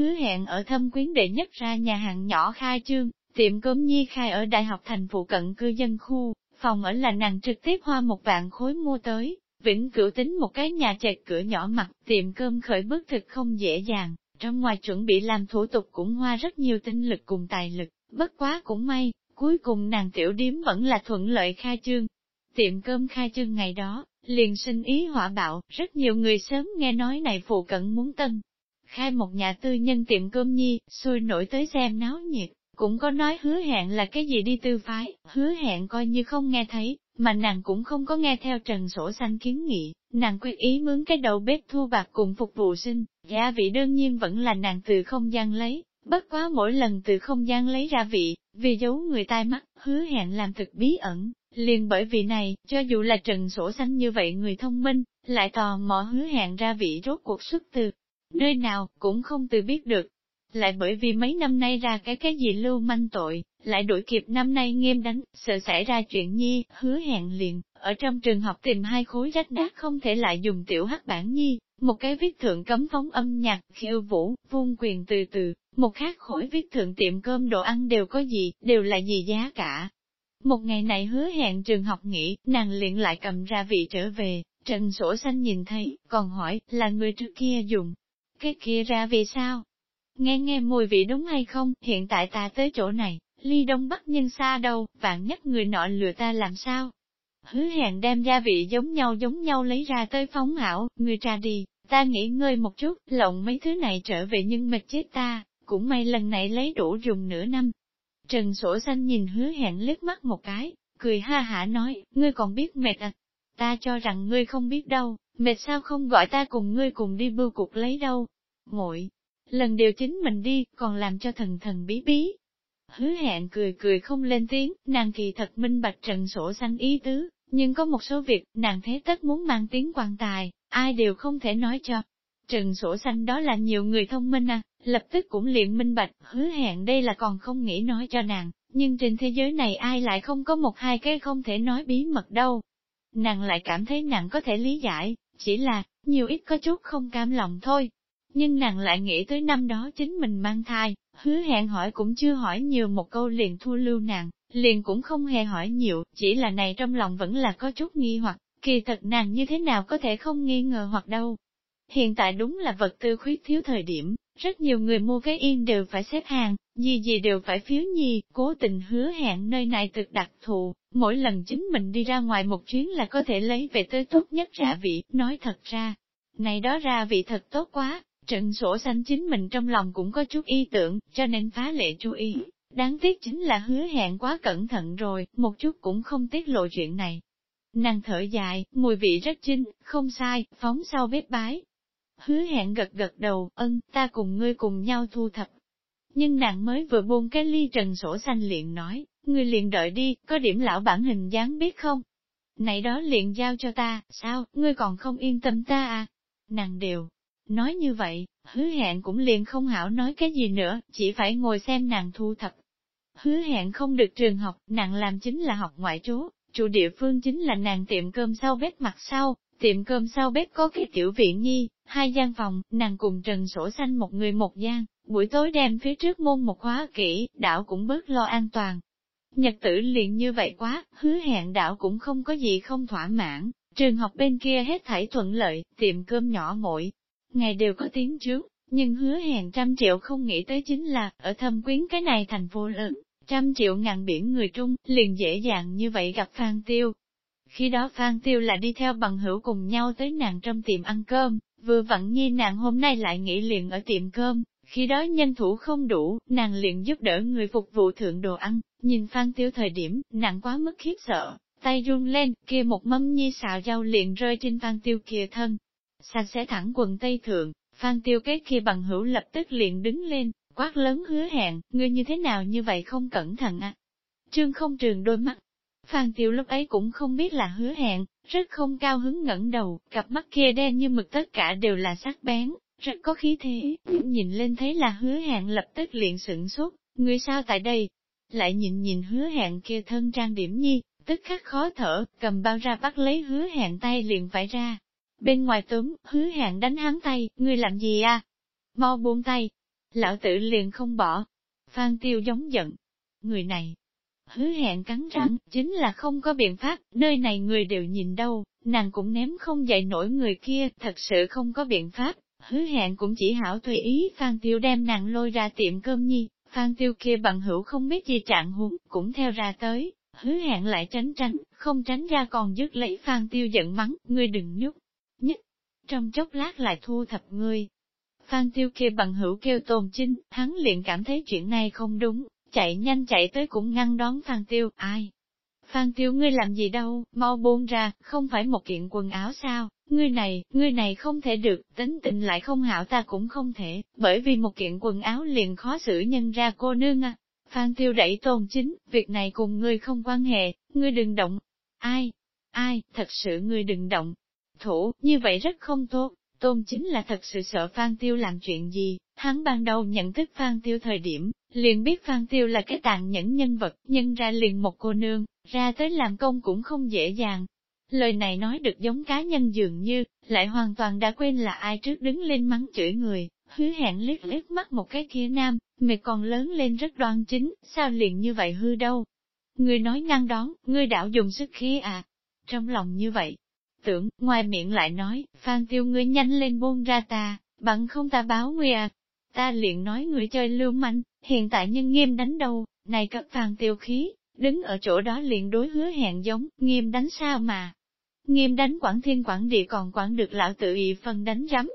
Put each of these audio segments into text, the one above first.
hứa hẹn ở thâm quyến đệ nhất ra nhà hàng nhỏ khai trương, tiệm cơm nhi khai ở đại học thành phụ cận cư dân khu, phòng ở là nàng trực tiếp hoa một vạn khối mua tới, vĩnh cửu tính một cái nhà chẹt cửa nhỏ mặt, tiệm cơm khởi bước thực không dễ dàng, trong ngoài chuẩn bị làm thủ tục cũng hoa rất nhiều tinh lực cùng tài lực, bất quá cũng may, cuối cùng nàng tiểu điếm vẫn là thuận lợi khai trương. Tiệm cơm khai trương ngày đó, liền sinh ý hỏa bạo, rất nhiều người sớm nghe nói này phụ cận muốn tân. Khai một nhà tư nhân tiệm cơm nhi, sôi nổi tới xem náo nhiệt, cũng có nói hứa hẹn là cái gì đi tư phái, hứa hẹn coi như không nghe thấy, mà nàng cũng không có nghe theo trần sổ xanh kiến nghị, nàng quyết ý mướn cái đầu bếp thu bạc cùng phục vụ sinh, gia vị đương nhiên vẫn là nàng từ không gian lấy, bất quá mỗi lần từ không gian lấy ra vị, vì giấu người tai mắt, hứa hẹn làm thực bí ẩn, liền bởi vì này, cho dù là trần sổ xanh như vậy người thông minh, lại tò mò hứa hẹn ra vị rốt cuộc sức từ nơi nào, cũng không từ biết được. Lại bởi vì mấy năm nay ra cái cái gì lưu manh tội, lại đuổi kịp năm nay nghiêm đánh, sợ xảy ra chuyện nhi, hứa hẹn liền, ở trong trường học tìm hai khối rách nát không thể lại dùng tiểu hắc bản nhi, một cái viết thượng cấm phóng âm nhạc, khiêu vũ, vung quyền từ từ, một khác khối viết thượng tiệm cơm đồ ăn đều có gì, đều là gì giá cả. Một ngày này hứa hẹn trường học nghỉ, nàng liền lại cầm ra vị trở về, trần sổ xanh nhìn thấy, còn hỏi, là người trước kia dùng. Cái kia ra vì sao? Nghe nghe mùi vị đúng hay không, hiện tại ta tới chỗ này, ly đông bắc nhân xa đâu, vạn nhất người nọ lừa ta làm sao? Hứa hẹn đem gia vị giống nhau giống nhau lấy ra tới phóng ảo, người ra đi, ta nghỉ ngơi một chút, lộng mấy thứ này trở về nhưng mệt chết ta, cũng may lần này lấy đủ dùng nửa năm. Trần sổ xanh nhìn hứa hẹn liếc mắt một cái, cười ha hả nói, ngươi còn biết mệt à? Ta cho rằng ngươi không biết đâu, mệt sao không gọi ta cùng ngươi cùng đi bưu cục lấy đâu. Ngội, lần điều chính mình đi, còn làm cho thần thần bí bí. Hứa hẹn cười cười không lên tiếng, nàng kỳ thật minh bạch trần sổ xanh ý tứ, nhưng có một số việc, nàng thế tất muốn mang tiếng quan tài, ai đều không thể nói cho. Trần sổ xanh đó là nhiều người thông minh à, lập tức cũng liền minh bạch, hứa hẹn đây là còn không nghĩ nói cho nàng, nhưng trên thế giới này ai lại không có một hai cái không thể nói bí mật đâu. Nàng lại cảm thấy nàng có thể lý giải, chỉ là, nhiều ít có chút không cam lòng thôi. Nhưng nàng lại nghĩ tới năm đó chính mình mang thai, hứa hẹn hỏi cũng chưa hỏi nhiều một câu liền thu lưu nàng, liền cũng không hề hỏi nhiều, chỉ là này trong lòng vẫn là có chút nghi hoặc, kỳ thật nàng như thế nào có thể không nghi ngờ hoặc đâu. Hiện tại đúng là vật tư khuyết thiếu thời điểm, rất nhiều người mua cái yên đều phải xếp hàng, gì gì đều phải phiếu nhi, cố tình hứa hẹn nơi này thực đặc thù, mỗi lần chính mình đi ra ngoài một chuyến là có thể lấy về tới tốt nhất ra vị, nói thật ra. Này đó ra vị thật tốt quá, trận sổ xanh chính mình trong lòng cũng có chút ý tưởng, cho nên phá lệ chú ý. Đáng tiếc chính là hứa hẹn quá cẩn thận rồi, một chút cũng không tiết lộ chuyện này. Nàng thở dài, mùi vị rất chinh, không sai, phóng sau bếp bái, Hứa hẹn gật gật đầu, ân, ta cùng ngươi cùng nhau thu thập. Nhưng nàng mới vừa buông cái ly trần sổ xanh liền nói, ngươi liền đợi đi, có điểm lão bản hình dáng biết không? Này đó liền giao cho ta, sao, ngươi còn không yên tâm ta à? Nàng đều, nói như vậy, hứa hẹn cũng liền không hảo nói cái gì nữa, chỉ phải ngồi xem nàng thu thập. Hứa hẹn không được trường học, nàng làm chính là học ngoại trú, chủ địa phương chính là nàng tiệm cơm sau vết mặt sau, tiệm cơm sau bếp có cái tiểu viện nhi, hai gian phòng, nàng cùng Trần Sổ Xanh một người một gian, buổi tối đem phía trước môn một khóa kỹ, đảo cũng bớt lo an toàn. Nhật tử liền như vậy quá, hứa hẹn đảo cũng không có gì không thỏa mãn, trường học bên kia hết thảy thuận lợi, tiệm cơm nhỏ mỗi ngày đều có tiếng trước, nhưng hứa hẹn trăm triệu không nghĩ tới chính là, ở thâm quyến cái này thành phố lớn, trăm triệu ngàn biển người trung, liền dễ dàng như vậy gặp Phan Tiêu. Khi đó Phan Tiêu là đi theo bằng hữu cùng nhau tới nàng trong tiệm ăn cơm, Vừa vặn nhi nàng hôm nay lại nghỉ liền ở tiệm cơm, khi đó nhân thủ không đủ, nàng liền giúp đỡ người phục vụ thượng đồ ăn, nhìn Phan Tiêu thời điểm, nàng quá mức khiếp sợ, tay run lên, kia một mâm nhi xào rau liền rơi trên Phan Tiêu kia thân. Sạch sẽ thẳng quần tây thượng, Phan Tiêu cái kia bằng hữu lập tức liền đứng lên, quát lớn hứa hẹn, ngươi như thế nào như vậy không cẩn thận à? Trương không trường đôi mắt. Phan Tiêu lúc ấy cũng không biết là hứa hẹn, rất không cao hứng ngẩng đầu, cặp mắt kia đen như mực tất cả đều là sắc bén, rất có khí thế, nhìn lên thấy là hứa hẹn lập tức liền sửng sốt, người sao tại đây? Lại nhìn nhìn hứa hẹn kia thân trang điểm nhi, tức khắc khó thở, cầm bao ra bắt lấy hứa hẹn tay liền phải ra. Bên ngoài túm, hứa hẹn đánh hắn tay, ngươi làm gì à? Mau buông tay. Lão tử liền không bỏ. Phan Tiêu giống giận. Người này, hứa hẹn cắn răng, chính là không có biện pháp, nơi này người đều nhìn đâu, nàng cũng ném không dậy nổi người kia, thật sự không có biện pháp, hứa hẹn cũng chỉ hảo tùy ý Phan Tiêu đem nàng lôi ra tiệm cơm nhi, Phan Tiêu kia bằng hữu không biết gì trạng huống cũng theo ra tới, hứa hẹn lại tránh tránh, không tránh ra còn dứt lấy Phan Tiêu giận mắng, ngươi đừng nhúc, nhất, trong chốc lát lại thu thập ngươi. Phan Tiêu kia bằng hữu kêu tồn chinh, hắn liền cảm thấy chuyện này không đúng, chạy nhanh chạy tới cũng ngăn đón Phan Tiêu, ai? Phan Tiêu ngươi làm gì đâu, mau buông ra, không phải một kiện quần áo sao, ngươi này, ngươi này không thể được, tính tình lại không hảo ta cũng không thể, bởi vì một kiện quần áo liền khó xử nhân ra cô nương à. Phan Tiêu đẩy tôn chính, việc này cùng ngươi không quan hệ, ngươi đừng động. Ai? Ai, thật sự ngươi đừng động. Thủ, như vậy rất không tốt. Tôn chính là thật sự sợ Phan Tiêu làm chuyện gì, hắn ban đầu nhận thức Phan Tiêu thời điểm, liền biết Phan Tiêu là cái tàn nhẫn nhân vật, nhân ra liền một cô nương, ra tới làm công cũng không dễ dàng. Lời này nói được giống cá nhân dường như, lại hoàn toàn đã quên là ai trước đứng lên mắng chửi người, hứa hẹn liếc liếc mắt một cái kia nam, mệt còn lớn lên rất đoan chính, sao liền như vậy hư đâu. Người nói ngăn đón, ngươi đảo dùng sức khí à. Trong lòng như vậy, tưởng, ngoài miệng lại nói, Phan Tiêu ngươi nhanh lên buông ra ta, bằng không ta báo ngươi à. Ta liền nói người chơi lưu manh, hiện tại nhân nghiêm đánh đâu, này cất Phan Tiêu khí, đứng ở chỗ đó liền đối hứa hẹn giống, nghiêm đánh sao mà. Nghiêm đánh quản thiên quản địa còn quản được lão tự ý phân đánh rắm.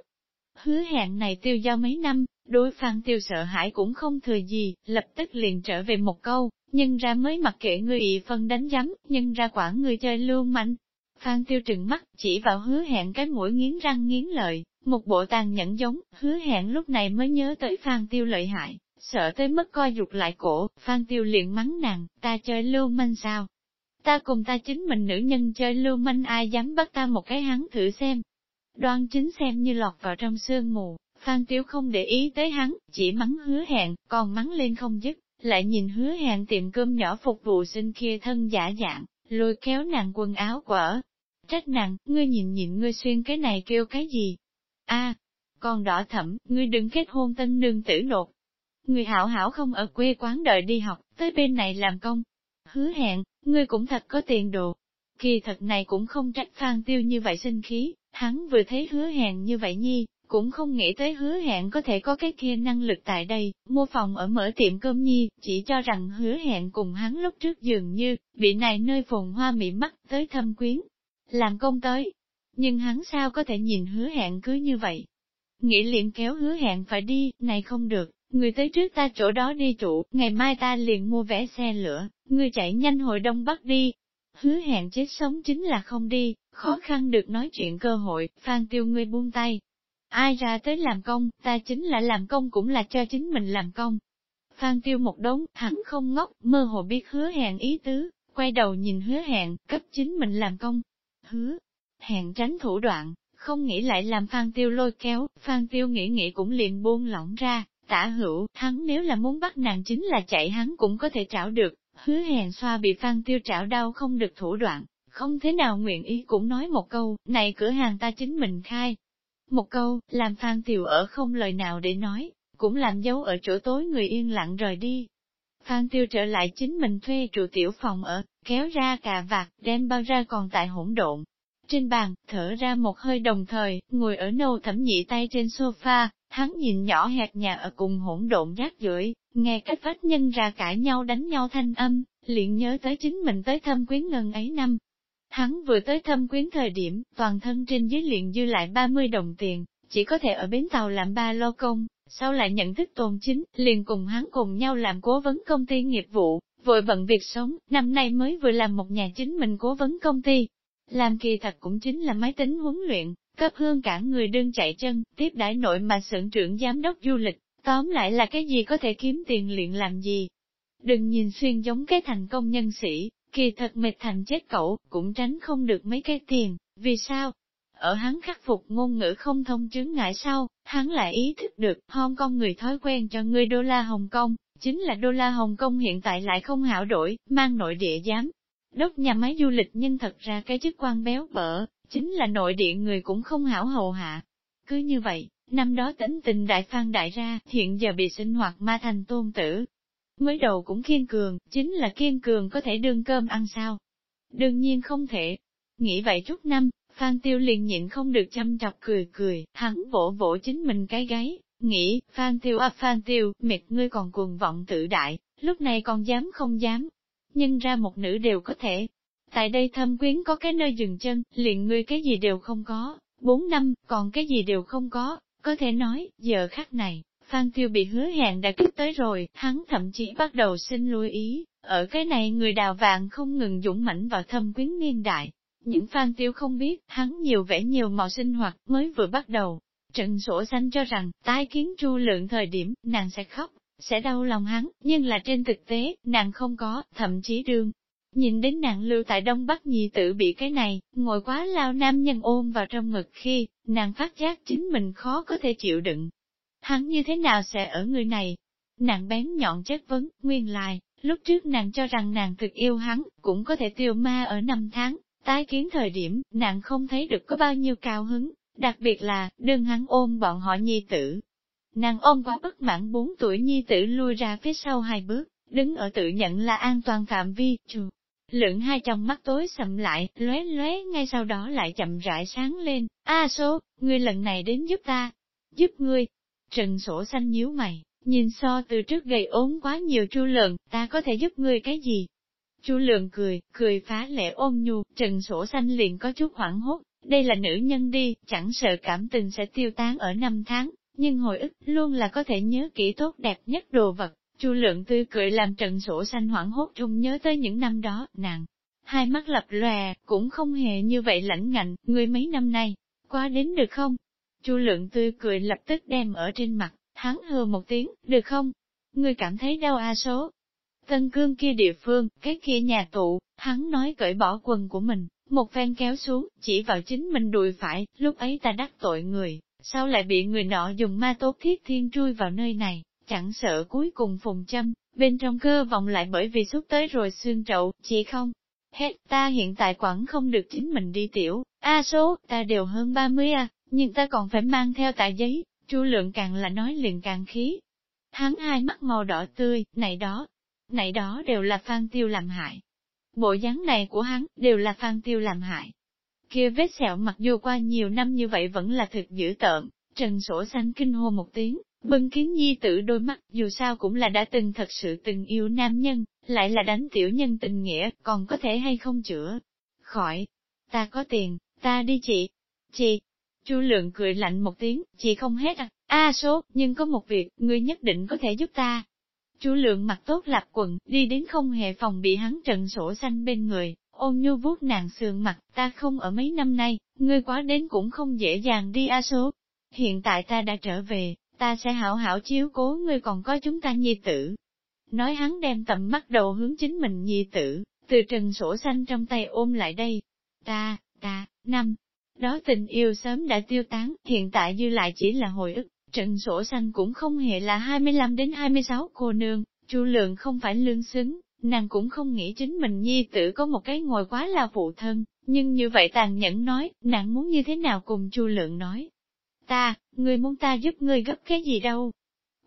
Hứa hẹn này tiêu giao mấy năm, đối Phan Tiêu sợ hãi cũng không thừa gì, lập tức liền trở về một câu, nhân ra mới mặc kệ ngươi ý phân đánh rắm, nhân ra quản người chơi lưu mạnh, Phan tiêu trừng mắt, chỉ vào hứa hẹn cái mũi nghiến răng nghiến lợi, một bộ tàn nhẫn giống, hứa hẹn lúc này mới nhớ tới Phan tiêu lợi hại, sợ tới mức coi dục lại cổ, Phan tiêu liền mắng nàng, ta chơi lưu manh sao? Ta cùng ta chính mình nữ nhân chơi lưu manh ai dám bắt ta một cái hắn thử xem. Đoan chính xem như lọt vào trong sương mù, Phan tiêu không để ý tới hắn, chỉ mắng hứa hẹn, còn mắng lên không dứt, lại nhìn hứa hẹn tiệm cơm nhỏ phục vụ sinh kia thân giả dạng, lôi kéo nàng quần áo quở. Trách nặng, ngươi nhìn nhìn ngươi xuyên cái này kêu cái gì? a con đỏ thẩm, ngươi đừng kết hôn tân nương tử nột. Ngươi hảo hảo không ở quê quán đợi đi học, tới bên này làm công. Hứa hẹn, ngươi cũng thật có tiền đồ. Kỳ thật này cũng không trách Phan Tiêu như vậy sinh khí, hắn vừa thấy hứa hẹn như vậy nhi, cũng không nghĩ tới hứa hẹn có thể có cái kia năng lực tại đây, mua phòng ở mở tiệm cơm nhi, chỉ cho rằng hứa hẹn cùng hắn lúc trước dường như, bị này nơi phồn hoa mỹ mắt tới thâm quyến, làm công tới. Nhưng hắn sao có thể nhìn hứa hẹn cứ như vậy? Nghĩ liền kéo hứa hẹn phải đi, này không được, người tới trước ta chỗ đó đi trụ, ngày mai ta liền mua vé xe lửa, người chạy nhanh hồi Đông Bắc đi. Hứa hẹn chết sống chính là không đi, khó khăn được nói chuyện cơ hội, phan tiêu ngươi buông tay, Ai ra tới làm công, ta chính là làm công cũng là cho chính mình làm công. Phan tiêu một đống, hắn không ngốc, mơ hồ biết hứa hẹn ý tứ, quay đầu nhìn hứa hẹn, cấp chính mình làm công. Hứa, hẹn tránh thủ đoạn, không nghĩ lại làm Phan tiêu lôi kéo, Phan tiêu nghĩ nghĩ cũng liền buông lỏng ra, tả hữu, hắn nếu là muốn bắt nàng chính là chạy hắn cũng có thể trảo được, hứa hẹn xoa bị Phan tiêu trảo đau không được thủ đoạn, không thế nào nguyện ý cũng nói một câu, này cửa hàng ta chính mình khai, một câu, làm Phan tiêu ở không lời nào để nói, cũng làm dấu ở chỗ tối người yên lặng rời đi. Phan Tiêu trở lại chính mình thuê trụ tiểu phòng ở, kéo ra cà vạt, đem bao ra còn tại hỗn độn. Trên bàn, thở ra một hơi đồng thời, ngồi ở nâu thẩm nhị tay trên sofa, hắn nhìn nhỏ hẹp nhà ở cùng hỗn độn rác rưởi, nghe cách vách nhân ra cãi nhau đánh nhau thanh âm, liền nhớ tới chính mình tới thăm quyến ngân ấy năm, Hắn vừa tới thâm quyến thời điểm, toàn thân trên dưới liền dư lại 30 đồng tiền, chỉ có thể ở bến tàu làm ba lo công, sau lại nhận thức tôn chính, liền cùng hắn cùng nhau làm cố vấn công ty nghiệp vụ, vội bận việc sống, năm nay mới vừa làm một nhà chính mình cố vấn công ty. Làm kỳ thật cũng chính là máy tính huấn luyện, cấp hương cả người đương chạy chân, tiếp đãi nội mà sưởng trưởng giám đốc du lịch, tóm lại là cái gì có thể kiếm tiền luyện làm gì. Đừng nhìn xuyên giống cái thành công nhân sĩ, Kỳ thật mệt thành chết cậu, cũng tránh không được mấy cái tiền, vì sao? Ở hắn khắc phục ngôn ngữ không thông chứng ngại sau, hắn lại ý thức được Hong Kong người thói quen cho người đô la Hồng Kông, chính là đô la Hồng Kông hiện tại lại không hảo đổi, mang nội địa giám. Đốc nhà máy du lịch nhưng thật ra cái chức quan béo bở, chính là nội địa người cũng không hảo hầu hạ. Cứ như vậy, năm đó tính tình đại phan đại ra, hiện giờ bị sinh hoạt ma thành tôn tử. Mới đầu cũng kiên cường, chính là kiên cường có thể đương cơm ăn sao? Đương nhiên không thể. Nghĩ vậy chút năm, Phan Tiêu liền nhịn không được chăm chọc cười cười, hắn vỗ vỗ chính mình cái gáy, nghĩ, Phan Tiêu à Phan Tiêu, mệt ngươi còn cuồng vọng tự đại, lúc này còn dám không dám. Nhưng ra một nữ đều có thể. Tại đây thâm quyến có cái nơi dừng chân, liền ngươi cái gì đều không có, bốn năm, còn cái gì đều không có, có thể nói, giờ khắc này, Phan Tiêu bị hứa hẹn đã kích tới rồi, hắn thậm chí bắt đầu xin lưu ý, ở cái này người đào vàng không ngừng dũng mãnh vào thâm quyến niên đại. Những Phan Tiêu không biết, hắn nhiều vẻ nhiều màu sinh hoạt mới vừa bắt đầu. Trận sổ xanh cho rằng, tái kiến chu lượng thời điểm, nàng sẽ khóc, sẽ đau lòng hắn, nhưng là trên thực tế, nàng không có, thậm chí đương. Nhìn đến nàng lưu tại Đông Bắc nhị tử bị cái này, ngồi quá lao nam nhân ôm vào trong ngực khi, nàng phát giác chính mình khó có thể chịu đựng. Hắn như thế nào sẽ ở người này? Nàng bén nhọn chất vấn, nguyên lai, lúc trước nàng cho rằng nàng thực yêu hắn, cũng có thể tiêu ma ở năm tháng, tái kiến thời điểm, nàng không thấy được có bao nhiêu cao hứng, đặc biệt là, đừng hắn ôm bọn họ nhi tử, Nàng ôm qua bất mãn 4 tuổi nhi tử lui ra phía sau hai bước, đứng ở tự nhận là an toàn phạm vi, trù. Lượng hai trong mắt tối sầm lại, lóe lóe ngay sau đó lại chậm rãi sáng lên, a số, ngươi lần này đến giúp ta, giúp ngươi. Trần sổ xanh nhíu mày, nhìn so từ trước gây ốm quá nhiều chu lợn, ta có thể giúp ngươi cái gì? Chu lượng cười, cười phá lệ ôm nhu, trần sổ xanh liền có chút hoảng hốt, đây là nữ nhân đi, chẳng sợ cảm tình sẽ tiêu tán ở năm tháng, nhưng hồi ức luôn là có thể nhớ kỹ tốt đẹp nhất đồ vật. Chu lượng tươi cười làm Trần sổ xanh hoảng hốt trung nhớ tới những năm đó, nàng. Hai mắt lập lòe, cũng không hề như vậy lãnh ngạnh, người mấy năm nay, qua đến được không? Chu lượng tươi cười lập tức đem ở trên mặt, hắn hừ một tiếng, được không? Người cảm thấy đau a số. Tân cương kia địa phương, cái kia nhà tụ, hắn nói cởi bỏ quần của mình, một phen kéo xuống, chỉ vào chính mình đùi phải, lúc ấy ta đắc tội người, sao lại bị người nọ dùng ma tốt thiết thiên trui vào nơi này, chẳng sợ cuối cùng phùng châm, bên trong cơ vọng lại bởi vì xúc tới rồi xương trậu, chỉ không. Hết, ta hiện tại quản không được chính mình đi tiểu, a số, ta đều hơn 30 à, nhưng ta còn phải mang theo tại giấy, chu lượng càng là nói liền càng khí. Hắn hai mắt màu đỏ tươi, này đó, này đó đều là phan tiêu làm hại. Bộ dáng này của hắn, đều là phan tiêu làm hại. Kia vết sẹo mặc dù qua nhiều năm như vậy vẫn là thực dữ tợn, trần sổ xanh kinh hô một tiếng, bưng kiến nhi tử đôi mắt dù sao cũng là đã từng thật sự từng yêu nam nhân, lại là đánh tiểu nhân tình nghĩa, còn có thể hay không chữa. Khỏi, ta có tiền, ta đi chị, chị. Chu lượng cười lạnh một tiếng, chị không hết à, a số, nhưng có một việc, ngươi nhất định có thể giúp ta chú lượng mặt tốt lạc quần, đi đến không hề phòng bị hắn trần sổ xanh bên người, Ôn nhu vuốt nàng sườn mặt, ta không ở mấy năm nay, ngươi quá đến cũng không dễ dàng đi a số. Hiện tại ta đã trở về, ta sẽ hảo hảo chiếu cố ngươi còn có chúng ta nhi tử. Nói hắn đem tầm mắt đầu hướng chính mình nhi tử, từ trần sổ xanh trong tay ôm lại đây. Ta, ta, năm. Đó tình yêu sớm đã tiêu tán, hiện tại dư lại chỉ là hồi ức. Trần sổ xanh cũng không hề là 25 đến 26 cô nương, chu lượng không phải lương xứng, Nàng cũng không nghĩ chính mình nhi tử có một cái ngồi quá là phụ thân, nhưng như vậy tàn nhẫn nói, nàng muốn như thế nào cùng chu lượng nói. Ta, người muốn ta giúp ngươi gấp cái gì đâu.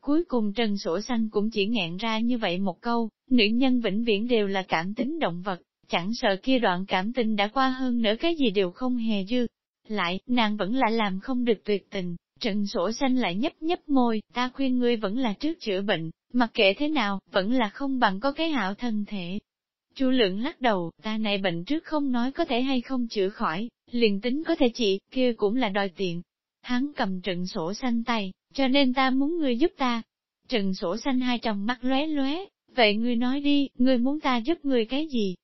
Cuối cùng Trần Sổ Xanh cũng chỉ nghẹn ra như vậy một câu, nữ nhân vĩnh viễn đều là cảm tính động vật, chẳng sợ kia đoạn cảm tình đã qua hơn nữa cái gì đều không hề dư. Lại, nàng vẫn lại làm không được tuyệt tình, Trần Sổ Xanh lại nhấp nhấp môi, ta khuyên ngươi vẫn là trước chữa bệnh, Mặc kệ thế nào, vẫn là không bằng có cái hảo thân thể. Chu lượng lắc đầu, ta này bệnh trước không nói có thể hay không chữa khỏi, liền tính có thể trị, kia cũng là đòi tiền. Hắn cầm trần sổ xanh tay, cho nên ta muốn ngươi giúp ta. trần sổ xanh hai tròng mắt lóe lóe, vậy ngươi nói đi, ngươi muốn ta giúp ngươi cái gì?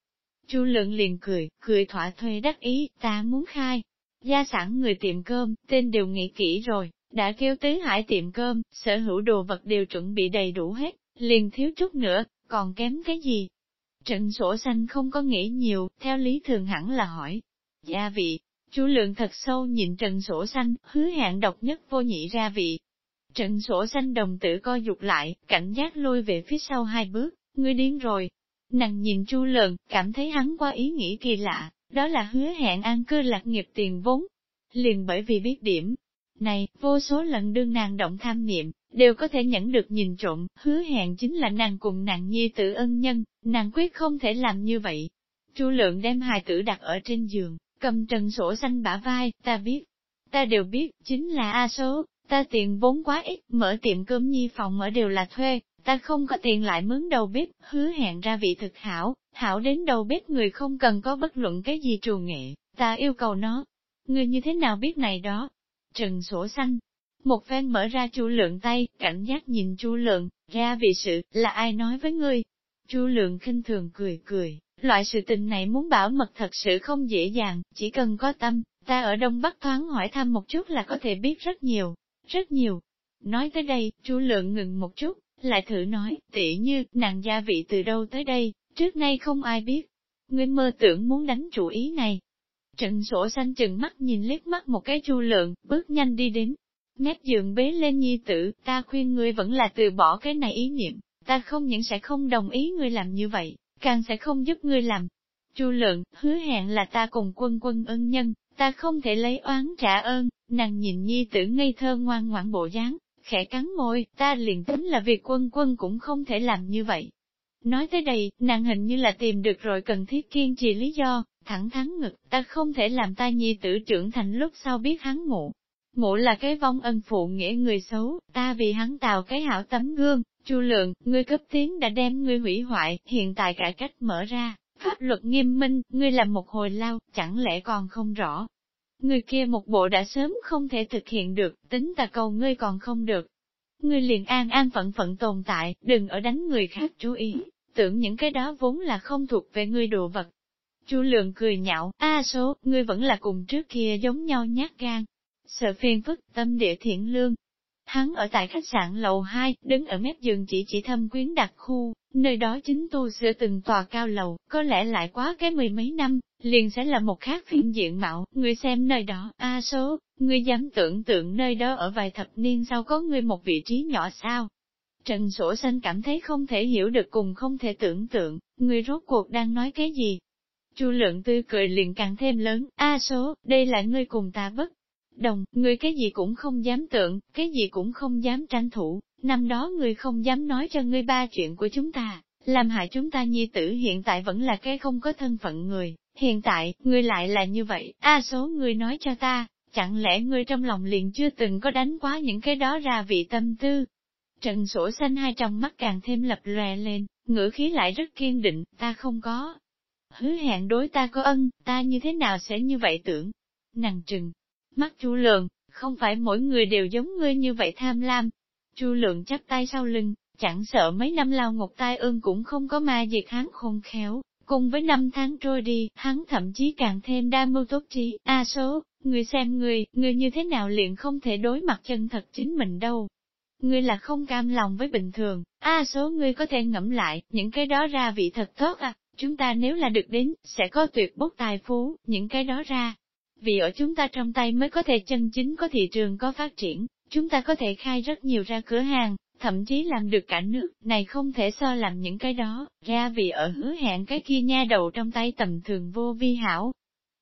Chu lượng liền cười, cười thỏa thuê đắc ý, ta muốn khai. Gia sản người tiệm cơm, tên đều nghĩ kỹ rồi, đã kêu tứ hải tiệm cơm, sở hữu đồ vật đều chuẩn bị đầy đủ hết, liền thiếu chút nữa, còn kém cái gì? Trận sổ xanh không có nghĩ nhiều, theo lý thường hẳn là hỏi. Gia vị, chú lượng thật sâu nhìn trần sổ xanh, hứa hẹn độc nhất vô nhị ra vị. Trận sổ xanh đồng tử co dục lại, cảnh giác lôi về phía sau hai bước, ngươi điên rồi. Nàng nhìn chu lượng, cảm thấy hắn qua ý nghĩ kỳ lạ, đó là hứa hẹn an cư lạc nghiệp tiền vốn. Liền bởi vì biết điểm, Này, vô số lần đương nàng động tham niệm, đều có thể nhẫn được nhìn trộm, hứa hẹn chính là nàng cùng nàng nhi tử ân nhân, nàng quyết không thể làm như vậy. Chu lượng đem hài tử đặt ở trên giường, cầm trần sổ xanh bả vai, ta biết, ta đều biết, chính là A số, ta tiền vốn quá ít, mở tiệm cơm nhi phòng ở đều là thuê, ta không có tiền lại mướn đầu bếp, hứa hẹn ra vị thực hảo, hảo đến đầu bếp người không cần có bất luận cái gì trù nghệ, ta yêu cầu nó. Người như thế nào biết này đó? Trần sổ xanh, một phen mở ra chu lượng tay, cảnh giác nhìn chu lượng, ra vì sự, là ai nói với ngươi? chu lượng khinh thường cười cười, loại sự tình này muốn bảo mật thật sự không dễ dàng, chỉ cần có tâm, ta ở Đông Bắc thoáng hỏi thăm một chút là có thể biết rất nhiều, rất nhiều. Nói tới đây, chu lượng ngừng một chút, lại thử nói, tỉ như, nàng gia vị từ đâu tới đây, trước nay không ai biết. Nguyên mơ tưởng muốn đánh chủ ý này. Trận sổ xanh chừng mắt nhìn liếc mắt một cái chu lượng, bước nhanh đi đến. Mép giường bế lên nhi tử, ta khuyên ngươi vẫn là từ bỏ cái này ý niệm, ta không những sẽ không đồng ý ngươi làm như vậy, càng sẽ không giúp ngươi làm. Chu lượng, hứa hẹn là ta cùng quân quân ân nhân, ta không thể lấy oán trả ơn, nàng nhìn nhi tử ngây thơ ngoan ngoãn bộ dáng, khẽ cắn môi, ta liền tính là việc quân quân cũng không thể làm như vậy. Nói tới đây, nàng hình như là tìm được rồi cần thiết kiên trì lý do, thẳng thắn ngực, ta không thể làm ta nhi tử trưởng thành lúc sau biết hắn mụ mụ là cái vong ân phụ nghĩa người xấu, ta vì hắn tạo cái hảo tấm gương, chu lượng, ngươi cấp tiến đã đem ngươi hủy hoại, hiện tại cải cách mở ra, pháp luật nghiêm minh, ngươi làm một hồi lao, chẳng lẽ còn không rõ. Người kia một bộ đã sớm không thể thực hiện được, tính ta cầu ngươi còn không được. Ngươi liền an an phận phận tồn tại, đừng ở đánh người khác chú ý, tưởng những cái đó vốn là không thuộc về ngươi đồ vật. Chu lượng cười nhạo, a số, ngươi vẫn là cùng trước kia giống nhau nhát gan. Sợ phiền phức, tâm địa thiện lương, Hắn ở tại khách sạn lầu 2, đứng ở mép giường chỉ chỉ thâm quyến đặc khu, nơi đó chính tu sửa từng tòa cao lầu, có lẽ lại quá cái mười mấy năm, liền sẽ là một khác phiên diện mạo, người xem nơi đó, a số, người dám tưởng tượng nơi đó ở vài thập niên sau có người một vị trí nhỏ sao. Trần Sổ Xanh cảm thấy không thể hiểu được cùng không thể tưởng tượng, người rốt cuộc đang nói cái gì. Chu lượng tươi cười liền càng thêm lớn, a số, đây là ngươi cùng ta bất đồng, người cái gì cũng không dám tưởng, cái gì cũng không dám tranh thủ, năm đó người không dám nói cho ngươi ba chuyện của chúng ta, làm hại chúng ta nhi tử hiện tại vẫn là cái không có thân phận người, hiện tại, ngươi lại là như vậy, a số người nói cho ta, chẳng lẽ ngươi trong lòng liền chưa từng có đánh quá những cái đó ra vị tâm tư. Trần sổ xanh hai trong mắt càng thêm lập lòe lên, ngữ khí lại rất kiên định, ta không có. Hứa hẹn đối ta có ân, ta như thế nào sẽ như vậy tưởng? Nàng trừng, Mắt chu lượng, không phải mỗi người đều giống ngươi như vậy tham lam. Chu lượng chắp tay sau lưng, chẳng sợ mấy năm lao ngục tai ương cũng không có ma diệt hắn khôn khéo. Cùng với năm tháng trôi đi, hắn thậm chí càng thêm đa mưu tốt trí, a số, người xem người, người như thế nào liền không thể đối mặt chân thật chính mình đâu. Ngươi là không cam lòng với bình thường, a số ngươi có thể ngẫm lại, những cái đó ra vị thật tốt à, chúng ta nếu là được đến, sẽ có tuyệt bốc tài phú, những cái đó ra, vì ở chúng ta trong tay mới có thể chân chính có thị trường có phát triển, chúng ta có thể khai rất nhiều ra cửa hàng, thậm chí làm được cả nước, này không thể so làm những cái đó, ra vì ở hứa hẹn cái kia nha đầu trong tay tầm thường vô vi hảo.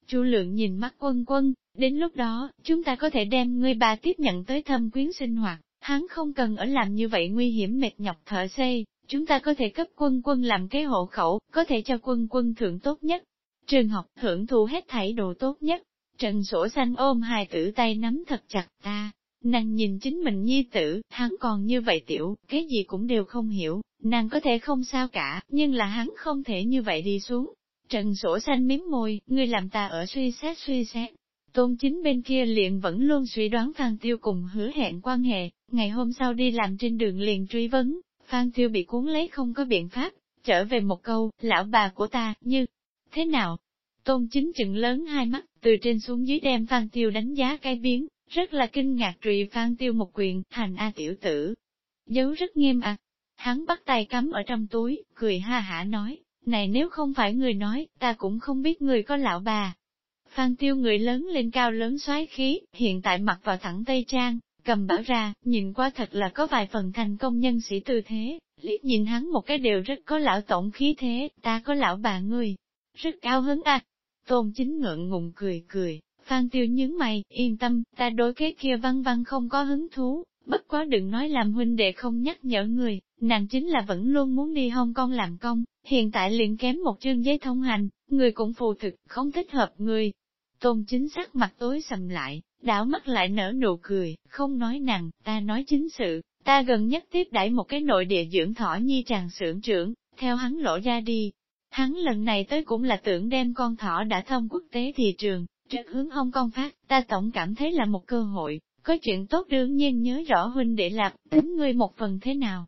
Chu lượng nhìn mắt quân quân, đến lúc đó, chúng ta có thể đem ngươi bà tiếp nhận tới thâm quyến sinh hoạt, hắn không cần ở làm như vậy nguy hiểm mệt nhọc thở xây, chúng ta có thể cấp quân quân làm cái hộ khẩu, có thể cho quân quân thưởng tốt nhất. Trường học hưởng thụ hết thảy đồ tốt nhất, Trần sổ xanh ôm hai tử tay nắm thật chặt ta, nàng nhìn chính mình nhi tử, hắn còn như vậy tiểu, cái gì cũng đều không hiểu, nàng có thể không sao cả, nhưng là hắn không thể như vậy đi xuống. Trần sổ xanh miếm môi, ngươi làm ta ở suy xét suy xét. Tôn chính bên kia liền vẫn luôn suy đoán Phan Tiêu cùng hứa hẹn quan hệ, ngày hôm sau đi làm trên đường liền truy vấn, Phan Tiêu bị cuốn lấy không có biện pháp, trở về một câu, lão bà của ta, như, thế nào, Tôn chính chừng lớn hai mắt, từ trên xuống dưới đem Phan Tiêu đánh giá cái biến, rất là kinh ngạc trùy Phan Tiêu một quyền, thành A tiểu tử. Giấu rất nghiêm à. Hắn bắt tay cắm ở trong túi, cười ha hả nói, này nếu không phải người nói, ta cũng không biết người có lão bà. Phan Tiêu người lớn lên cao lớn xoáy khí, hiện tại mặc vào thẳng tây trang, cầm bảo ra, nhìn qua thật là có vài phần thành công nhân sĩ tư thế, liếc nhìn hắn một cái đều rất có lão tổng khí thế, ta có lão bà người. Rất cao hứng à, Tôn chính ngượng ngùng cười cười, Phan Tiêu nhướng mày, yên tâm, ta đối cái kia văn văn không có hứng thú, bất quá đừng nói làm huynh đệ không nhắc nhở người, nàng chính là vẫn luôn muốn đi Hong Kong làm công, hiện tại liền kém một chương giấy thông hành, người cũng phù thực, không thích hợp người. Tôn chính sắc mặt tối sầm lại, đảo mắt lại nở nụ cười, không nói nàng, ta nói chính sự, ta gần nhất tiếp đãi một cái nội địa dưỡng thỏ nhi tràng sưởng trưởng, theo hắn lộ ra đi. Hắn lần này tới cũng là tưởng đem con thỏ đã thông quốc tế thị trường, trước hướng Hong Kong phát, ta tổng cảm thấy là một cơ hội, có chuyện tốt đương nhiên nhớ rõ huynh để lạc, tính ngươi một phần thế nào.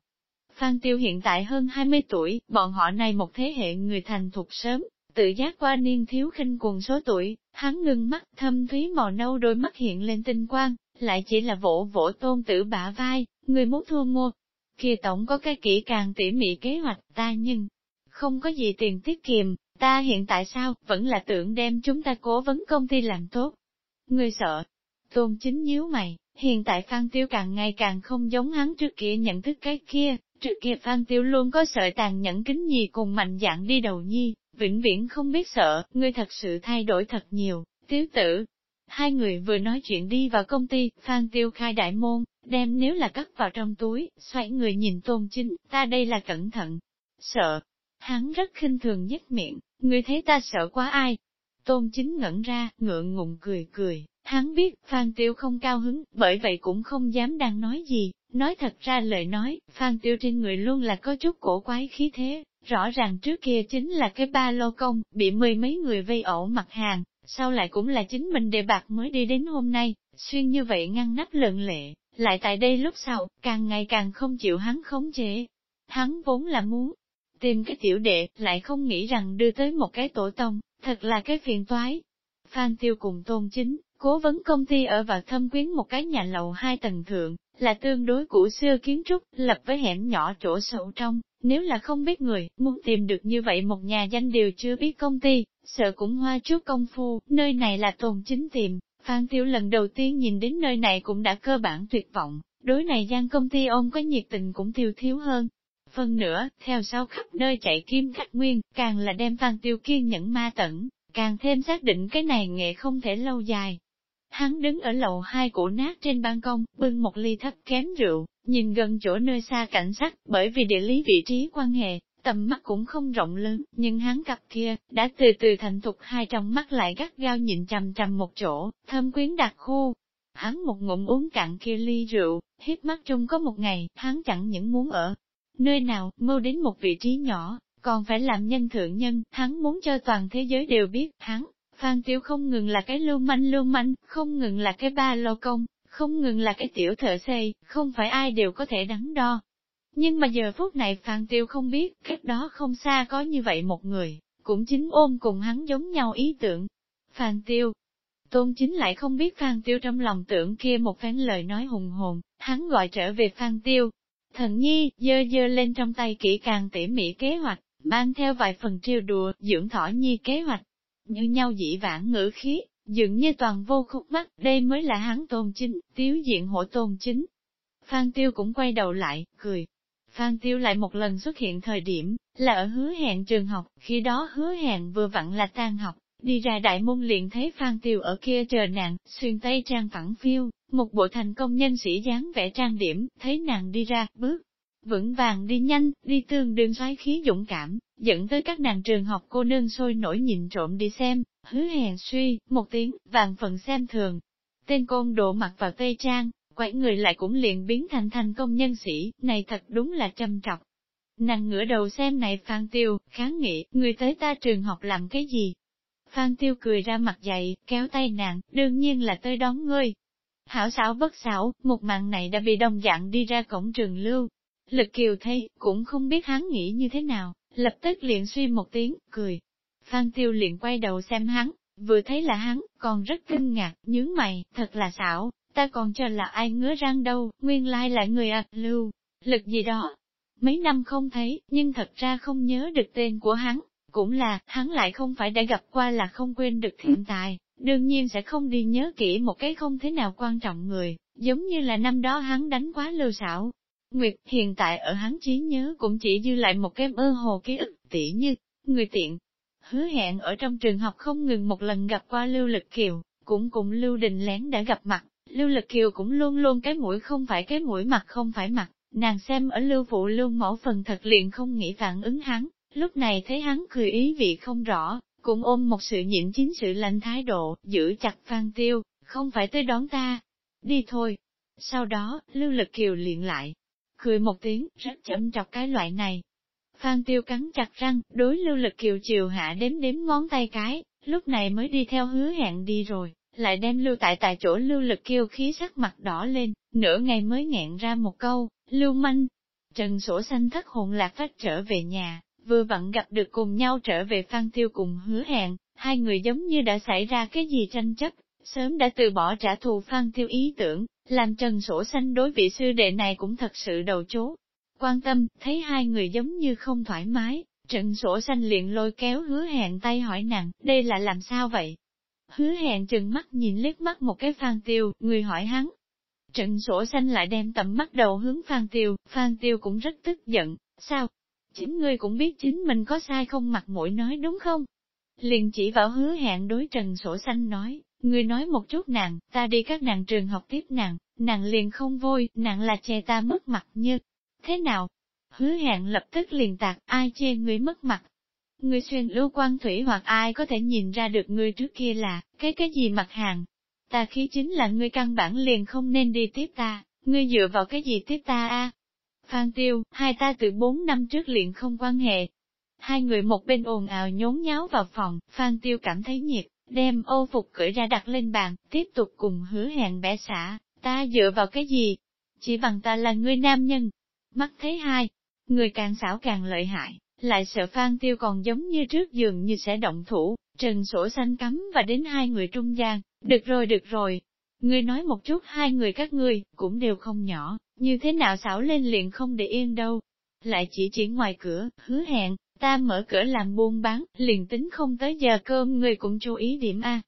Phan Tiêu hiện tại hơn 20 tuổi, bọn họ này một thế hệ người thành thục sớm, tự giác qua niên thiếu khinh quần số tuổi, hắn ngưng mắt thâm thúy màu nâu đôi mắt hiện lên tinh quang, lại chỉ là vỗ vỗ tôn tử bả vai, người muốn thua mua. Kia tổng có cái kỹ càng tỉ mỉ kế hoạch ta nhưng, không có gì tiền tiết kiệm, ta hiện tại sao, vẫn là tưởng đem chúng ta cố vấn công ty làm tốt. Người sợ, tôn chính nhíu mày, hiện tại Phan Tiêu càng ngày càng không giống hắn trước kia nhận thức cái kia, trước kia Phan Tiêu luôn có sợi tàn nhẫn kính nhì cùng mạnh dạng đi đầu nhi, vĩnh viễn không biết sợ, ngươi thật sự thay đổi thật nhiều, tiếu tử. Hai người vừa nói chuyện đi vào công ty, Phan Tiêu khai đại môn, đem nếu là cất vào trong túi, xoay người nhìn tôn chính, ta đây là cẩn thận. Sợ. Hắn rất khinh thường nhất miệng, ngươi thấy ta sợ quá ai. Tôn chính ngẩn ra, ngượng ngùng cười cười, hắn biết Phan Tiêu không cao hứng, bởi vậy cũng không dám đang nói gì, nói thật ra lời nói, Phan Tiêu trên người luôn là có chút cổ quái khí thế, rõ ràng trước kia chính là cái ba lô công, bị mười mấy người vây ổ mặt hàng, sau lại cũng là chính mình đề bạc mới đi đến hôm nay, xuyên như vậy ngăn nắp lợn lệ, lại tại đây lúc sau, càng ngày càng không chịu hắn khống chế. Hắn vốn là muốn tìm cái tiểu đệ, lại không nghĩ rằng đưa tới một cái tổ tông, thật là cái phiền toái. Phan Tiêu cùng tôn chính, cố vấn công ty ở vào thâm quyến một cái nhà lầu hai tầng thượng, là tương đối cũ xưa kiến trúc, lập với hẻm nhỏ chỗ sâu trong, nếu là không biết người, muốn tìm được như vậy một nhà danh đều chưa biết công ty, sợ cũng hoa chút công phu, nơi này là tồn chính tìm. Phan Tiêu lần đầu tiên nhìn đến nơi này cũng đã cơ bản tuyệt vọng, đối này gian công ty ôm có nhiệt tình cũng tiêu thiếu hơn. Phần nữa, theo sau khắp nơi chạy kim khách nguyên, càng là đem Phan Tiêu kiên nhẫn ma tẩn, càng thêm xác định cái này nghệ không thể lâu dài. Hắn đứng ở lầu hai cổ nát trên ban công, bưng một ly thấp kém rượu, nhìn gần chỗ nơi xa cảnh sát, bởi vì địa lý vị trí quan hệ, tầm mắt cũng không rộng lớn, nhưng hắn cặp kia, đã từ từ thành thục hai trong mắt lại gắt gao nhìn chằm chằm một chỗ, thơm quyến đặc khu. Hắn một ngụm uống cạn kia ly rượu, hít mắt chung có một ngày, hắn chẳng những muốn ở nơi nào, mưu đến một vị trí nhỏ, còn phải làm nhân thượng nhân, hắn muốn cho toàn thế giới đều biết, hắn, Phan Tiêu không ngừng là cái lưu manh lưu manh, không ngừng là cái ba lô công, không ngừng là cái tiểu thợ xây, không phải ai đều có thể đắn đo. Nhưng mà giờ phút này Phan Tiêu không biết, cách đó không xa có như vậy một người, cũng chính ôm cùng hắn giống nhau ý tưởng. Phan Tiêu, Tôn chính lại không biết Phan Tiêu trong lòng tưởng kia một phán lời nói hùng hồn, hắn gọi trở về Phan Tiêu. Thần nhi, dơ dơ lên trong tay kỹ càng tỉ mỉ kế hoạch, mang theo vài phần trêu đùa, dưỡng thỏ nhi kế hoạch. Như nhau dĩ vãng ngữ khí, dường như toàn vô khúc mắt, đây mới là hắn tôn chính, tiếu diện hộ tôn chính. Phan Tiêu cũng quay đầu lại, cười. Phan Tiêu lại một lần xuất hiện thời điểm, là ở hứa hẹn trường học, khi đó hứa hẹn vừa vặn là tan học, đi ra đại môn liền thấy Phan Tiêu ở kia chờ nàng, xuyên tay trang phẳng phiêu, một bộ thành công nhân sĩ dáng vẽ trang điểm, thấy nàng đi ra, bước, vững vàng đi nhanh, đi tương đương xoáy khí dũng cảm, dẫn tới các nàng trường học cô nương sôi nổi nhìn trộm đi xem, hứa hẹn suy, một tiếng, vàng phần xem thường. Tên côn đổ mặt vào tây trang, quay người lại cũng liền biến thành thành công nhân sĩ, này thật đúng là trầm trọc. Nàng ngửa đầu xem này Phan Tiêu, kháng nghị, người tới ta trường học làm cái gì? Phan Tiêu cười ra mặt dậy, kéo tay nàng, đương nhiên là tới đón ngươi. Hảo xảo bất xảo, một màn này đã bị đồng dạng đi ra cổng trường lưu. Lực kiều thấy, cũng không biết hắn nghĩ như thế nào, lập tức liền suy một tiếng, cười. Phan Tiêu liền quay đầu xem hắn, vừa thấy là hắn, còn rất kinh ngạc, nhướng mày, thật là xảo, ta còn cho là ai ngứa răng đâu, nguyên lai lại người ạc lưu, lực gì đó. Mấy năm không thấy, nhưng thật ra không nhớ được tên của hắn, cũng là, hắn lại không phải đã gặp qua là không quên được thiện tài, đương nhiên sẽ không đi nhớ kỹ một cái không thế nào quan trọng người, giống như là năm đó hắn đánh quá lưu xảo, Nguyệt hiện tại ở hắn trí nhớ cũng chỉ dư lại một cái mơ hồ ký ức tỉ như, người tiện. Hứa hẹn ở trong trường học không ngừng một lần gặp qua lưu lực kiều, cũng cùng Lưu Đình lén đã gặp mặt, Lưu Lực Kiều cũng luôn luôn cái mũi không phải cái mũi mặt không phải mặt, nàng xem ở Lưu Phụ Lưu mẫu phần thật liền không nghĩ phản ứng hắn, lúc này thấy hắn cười ý vị không rõ, cũng ôm một sự nhịn chính sự lạnh thái độ, giữ chặt Phan Tiêu, không phải tới đón ta, đi thôi. Sau đó, Lưu Lực Kiều liền lại, cười một tiếng, rất chậm chọc cái loại này. Phan Tiêu cắn chặt răng, đối Lưu Lực Kiều chiều hạ đếm đếm ngón tay cái, lúc này mới đi theo hứa hẹn đi rồi, lại đem lưu tại tại chỗ Lưu Lực Kiều khí sắc mặt đỏ lên, nửa ngày mới nghẹn ra một câu, lưu manh. Trần sổ xanh thất hồn lạc phát trở về nhà, vừa vặn gặp được cùng nhau trở về Phan Tiêu cùng hứa hẹn, hai người giống như đã xảy ra cái gì tranh chấp, sớm đã từ bỏ trả thù Phan Tiêu ý tưởng, làm Trần Sổ Xanh đối vị sư đệ này cũng thật sự đầu chố. Quan tâm, thấy hai người giống như không thoải mái, Trần Sổ Xanh liền lôi kéo hứa hẹn tay hỏi nàng, đây là làm sao vậy? Hứa hẹn chừng mắt nhìn liếc mắt một cái Phan Tiêu, người hỏi hắn. Trần Sổ Xanh lại đem tầm mắt đầu hướng Phan Tiêu, Phan Tiêu cũng rất tức giận, sao? Chính ngươi cũng biết chính mình có sai không mặt mũi nói đúng không? Liền chỉ vào hứa hẹn đối Trần Sổ Xanh nói, Ngươi nói một chút nàng, ta đi các nàng trường học tiếp nàng, nàng liền không vui, nàng là chê ta mất mặt như. Thế nào? Hứa hẹn lập tức liền tạc, ai chê ngươi mất mặt? Ngươi xuyên lưu quan thủy hoặc ai có thể nhìn ra được ngươi trước kia là, cái cái gì mặt hàng? Ta khí chính là ngươi căn bản liền không nên đi tiếp ta, ngươi dựa vào cái gì tiếp ta a? Phan Tiêu, hai ta từ bốn năm trước liền không quan hệ. Hai người một bên ồn ào nhốn nháo vào phòng, Phan Tiêu cảm thấy nhiệt, đem ô phục cởi ra đặt lên bàn, tiếp tục cùng hứa hẹn bẻ xả, ta dựa vào cái gì? Chỉ bằng ta là người nam nhân. Mắt thấy hai, người càng xảo càng lợi hại, lại sợ Phan Tiêu còn giống như trước giường như sẽ động thủ, trần sổ xanh cắm và đến hai người trung gian, được rồi được rồi. Ngươi nói một chút hai người các ngươi, cũng đều không nhỏ, như thế nào xảo lên liền không để yên đâu. Lại chỉ chỉ ngoài cửa, hứa hẹn, Ta mở cửa làm buôn bán, liền tính không tới giờ cơm người cũng chú ý điểm A.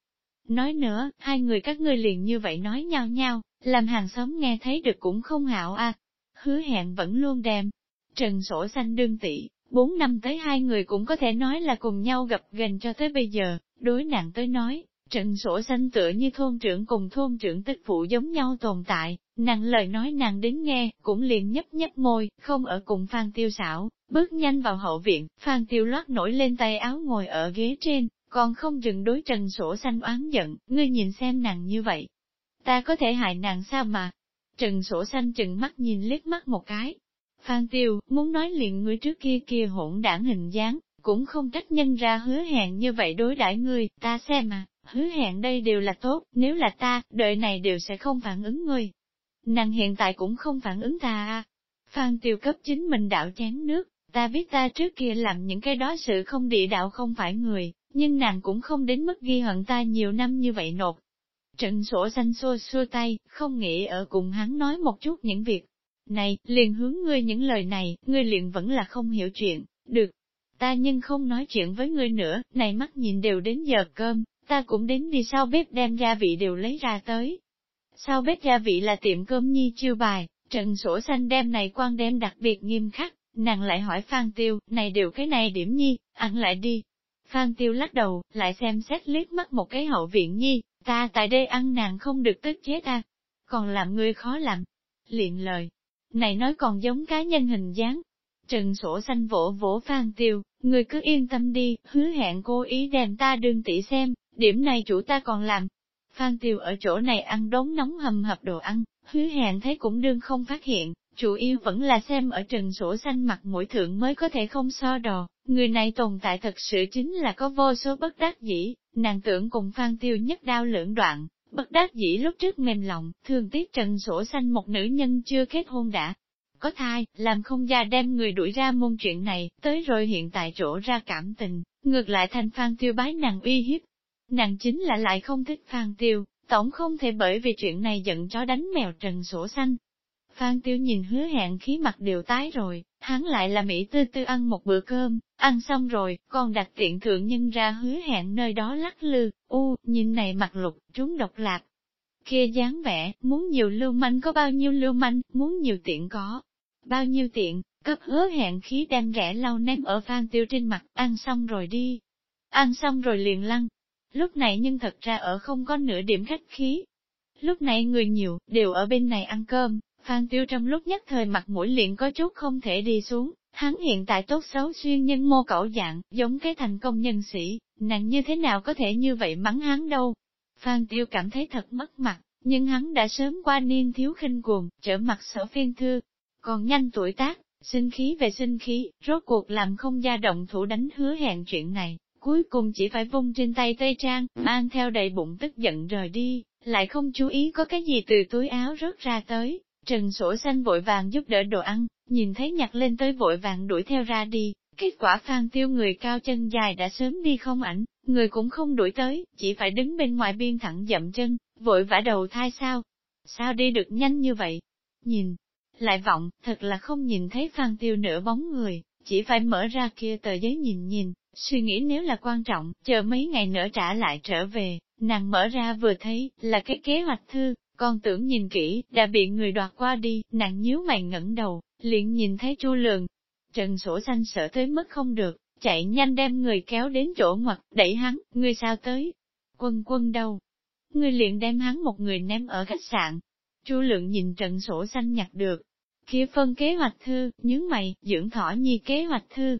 Nói nữa, hai người các ngươi liền như vậy nói nhau nhau, làm hàng xóm nghe thấy được cũng không hảo A. Hứa hẹn vẫn luôn đem. Trần sổ xanh đương tỷ, bốn năm tới hai người cũng có thể nói là cùng nhau gặp gần cho tới bây giờ, đối nạn tới nói, Trần sổ xanh tựa như thôn trưởng cùng thôn trưởng tức phụ giống nhau tồn tại, nàng lời nói nàng đến nghe, cũng liền nhấp nhấp môi, không ở cùng Phan Tiêu xảo, bước nhanh vào hậu viện, Phan Tiêu lót nổi lên tay áo ngồi ở ghế trên, còn không dừng đối trần sổ xanh oán giận, ngươi nhìn xem nàng như vậy. Ta có thể hại nàng sao mà? Trần sổ xanh chừng mắt nhìn liếc mắt một cái. Phan Tiêu, muốn nói liền ngươi trước kia kia hỗn đảng hình dáng, cũng không trách nhân ra hứa hẹn như vậy đối đãi ngươi, ta xem mà, hứa hẹn đây đều là tốt, nếu là ta, đợi này đều sẽ không phản ứng ngươi. Nàng hiện tại cũng không phản ứng ta à. Phan tiêu cấp chính mình đạo chén nước, ta biết ta trước kia làm những cái đó sự không địa đạo không phải người, nhưng nàng cũng không đến mức ghi hận ta nhiều năm như vậy nột. Trận sổ xanh xua xua tay, không nghĩ ở cùng hắn nói một chút những việc. Này, liền hướng ngươi những lời này, ngươi liền vẫn là không hiểu chuyện, được. Ta nhưng không nói chuyện với ngươi nữa, này mắt nhìn đều đến giờ cơm, ta cũng đến đi sau bếp đem gia vị đều lấy ra tới. Sau bếp gia vị là tiệm cơm nhi chiêu bài, trần sổ xanh đem này quan đem đặc biệt nghiêm khắc, nàng lại hỏi Phan Tiêu, này đều cái này điểm nhi, ăn lại đi. Phan Tiêu lắc đầu, lại xem xét liếc mắt một cái hậu viện nhi, ta tại đây ăn nàng không được tức chết ta còn làm ngươi khó làm. Liện lời, này nói còn giống cá nhân hình dáng. Trần sổ xanh vỗ vỗ Phan Tiêu, người cứ yên tâm đi, hứa hẹn cô ý đem ta đương tỷ xem, Điểm này chủ ta còn làm. Phan Tiêu ở chỗ này ăn đống nóng hầm hập đồ ăn, hứa hẹn thấy cũng đương không phát hiện, chủ yếu vẫn là xem ở trần sổ xanh mặt mũi thượng mới có thể không so đò. Người này tồn tại thật sự chính là có vô số bất đắc dĩ, nàng tưởng cùng Phan Tiêu nhất đao lưỡng đoạn, bất đắc dĩ lúc trước mềm lòng, thường tiếc trần sổ xanh một nữ nhân chưa kết hôn đã. Có thai, làm không gia đem người đuổi ra môn chuyện này, tới rồi hiện tại chỗ ra cảm tình, ngược lại thành Phan Tiêu bái nàng uy hiếp, Nàng chính là lại không thích Phan Tiêu, tổng không thể bởi vì chuyện này giận chó đánh mèo trần sổ xanh. Phan Tiêu nhìn hứa hẹn khí mặt đều tái rồi, hắn lại là Mỹ tư tư ăn một bữa cơm, ăn xong rồi, còn đặt tiện thượng nhân ra hứa hẹn nơi đó lắc lư, u, nhìn này mặt lục, trúng độc lạc. Kia dáng vẻ, muốn nhiều lưu manh có bao nhiêu lưu manh, muốn nhiều tiện có. Bao nhiêu tiện, cấp hứa hẹn khí đem rẻ lau ném ở Phan Tiêu trên mặt, ăn xong rồi đi. Ăn xong rồi liền lăn, lúc này nhưng thật ra ở không có nửa điểm khách khí. Lúc này người nhiều, đều ở bên này ăn cơm, Phan Tiêu trong lúc nhất thời mặt mũi liền có chút không thể đi xuống, hắn hiện tại tốt xấu xuyên nhân mô cẩu dạng, giống cái thành công nhân sĩ, nàng như thế nào có thể như vậy mắng hắn đâu. Phan Tiêu cảm thấy thật mất mặt, nhưng hắn đã sớm qua niên thiếu khinh cuồng, trở mặt sở phiên thư, còn nhanh tuổi tác, sinh khí về sinh khí, rốt cuộc làm không gia động thủ đánh hứa hẹn chuyện này, cuối cùng chỉ phải vung trên tay Tây Trang, mang theo đầy bụng tức giận rời đi, lại không chú ý có cái gì từ túi áo rớt ra tới. Trần sổ xanh vội vàng giúp đỡ đồ ăn, nhìn thấy nhặt lên tới vội vàng đuổi theo ra đi, kết quả phan tiêu người cao chân dài đã sớm đi không ảnh, người cũng không đuổi tới, chỉ phải đứng bên ngoài biên thẳng dậm chân, vội vã đầu thai sao? Sao đi được nhanh như vậy? Nhìn, lại vọng, thật là không nhìn thấy phan tiêu nửa bóng người, chỉ phải mở ra kia tờ giấy nhìn nhìn, suy nghĩ nếu là quan trọng, chờ mấy ngày nữa trả lại trở về, nàng mở ra vừa thấy, là cái kế hoạch thư, con tưởng nhìn kỹ, đã bị người đoạt qua đi, nàng nhíu mày ngẩng đầu, liền nhìn thấy chu lường. Trần sổ xanh sợ tới mức không được, chạy nhanh đem người kéo đến chỗ ngoặt, đẩy hắn, người sao tới? Quân quân đâu? Người liền đem hắn một người ném ở khách sạn. Chu lượng nhìn trần sổ xanh nhặt được. Kia phân kế hoạch thư, nhướng mày, dưỡng thỏ nhi kế hoạch thư.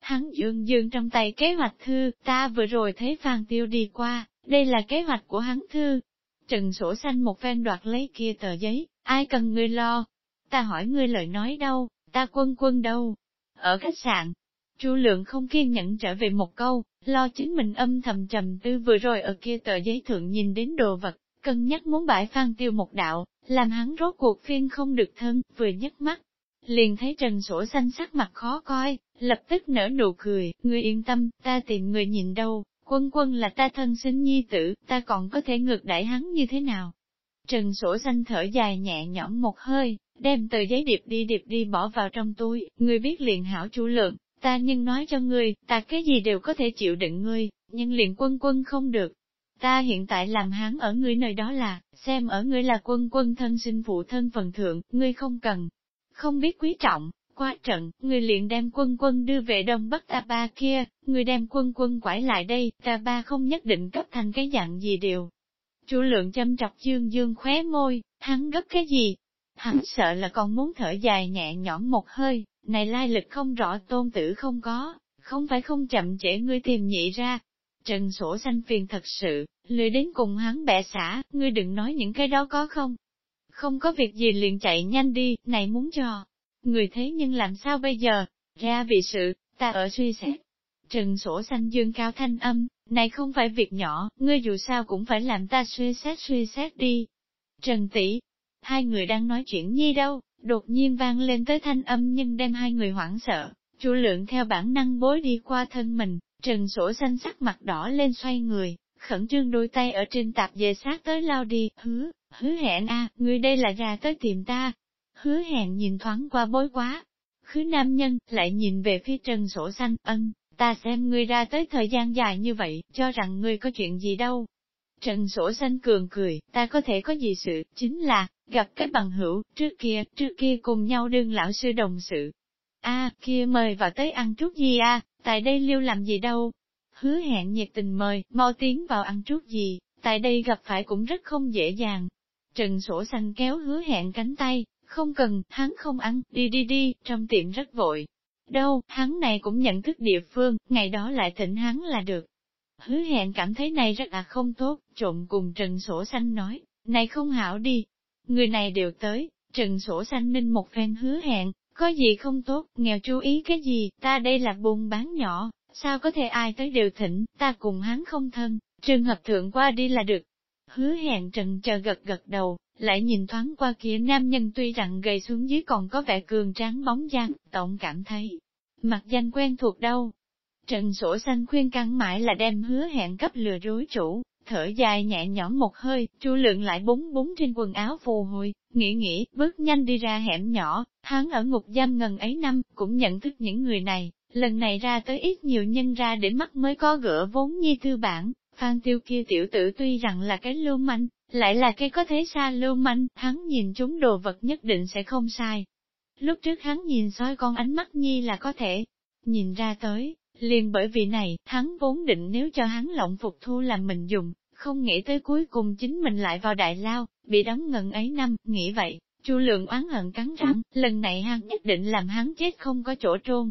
Hắn dương dương trong tay kế hoạch thư, ta vừa rồi thấy Phan Tiêu đi qua, đây là kế hoạch của hắn thư. Trần sổ xanh một phen đoạt lấy kia tờ giấy, ai cần ngươi lo, ta hỏi ngươi lời nói đâu, ta quân quân đâu? Ở khách sạn, Chu lượng không kiên nhẫn trở về một câu, lo chính mình âm thầm trầm tư vừa rồi ở kia tờ giấy thượng nhìn đến đồ vật, cân nhắc muốn bãi phan tiêu một đạo, làm hắn rốt cuộc phiên không được thân, vừa nhấc mắt. Liền thấy trần sổ xanh sắc mặt khó coi, lập tức nở nụ cười, ngươi yên tâm, ta tìm người nhìn đâu, quân quân là ta thân sinh nhi tử, ta còn có thể ngược đãi hắn như thế nào? Trần sổ xanh thở dài nhẹ nhõm một hơi, đem tờ giấy điệp đi điệp đi bỏ vào trong túi, người biết liền hảo chủ lượng, ta nhưng nói cho ngươi, ta cái gì đều có thể chịu đựng ngươi, nhưng liền quân quân không được. Ta hiện tại làm hắn ở ngươi nơi đó là, xem ở ngươi là quân quân thân sinh phụ thân phần thượng, ngươi không cần, không biết quý trọng, qua trận, người liền đem quân quân đưa về đông bắc ta ba kia, người đem quân quân quải lại đây, ta ba không nhất định cấp thành cái dạng gì đều. Chủ lượng châm trọc dương dương khóe môi, hắn gấp cái gì, Hắn sợ là còn muốn thở dài nhẹ nhõm một hơi, này lai lịch không rõ tôn tử không có, không phải không chậm trễ ngươi tìm nhị ra. Trần sổ xanh phiền thật sự, lười đến cùng hắn bẻ xả, ngươi đừng nói những cái đó có không. Không có việc gì liền chạy nhanh đi, này muốn cho. Người thế nhưng làm sao bây giờ, ra vì sự, ta ở suy xét. Trần sổ xanh dương cao thanh âm, này không phải việc nhỏ, ngươi dù sao cũng phải làm ta suy xét suy xét đi. Trần tỷ, Hai người đang nói chuyện nhi đâu, đột nhiên vang lên tới thanh âm nhưng đem hai người hoảng sợ. Chu lượng theo bản năng bối đi qua thân mình, trần sổ xanh sắc mặt đỏ lên xoay người, khẩn trương đôi tay ở trên tạp về sát tới lao đi, hứa, hứa hẹn a à, người đây là ra tới tìm ta. Hứa hẹn nhìn thoáng qua bối quá. Khứ nam nhân, lại nhìn về phía trần sổ xanh, ân, ta xem ngươi ra tới thời gian dài như vậy, cho rằng ngươi có chuyện gì đâu. Trần sổ xanh cường cười, ta có thể có gì sự, chính là, Gặp cái bằng hữu, trước kia, trước kia cùng nhau đương lão sư đồng sự. a kia mời vào tới ăn chút gì a tại đây lưu làm gì đâu. Hứa hẹn nhiệt tình mời, mau tiến vào ăn chút gì, tại đây gặp phải cũng rất không dễ dàng. Trần sổ xanh kéo hứa hẹn cánh tay, không cần, hắn không ăn, đi đi đi, trong tiệm rất vội. Đâu, hắn này cũng nhận thức địa phương, ngày đó lại thỉnh hắn là được. Hứa hẹn cảm thấy này rất là không tốt, trộn cùng Trần Sổ Xanh nói, này không hảo đi, Người này đều tới, trần sổ xanh minh một phen hứa hẹn, có gì không tốt, nghèo chú ý cái gì, ta đây là buôn bán nhỏ, sao có thể ai tới đều thỉnh, ta cùng hắn không thân, trường hợp thượng qua đi là được. Hứa hẹn trần chờ gật gật đầu, lại nhìn thoáng qua kia nam nhân tuy rằng gầy xuống dưới còn có vẻ cường tráng bóng dáng, tổng cảm thấy, mặt danh quen thuộc đâu. Trần sổ xanh khuyên căng mãi là đem hứa hẹn cấp lừa rối chủ, thở dài nhẹ nhõm một hơi, chu lượng lại búng búng trên quần áo phù hồi, nghĩ nghĩ, bước nhanh đi ra hẻm nhỏ, hắn ở ngục giam ngần ấy năm, cũng nhận thức những người này, lần này ra tới ít nhiều nhân ra để mắt mới có gỡ vốn nhi thư bản, phan tiêu kia tiểu tử tuy rằng là cái lưu manh, lại là cái có thế xa lưu manh, hắn nhìn chúng đồ vật nhất định sẽ không sai. Lúc trước hắn nhìn soi con ánh mắt nhi là có thể nhìn ra tới, Liền bởi vì này, hắn vốn định nếu cho hắn lộng phục thu làm mình dùng, không nghĩ tới cuối cùng chính mình lại vào đại lao, bị đóng ngần ấy năm, nghĩ vậy. Chu lượng oán hận cắn răng, lần này hắn nhất định làm hắn chết không có chỗ trôn.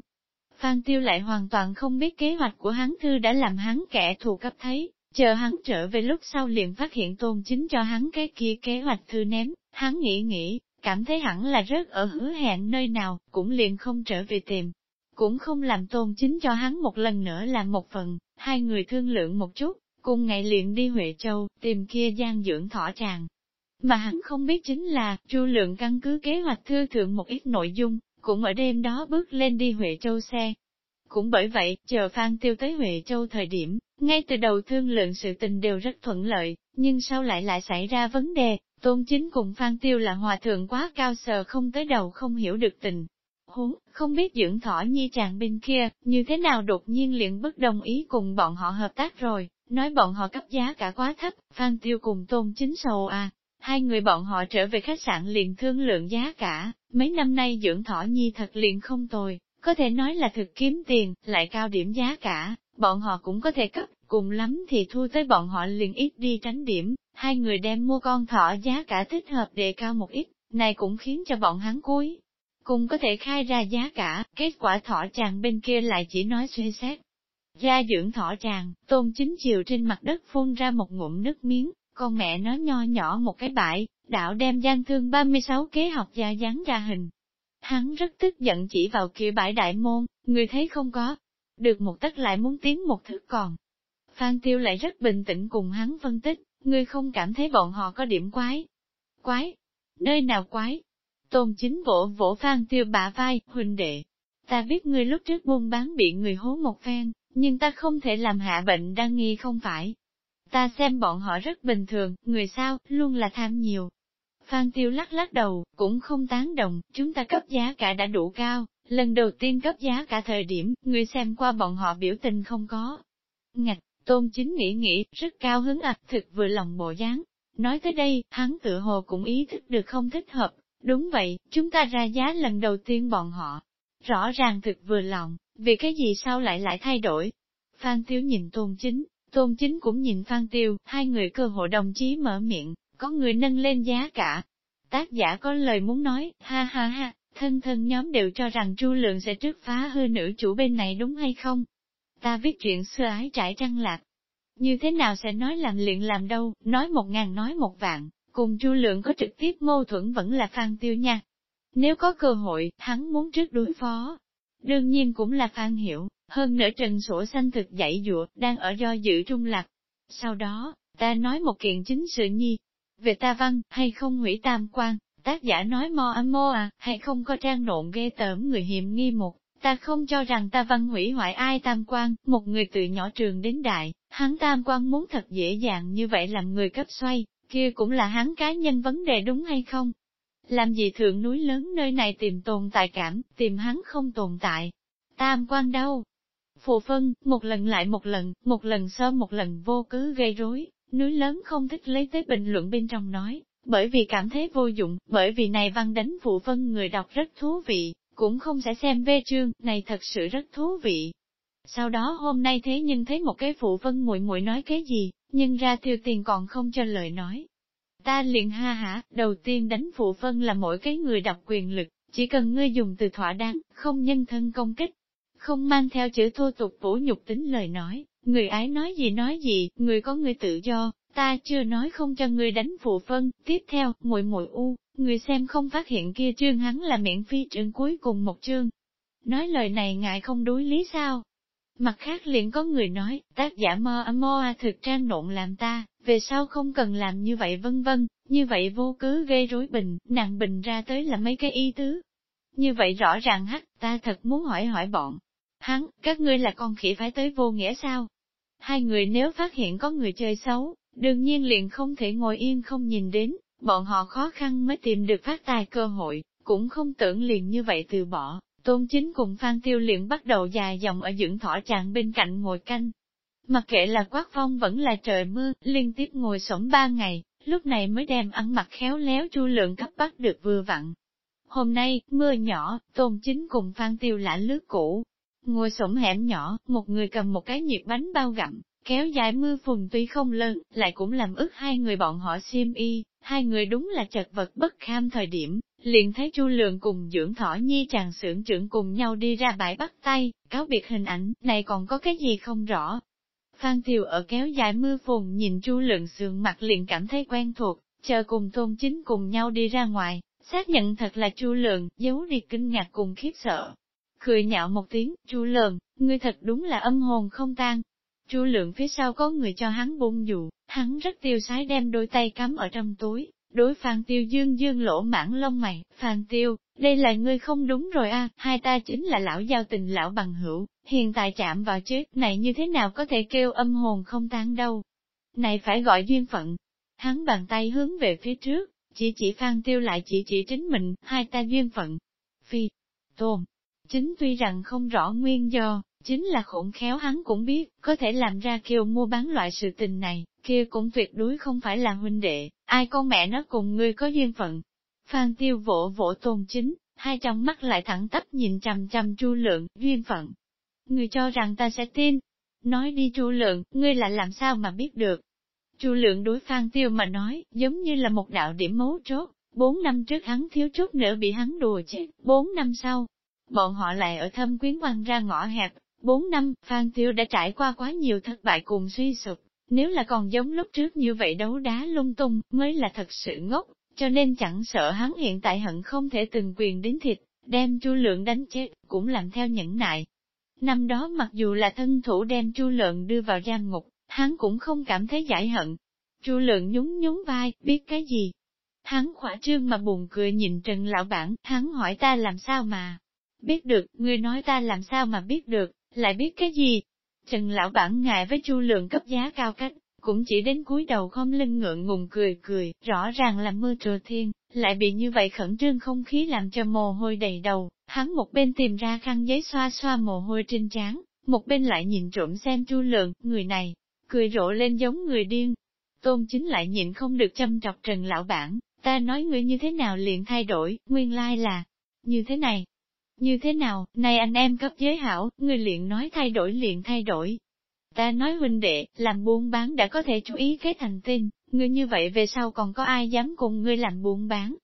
Phan Tiêu lại hoàn toàn không biết kế hoạch của hắn thư đã làm hắn kẻ thù cấp thấy, chờ hắn trở về lúc sau liền phát hiện tôn chính cho hắn cái kia kế hoạch thư ném, hắn nghĩ nghĩ, cảm thấy hẳn là rớt ở hứa hẹn nơi nào, cũng liền không trở về tìm. Cũng không làm tôn chính cho hắn một lần nữa làm một phần, hai người thương lượng một chút, cùng ngày liền đi Huệ Châu, tìm kia gian dưỡng thỏ tràng. Mà hắn không biết chính là, Chu Lượng căn cứ kế hoạch thư thượng một ít nội dung, cũng ở đêm đó bước lên đi Huệ Châu xe. Cũng bởi vậy, chờ Phan Tiêu tới Huệ Châu thời điểm, ngay từ đầu thương lượng sự tình đều rất thuận lợi, nhưng sau lại lại xảy ra vấn đề, tôn chính cùng Phan Tiêu là hòa thượng quá cao sờ không tới đầu không hiểu được tình. Huống, không biết dưỡng thỏ nhi chàng bên kia, như thế nào đột nhiên liền bất đồng ý cùng bọn họ hợp tác rồi, nói bọn họ cấp giá cả quá thấp, Phan Tiêu cùng tôn chính sầu à, Hai người bọn họ trở về khách sạn liền thương lượng giá cả, mấy năm nay dưỡng thỏ nhi thật liền không tồi, có thể nói là thực kiếm tiền, lại cao điểm giá cả, bọn họ cũng có thể cấp, cùng lắm thì thu tới bọn họ liền ít đi tránh điểm, hai người đem mua con thỏ giá cả thích hợp đề cao một ít, này cũng khiến cho bọn hắn cuối. Cùng có thể khai ra giá cả, kết quả thỏ chàng bên kia lại chỉ nói suy xét. Ra dưỡng thỏ chàng, tôn chính chiều trên mặt đất phun ra một ngụm nước miếng, con mẹ nó nho nhỏ một cái bãi, đạo đem gian thương 36 kế học gia dán ra hình. Hắn rất tức giận chỉ vào kia bãi đại môn, người thấy không có. Được một tất lại muốn tiến một thước còn. Phan Tiêu lại rất bình tĩnh cùng hắn phân tích, ngươi không cảm thấy bọn họ có điểm quái. Quái? Nơi nào quái? Tôn chính vỗ vỗ Phan Tiêu bả vai, huynh đệ. Ta biết ngươi lúc trước buôn bán bị người hố một phen, nhưng ta không thể làm hạ bệnh đang nghi không phải, Ta xem bọn họ rất bình thường, người sao, luôn là tham nhiều. Phan Tiêu lắc lắc đầu, cũng không tán đồng, chúng ta cấp giá cả đã đủ cao, lần đầu tiên cấp giá cả thời điểm, người xem qua bọn họ biểu tình không có. Ngạch, tôn chính nghĩ nghĩ, rất cao hứng ạch thực vừa lòng bộ dáng. Nói tới đây, hắn tự hồ cũng ý thức được không thích hợp, đúng vậy, chúng ta ra giá lần đầu tiên bọn họ. Rõ ràng thực vừa lòng, vì cái gì sao lại lại thay đổi? Phan Tiêu nhìn tôn chính, Tôn chính cũng nhìn Phan Tiêu, hai người cơ hội đồng chí mở miệng, có người nâng lên giá cả. Tác giả có lời muốn nói, ha ha ha, thân thân nhóm đều cho rằng Chu Lượng sẽ trước phá hư nữ chủ bên này đúng hay không? Ta viết chuyện xưa ái trải trăng lạc. Như thế nào sẽ nói làm luyện làm đâu, nói một ngàn nói một vạn, cùng Chu Lượng có trực tiếp mâu thuẫn vẫn là Phan Tiêu nha. Nếu có cơ hội, hắn muốn trước đối phó. Đương nhiên cũng là Phan Hiểu, hơn nữa trần sổ xanh thực dạy dụa, đang ở do dự trung lạc. Sau đó, ta nói một kiện chính sự nhi. Về ta văn, hay không hủy tam quan, tác giả nói mo âm mo à, hay không có trang nộn ghê tởm người hiểm nghi một. Ta không cho rằng ta văn hủy hoại ai tam quan, một người từ nhỏ trường đến đại, hắn tam quan muốn thật dễ dàng như vậy làm người cấp xoay, kia cũng là hắn cá nhân vấn đề đúng hay không? Làm gì thượng núi lớn nơi này tìm tồn tại cảm, tìm hắn không tồn tại. Tam quan đâu, Phù phân, một lần lại một lần, một lần sơ một lần vô cứ gây rối, núi lớn không thích lấy tới bình luận bên trong nói, bởi vì cảm thấy vô dụng, bởi vì này văn đánh phụ vân người đọc rất thú vị, cũng không sẽ xem vê chương, này thật sự rất thú vị. Sau đó hôm nay thế nhưng thấy một cái phụ vân muội muội nói cái gì, nhưng ra tiêu tiền còn không cho lời nói. Ta liền ha hả, đầu tiên đánh phụ vân là mỗi cái người đọc quyền lực, chỉ cần ngươi dùng từ thỏa đáng, không nhân thân công kích, không mang theo chữ thô tục vũ nhục tính lời nói, người ái nói gì nói gì, người có người tự do, ta chưa nói không cho người đánh phụ phân, tiếp theo, muội muội u, người xem không phát hiện kia chương hắn là miễn phi chương cuối cùng một chương. Nói lời này ngại không đối lý sao? Mặt khác liền có người nói, tác giả mơ a mơ thực trang nộn làm ta, về sau không cần làm như vậy vân vân, như vậy vô cứ gây rối bình, nàng bình ra tới là mấy cái y tứ. Như vậy rõ ràng hắc, ta thật muốn hỏi hỏi bọn, Hắn, các ngươi là con khỉ phải tới vô nghĩa sao? Hai người nếu phát hiện có người chơi xấu, đương nhiên liền không thể ngồi yên không nhìn đến, bọn họ khó khăn mới tìm được phát tài cơ hội, cũng không tưởng liền như vậy từ bỏ. Tôn chính cùng Phan Tiêu liền bắt đầu dài dòng ở dưỡng thỏ chàng bên cạnh ngồi canh. Mặc kệ là quát phong vẫn là trời mưa, liên tiếp ngồi sống ba ngày, lúc này mới đem ăn mặc khéo léo chu lượng cấp bắt được vừa vặn. Hôm nay, mưa nhỏ, tôn chính cùng Phan Tiêu lã lướt cũ, ngồi sổng hẻm nhỏ, một người cầm một cái nhiệt bánh bao gặm, kéo dài mưa phùn tuy không lớn, lại cũng làm ức hai người bọn họ xiêm y, hai người đúng là chật vật bất kham thời điểm, liền thấy Chu Lượng cùng dưỡng thỏ nhi chàng sưởng trưởng cùng nhau đi ra bãi bắt tay, cáo biệt hình ảnh, này còn có cái gì không rõ. Phan Tiều ở kéo dài mưa phùn nhìn Chu Lượng sườn mặt liền cảm thấy quen thuộc, chờ cùng tôn chính cùng nhau đi ra ngoài, xác nhận thật là Chu Lượng, giấu đi kinh ngạc cùng khiếp sợ. Cười nhạo một tiếng, Chu lợn, ngươi thật đúng là âm hồn không tan. Chu Lượng phía sau có người cho hắn bung dụ, hắn rất tiêu sái đem đôi tay cắm ở trong túi, đối Phan Tiêu dương dương lỗ mãn lông mày, Phan Tiêu, đây là ngươi không đúng rồi a, hai ta chính là lão giao tình lão bằng hữu, hiện tại chạm vào chết này như thế nào có thể kêu âm hồn không tan đâu. Này phải gọi duyên phận. Hắn bàn tay hướng về phía trước, chỉ chỉ Phan Tiêu lại chỉ chỉ chính mình, hai ta duyên phận. Phi, tôm, chính tuy rằng không rõ nguyên do, chính là khổng khéo hắn cũng biết, có thể làm ra kêu mua bán loại sự tình này, kia cũng tuyệt đối không phải là huynh đệ, ai con mẹ nó cùng ngươi có duyên phận. Phan tiêu vỗ vỗ tôn chính, hai trong mắt lại thẳng tắp nhìn chằm chằm chu lượng, duyên phận. Ngươi cho rằng ta sẽ tin. Nói đi chu lượng, ngươi là làm sao mà biết được. Chu lượng đối Phan tiêu mà nói, giống như là một đạo điểm mấu chốt. Bốn năm trước hắn thiếu chút nữa bị hắn đùa chết, bốn năm sau, bọn họ lại ở thâm quyến quăng ra ngõ hẹp. Bốn năm, Phan Tiêu đã trải qua quá nhiều thất bại cùng suy sụp, nếu là còn giống lúc trước như vậy đấu đá lung tung, mới là thật sự ngốc, cho nên chẳng sợ hắn hiện tại hận không thể từng quyền đến thịt, đem chu lượng đánh chết, cũng làm theo nhẫn nại. Năm đó mặc dù là thân thủ đem chu lượng đưa vào giam ngục, hắn cũng không cảm thấy giải hận. chu lượng nhún nhún vai, biết cái gì? Hắn khỏa trương mà buồn cười nhìn Trần Lão Bản, hắn hỏi ta làm sao mà. Biết được, ngươi nói ta làm sao mà biết được, lại biết cái gì? Trần lão bản ngại với chu lượng cấp giá cao cách, cũng chỉ đến cúi đầu không lưng ngượng ngùng cười cười, rõ ràng là mưa trừa thiên, lại bị như vậy khẩn trương không khí làm cho mồ hôi đầy đầu, hắn một bên tìm ra khăn giấy xoa xoa mồ hôi trên trán, một bên lại nhìn trộm xem chu lượng, người này, cười rộ lên giống người điên. Tôn chính lại nhịn không được châm trọc trần lão bản, ta nói ngươi như thế nào liền thay đổi, nguyên lai là, như thế này, như thế nào, này anh em cấp giới hảo, người liền nói thay đổi liền thay đổi. Ta nói huynh đệ, làm buôn bán đã có thể chú ý cái thành tin, người như vậy về sau còn có ai dám cùng ngươi làm buôn bán.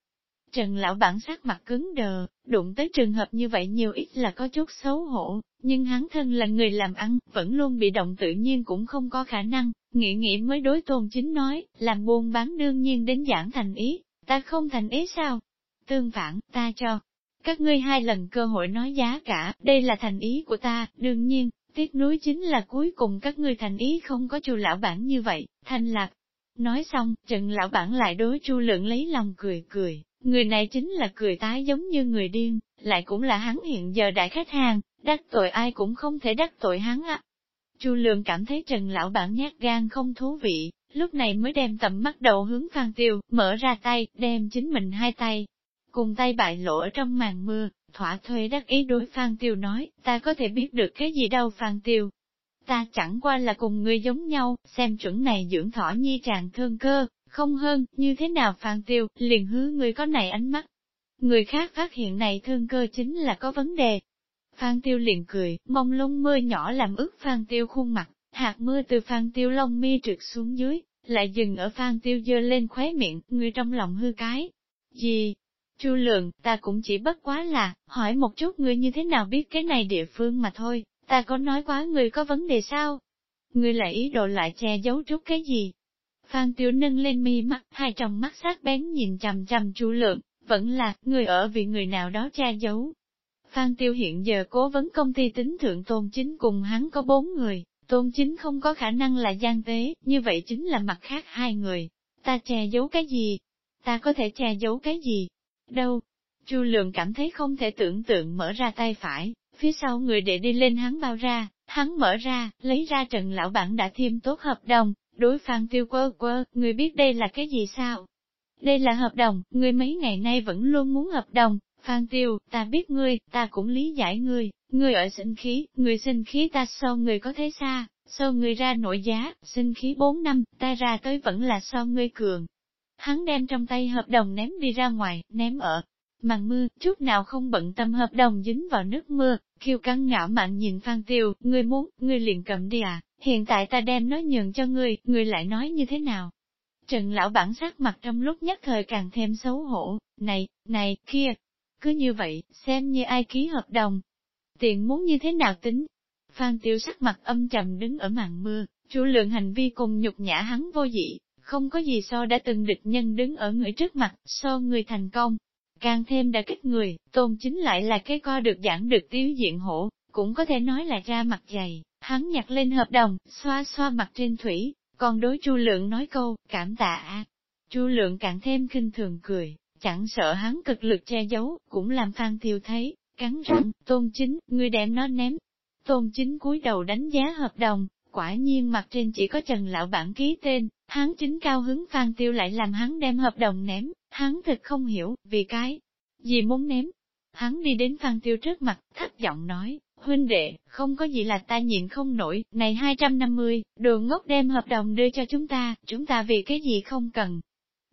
Trần lão bản sắc mặt cứng đờ, đụng tới trường hợp như vậy nhiều ít là có chút xấu hổ, nhưng hắn thân là người làm ăn, vẫn luôn bị động tự nhiên cũng không có khả năng, nghĩ nghĩ mới đối tôn chính nói, làm buôn bán đương nhiên đến giảng thành ý, ta không thành ý sao? Tương phản, ta cho, các ngươi hai lần cơ hội nói giá cả, đây là thành ý của ta, đương nhiên, tiếc núi chính là cuối cùng các ngươi thành ý không có chu lão bản như vậy, thanh lạc. Nói xong, Trần lão bản lại đối chu lượng lấy lòng cười cười, người này chính là cười tái giống như người điên, lại cũng là hắn hiện giờ đại khách hàng, đắc tội ai cũng không thể đắc tội hắn ạ. Chu lượng cảm thấy Trần lão bản nhát gan không thú vị, lúc này mới đem tầm mắt đầu hướng Phan Tiêu, mở ra tay, đem chính mình hai tay, cùng tay bại lộ ở trong màn mưa, thỏa thuê đắc ý đối Phan Tiêu nói, ta có thể biết được cái gì đâu Phan Tiêu. Ta chẳng qua là cùng người giống nhau, xem chuẩn này dưỡng thỏ nhi tràn thương cơ, không hơn, như thế nào Phan Tiêu, liền hứa người có này ánh mắt. Người khác phát hiện này thương cơ chính là có vấn đề. Phan Tiêu liền cười, mong lung mưa nhỏ làm ướt Phan Tiêu khuôn mặt, hạt mưa từ Phan Tiêu lông mi trượt xuống dưới, lại dừng ở Phan Tiêu dơ lên khóe miệng, người trong lòng hư cái. Gì, Chu lượng, ta cũng chỉ bất quá là, hỏi một chút ngươi như thế nào biết cái này địa phương mà thôi, ta có nói quá ngươi có vấn đề sao? Ngươi lại ý đồ lại che giấu chút cái gì? Phan Tiêu nâng lên mi mắt, hai trong mắt sắc bén nhìn chằm chằm Chu lượng, vẫn là, người ở vì người nào đó che giấu. Phan Tiêu hiện giờ cố vấn công ty tính thượng tôn chính cùng hắn có bốn người, tôn chính không có khả năng là gian tế, như vậy chính là mặt khác hai người. Ta che giấu cái gì? Ta có thể che giấu cái gì? Đâu? Chu lượng cảm thấy không thể tưởng tượng mở ra tay phải, phía sau người để đi lên hắn bao ra, hắn mở ra, lấy ra trần lão bản đã thêm tốt hợp đồng, đối phan tiêu quơ quơ, người biết đây là cái gì sao? Đây là hợp đồng, người mấy ngày nay vẫn luôn muốn hợp đồng, Phan Tiêu, ta biết ngươi, ta cũng lý giải ngươi, ngươi ở sinh khí, người sinh khí ta so người có thế xa, so người ra nội giá, sinh khí 4 năm, ta ra tới vẫn là so ngươi cường, Hắn đem trong tay hợp đồng ném đi ra ngoài, ném ở Màn mưa, chút nào không bận tâm hợp đồng dính vào nước mưa, khiêu căng ngạo mạn nhìn Phan Tiêu, ngươi muốn, ngươi liền cầm đi à, hiện tại ta đem nó nhường cho ngươi, ngươi lại nói như thế nào? Trần lão bản sắc mặt trong lúc nhất thời càng thêm xấu hổ, này, này, kia, cứ như vậy, xem như ai ký hợp đồng. Tiền muốn như thế nào tính? Phan Tiêu sắc mặt âm trầm đứng ở màn mưa, chủ lượng hành vi cùng nhục nhã hắn vô dị, không có gì so đã từng địch nhân đứng ở người trước mặt, so người thành công. Càng thêm đã kích người, tôn chính lại là cái co được giảng được tiếu diện hổ, cũng có thể nói là ra mặt dày, hắn nhặt lên hợp đồng, xoa xoa mặt trên thủy, còn đối chu lượng nói câu, cảm tạ. chu lượng càng thêm kinh thường cười, chẳng sợ hắn cực lực che giấu, cũng làm Phan Tiêu thấy, cắn răng, tôn chính, ngươi đem nó ném. Tôn chính cúi đầu đánh giá hợp đồng, quả nhiên mặt trên chỉ có Trần Lão Bản ký tên, hắn chính cao hứng Phan Tiêu lại làm hắn đem hợp đồng ném, hắn thật không hiểu, vì cái gì muốn ném. Hắn đi đến Phan Tiêu trước mặt, thất giọng nói, huynh đệ, không có gì là ta nhịn không nổi, này 250, đồ ngốc đem hợp đồng đưa cho chúng ta, chúng ta vì cái gì không cần,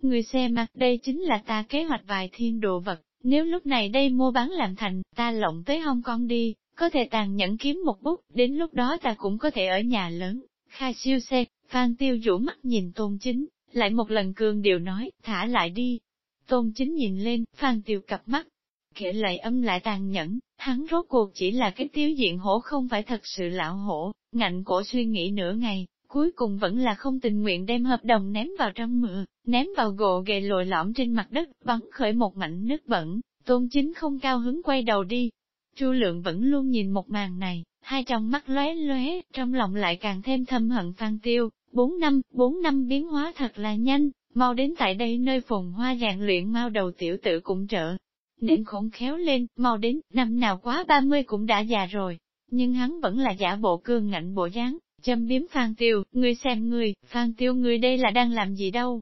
Người xem mặt đây chính là ta kế hoạch vài thiên đồ vật, nếu lúc này đây mua bán làm thành, ta lộng tới Hong Kong đi, có thể tàn nhẫn kiếm một bút, đến lúc đó ta cũng có thể ở nhà lớn. Khai siêu xe, Phan Tiêu rũ mắt nhìn Tôn Chính, lại một lần cường điều nói, thả lại đi. Tôn Chính nhìn lên, Phan Tiêu cặp mắt, kể lại âm lại tàn nhẫn, hắn rốt cuộc chỉ là cái tiêu diện hổ không phải thật sự lão hổ, ngạnh cổ suy nghĩ nửa ngày, cuối cùng vẫn là không tình nguyện đem hợp đồng ném vào trong mưa, ném vào gỗ ghề lồi lõm trên mặt đất, bắn khởi một mảnh nước bẩn, tôn chính không cao hứng quay đầu đi. Chu lượng vẫn luôn nhìn một màn này, hai trong mắt lóe lóe, trong lòng lại càng thêm thâm hận phan tiêu, bốn năm, bốn năm biến hóa thật là nhanh, mau đến tại đây nơi phồn hoa ràng luyện mau đầu tiểu tử cũng trợ. Nên khổng khéo lên, mau đến, năm nào quá ba mươi cũng đã già rồi, nhưng hắn vẫn là giả bộ cương ngạnh bộ dáng, châm biếm Phan Tiêu, ngươi xem ngươi, Phan Tiêu ngươi đây là đang làm gì đâu.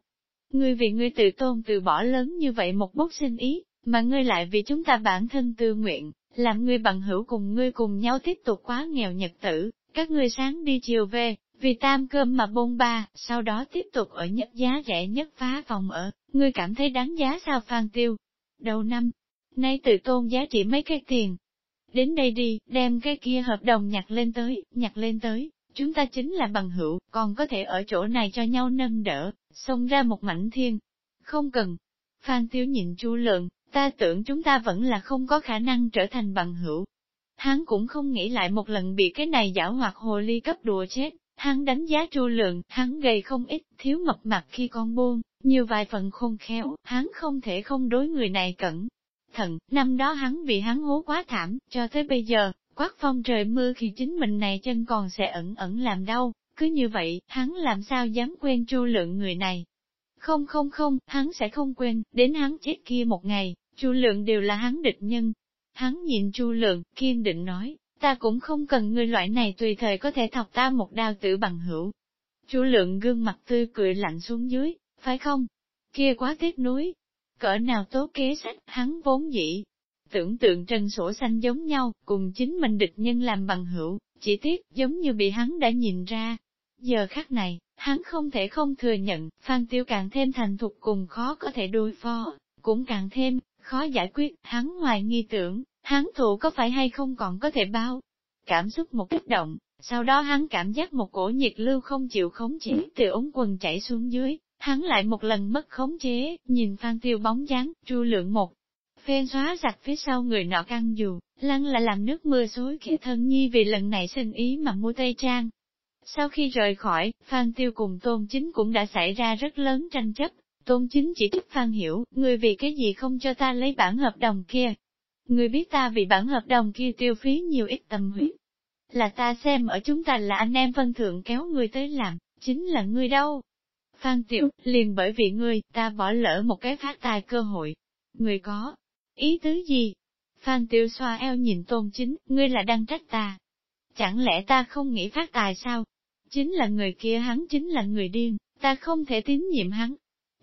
Ngươi vì ngươi tự tôn từ bỏ lớn như vậy một bút sinh ý, mà ngươi lại vì chúng ta bản thân tư nguyện, làm ngươi bằng hữu cùng ngươi cùng nhau tiếp tục quá nghèo nhật tử, các ngươi sáng đi chiều về, vì tam cơm mà bôn ba, sau đó tiếp tục ở nhất giá rẻ nhất phá phòng ở, ngươi cảm thấy đáng giá sao Phan Tiêu? Đầu năm, nay tự tôn giá trị mấy cái tiền. Đến đây đi, đem cái kia hợp đồng nhặt lên tới, nhặt lên tới, chúng ta chính là bằng hữu, còn có thể ở chỗ này cho nhau nâng đỡ, xông ra một mảnh thiên. Không cần. Phan Tiếu nhìn chu lượng, ta tưởng chúng ta vẫn là không có khả năng trở thành bằng hữu. Hắn cũng không nghĩ lại một lần bị cái này giả hoạt hồ ly cấp đùa chết, hắn đánh giá chu lượng, hắn gầy không ít, thiếu mập mặt khi con buông, nhiều vài phần khôn khéo, hắn không thể không đối người này cẩn thận, năm đó hắn bị hắn hố quá thảm, cho tới bây giờ, quát phong trời mưa khi chính mình này chân còn sẽ ẩn ẩn làm đau, cứ như vậy, hắn làm sao dám quên chu lượng người này. Không không không, hắn sẽ không quên, đến hắn chết kia một ngày, chu lượng đều là hắn địch nhân. Hắn nhìn chu lượng, kiên định nói, ta cũng không cần người loại này tùy thời có thể thọc ta một đao tử bằng hữu. Chu lượng gương mặt tươi cười lạnh xuống dưới, phải không? Kia quá tiếc núi. Cỡ nào tố kế sách, hắn vốn dĩ, Tưởng tượng trần sổ xanh giống nhau, cùng chính mình địch nhân làm bằng hữu, chỉ tiếc giống như bị hắn đã nhìn ra. Giờ khắc này, hắn không thể không thừa nhận, Phan Tiêu càng thêm thành thục cùng khó có thể đối phó, cũng càng thêm khó giải quyết, hắn ngoài nghi tưởng, hắn thụ có phải hay không còn có thể bao. Cảm xúc một kích động, sau đó hắn cảm giác một cổ nhiệt lưu không chịu khống chế từ ống quần chảy xuống dưới, hắn lại một lần mất khống chế, nhìn Phan Tiêu bóng dáng, tru lượng một Phên xóa sạch phía sau người nọ căng dù, lăng là làm nước mưa xối khẽ thân nhi vì lần này xin ý mà mua tây trang. Sau khi rời khỏi, Phan Tiêu cùng Tôn Chính cũng đã xảy ra rất lớn tranh chấp. Tôn Chính chỉ trích Phan Hiểu, người vì cái gì không cho ta lấy bản hợp đồng kia. Người biết ta vì bản hợp đồng kia tiêu phí nhiều ít tâm huyết. Là ta xem ở chúng ta là anh em phân thượng kéo người tới làm, chính là ngươi đâu. Phan Tiểu, liền bởi vì ngươi, ta bỏ lỡ một cái phát tài cơ hội. Người có, Ý tứ gì? Phan Tiêu xoa eo nhìn tôn chính, ngươi là đang trách ta. Chẳng lẽ ta không nghĩ phát tài sao? Chính là người kia hắn chính là người điên, ta không thể tín nhiệm hắn.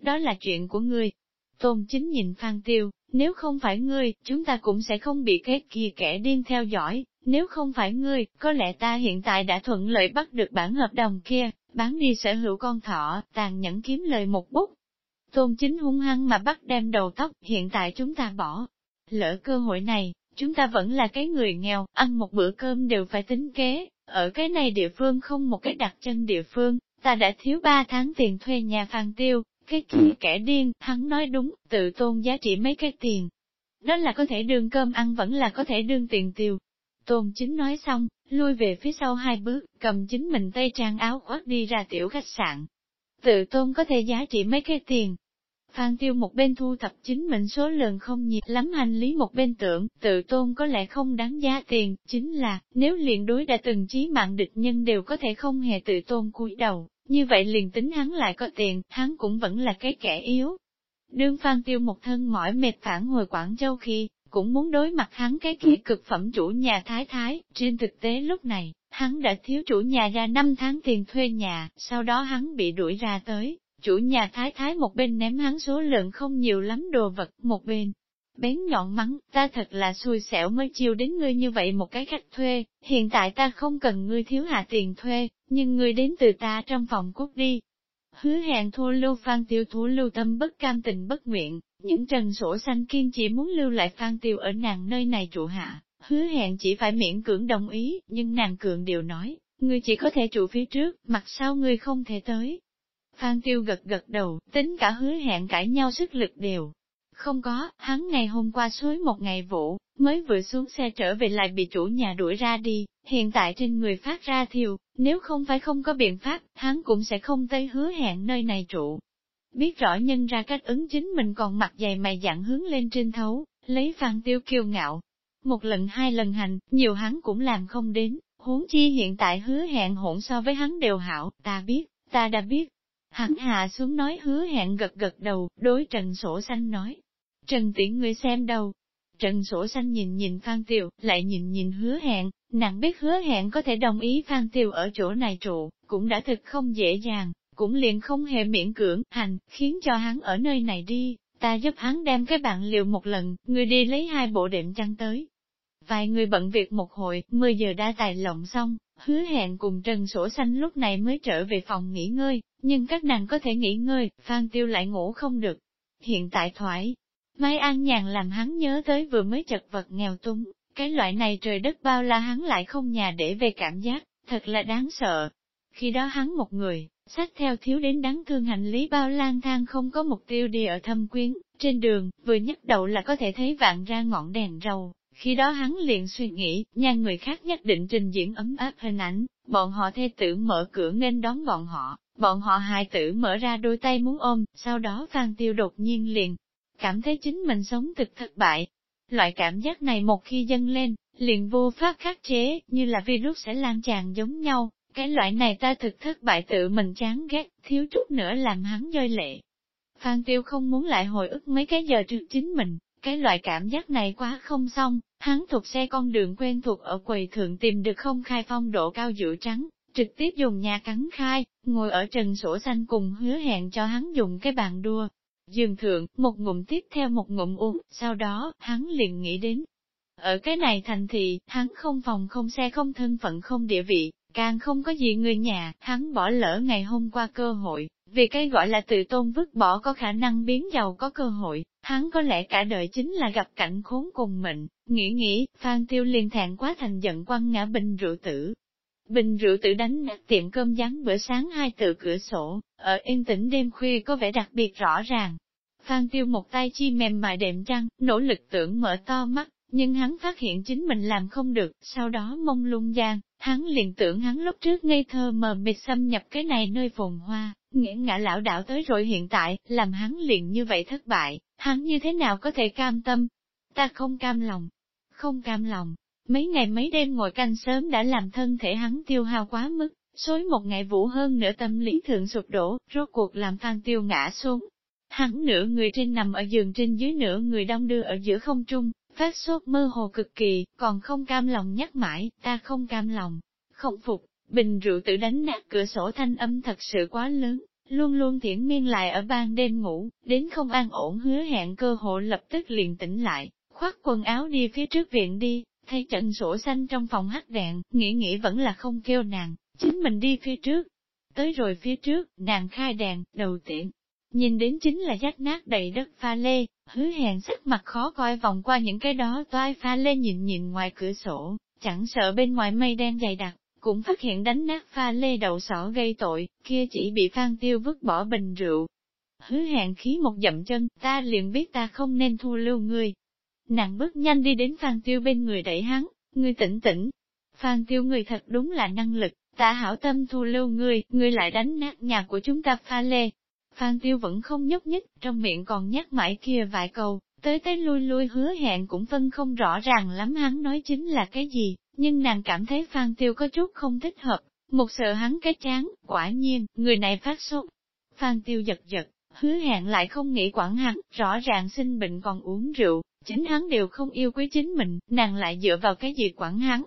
Đó là chuyện của ngươi. Tôn chính nhìn Phan Tiêu, nếu không phải ngươi, chúng ta cũng sẽ không bị cái kia kẻ điên theo dõi, nếu không phải ngươi, có lẽ ta hiện tại đã thuận lợi bắt được bản hợp đồng kia, bán đi sở hữu con thỏ, tàn nhẫn kiếm lời một bút, Tôn chính hung hăng mà bắt đem đầu tóc, hiện tại chúng ta bỏ, Lỡ cơ hội này, chúng ta vẫn là cái người nghèo, ăn một bữa cơm đều phải tính kế, ở cái này địa phương không một cái đặt chân địa phương, ta đã thiếu ba tháng tiền thuê nhà Phan Tiêu, cái kia kẻ điên, hắn nói đúng, tự tôn giá trị mấy cái tiền. Đó là có thể đương cơm ăn vẫn là có thể đương tiền tiêu. Tôn chính nói xong, lui về phía sau hai bước, cầm chính mình tay trang áo khoác đi ra tiểu khách sạn. Tự tôn có thể giá trị mấy cái tiền. Phan tiêu một bên thu thập chính mình số lượng không nhiệt lắm hành lý một bên tưởng, tự tôn có lẽ không đáng giá tiền, chính là, nếu liền đối đã từng chí mạng địch nhân đều có thể không hề tự tôn cúi đầu, như vậy liền tính hắn lại có tiền, hắn cũng vẫn là cái kẻ yếu. Đương Phan Tiêu một thân mỏi mệt phản hồi Quảng Châu khi, cũng muốn đối mặt hắn cái kia cực phẩm chủ nhà thái thái, trên thực tế lúc này, hắn đã thiếu chủ nhà ra 5 tháng tiền thuê nhà, sau đó hắn bị đuổi ra tới, chủ nhà thái thái một bên ném hắn số lượng không nhiều lắm đồ vật, một bên. Bén nhọn mắng, ta thật là xui xẻo mới chiêu đến ngươi như vậy một cái khách thuê, hiện tại ta không cần ngươi thiếu hạ tiền thuê, nhưng ngươi đến từ ta trong phòng cút đi. Hứa hẹn thua lưu phan tiêu thú lưu tâm bất cam tình bất nguyện, những trần sổ xanh kiên chỉ muốn lưu lại phan tiêu ở nàng nơi này trụ hạ, hứa hẹn chỉ phải miễn cưỡng đồng ý, nhưng nàng cường điều nói, ngươi chỉ có thể trụ phía trước, mặt sau ngươi không thể tới. Phan tiêu gật gật đầu, tính cả hứa hẹn cãi nhau sức lực đều. Không có, hắn ngày hôm qua suối một ngày vụ, mới vừa xuống xe trở về lại bị chủ nhà đuổi ra đi, hiện tại trên người phát ra thiều, nếu không phải không có biện pháp, hắn cũng sẽ không tới hứa hẹn nơi này trụ. Biết rõ nhân ra cách ứng chính mình còn mặt dày mày dặn hướng lên trên thấu, lấy phan tiêu kiêu ngạo. Một lần hai lần hành, nhiều hắn cũng làm không đến, huống chi hiện tại hứa hẹn hỗn so với hắn đều hảo, ta biết, ta đã biết. Hắn hạ xuống nói hứa hẹn gật gật đầu, đối Trần Sổ Xanh nói. Trần tiễn người xem đâu, Trần sổ xanh nhìn nhìn Phan Tiều, lại nhìn nhìn hứa hẹn, nàng biết hứa hẹn có thể đồng ý Phan Tiều ở chỗ này trụ, cũng đã thực không dễ dàng, cũng liền không hề miễn cưỡng, hành, khiến cho hắn ở nơi này đi, ta giúp hắn đem cái bạn liều một lần, người đi lấy hai bộ đệm chăn tới. Vài người bận việc một hồi, 10 giờ đã tài lộng xong, hứa hẹn cùng Trần Sổ Xanh lúc này mới trở về phòng nghỉ ngơi, nhưng các nàng có thể nghỉ ngơi, Phan Tiêu lại ngủ không được. Hiện tại thoải, Mai an nhàn làm hắn nhớ tới vừa mới chật vật nghèo tung, cái loại này trời đất bao la hắn lại không nhà để về cảm giác, thật là đáng sợ. Khi đó hắn một người, sách theo thiếu đến đáng thương hành lý bao lang thang không có mục tiêu đi ở thâm quyến, trên đường, vừa nhấc đầu là có thể thấy vạn ra ngọn đèn rầu. Khi đó hắn liền suy nghĩ, nhà người khác nhất định trình diễn ấm áp hình ảnh, bọn họ thê tử mở cửa nên đón bọn họ, bọn họ hài tử mở ra đôi tay muốn ôm, sau đó Phan Tiêu đột nhiên liền cảm thấy chính mình sống thực thất bại. Loại cảm giác này một khi dâng lên, liền vô pháp khắc chế, như là virus sẽ lan tràn giống nhau, cái loại này ta thực thất bại tự mình chán ghét, thiếu chút nữa làm hắn rơi lệ. Phan Tiêu không muốn lại hồi ức mấy cái giờ trước chính mình, cái loại cảm giác này quá không xong, hắn thuộc xe con đường quen thuộc ở quầy thượng tìm được không khai phong độ cao dự trắng, trực tiếp dùng nhà cắn khai, ngồi ở trần sổ xanh cùng hứa hẹn cho hắn dùng cái bàn đua, Dương thượng, một ngụm tiếp theo một ngụm uống, sau đó, hắn liền nghĩ đến. Ở cái này thành thị, hắn không phòng không xe không thân phận không địa vị, càng không có gì người nhà, hắn bỏ lỡ ngày hôm qua cơ hội, vì cái gọi là tự tôn vứt bỏ có khả năng biến giàu có cơ hội, hắn có lẽ cả đời chính là gặp cảnh khốn cùng mệnh, nghĩ nghĩ, Phan Tiêu liền thẹn quá thành giận quăng ngã bình rượu tử. Bình rượu tử đánh nát tiệm cơm rắn bữa sáng hai từ cửa sổ, ở yên tĩnh đêm khuya có vẻ đặc biệt rõ ràng. Phan tiêu một tay chi mềm mại đệm trăng, nỗ lực tưởng mở to mắt, nhưng hắn phát hiện chính mình làm không được, sau đó mông lung gian, hắn liền tưởng hắn lúc trước ngây thơ mờ mịt xâm nhập cái này nơi phồn hoa, nghĩa ngã lão đảo tới rồi hiện tại, làm hắn liền như vậy thất bại, hắn như thế nào có thể cam tâm? Ta không cam lòng, không cam lòng, mấy ngày mấy đêm ngồi canh sớm đã làm thân thể hắn tiêu hao quá mức, xối một ngày vũ hơn nửa tâm lý thượng sụp đổ, rốt cuộc làm phan tiêu ngã xuống. Hắn nửa người trên nằm ở giường trên dưới nửa người đông đưa ở giữa không trung, phát sốt mơ hồ cực kỳ, còn không cam lòng nhắc mãi, ta không cam lòng, không phục, bình rượu tự đánh nát cửa sổ thanh âm thật sự quá lớn, luôn luôn thiển miên lại ở ban đêm ngủ, đến không an ổn hứa hẹn cơ hội lập tức liền tỉnh lại, khoác quần áo đi phía trước viện đi, thay trận sổ xanh trong phòng hắt đèn, nghĩ nghĩ vẫn là không kêu nàng, chính mình đi phía trước. Tới rồi phía trước, nàng khai đèn, đầu tiện nhìn đến chính là rách nát đầy đất pha lê, hứa hẹn sắc mặt khó coi vòng qua những cái đó toai pha lê nhìn nhìn ngoài cửa sổ, chẳng sợ bên ngoài mây đen dày đặc, cũng phát hiện đánh nát pha lê đậu sỏ gây tội, kia chỉ bị Phan Tiêu vứt bỏ bình rượu. Hứa hẹn khí một dậm chân, ta liền biết ta không nên thu lưu ngươi. Nàng bước nhanh đi đến Phan Tiêu bên người đẩy hắn, ngươi tỉnh tỉnh. Phan Tiêu người thật đúng là năng lực, ta hảo tâm thu lưu ngươi, ngươi lại đánh nát nhà của chúng ta pha lê. Phan Tiêu vẫn không nhúc nhích, trong miệng còn nhắc mãi kia vài câu, tới tới lui lui hứa hẹn cũng phân không rõ ràng lắm hắn nói chính là cái gì, nhưng nàng cảm thấy Phan Tiêu có chút không thích hợp, một sợ hắn cái chán, quả nhiên, người này phát sốt. Phan Tiêu giật giật, hứa hẹn lại không nghĩ quản hắn, rõ ràng sinh bệnh còn uống rượu, chính hắn đều không yêu quý chính mình, nàng lại dựa vào cái gì quản hắn.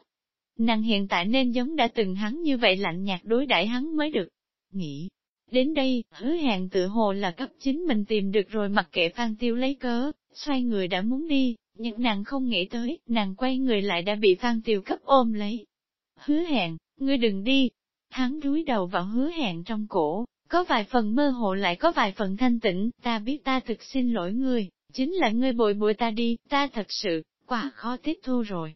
Nàng hiện tại nên giống đã từng hắn như vậy lạnh nhạt đối đãi hắn mới được. Nghĩ, đến đây, hứa hẹn tự hồ là cấp chính mình tìm được rồi mặc kệ Phan Tiêu lấy cớ, xoay người đã muốn đi, nhưng nàng không nghĩ tới, nàng quay người lại đã bị Phan Tiêu cấp ôm lấy. Hứa hẹn, ngươi đừng đi. Hắn rúi đầu vào hứa hẹn trong cổ, có vài phần mơ hồ lại có vài phần thanh tĩnh, ta biết ta thực xin lỗi ngươi, chính là ngươi bồi bồi ta đi, ta thật sự, quá khó tiếp thu rồi.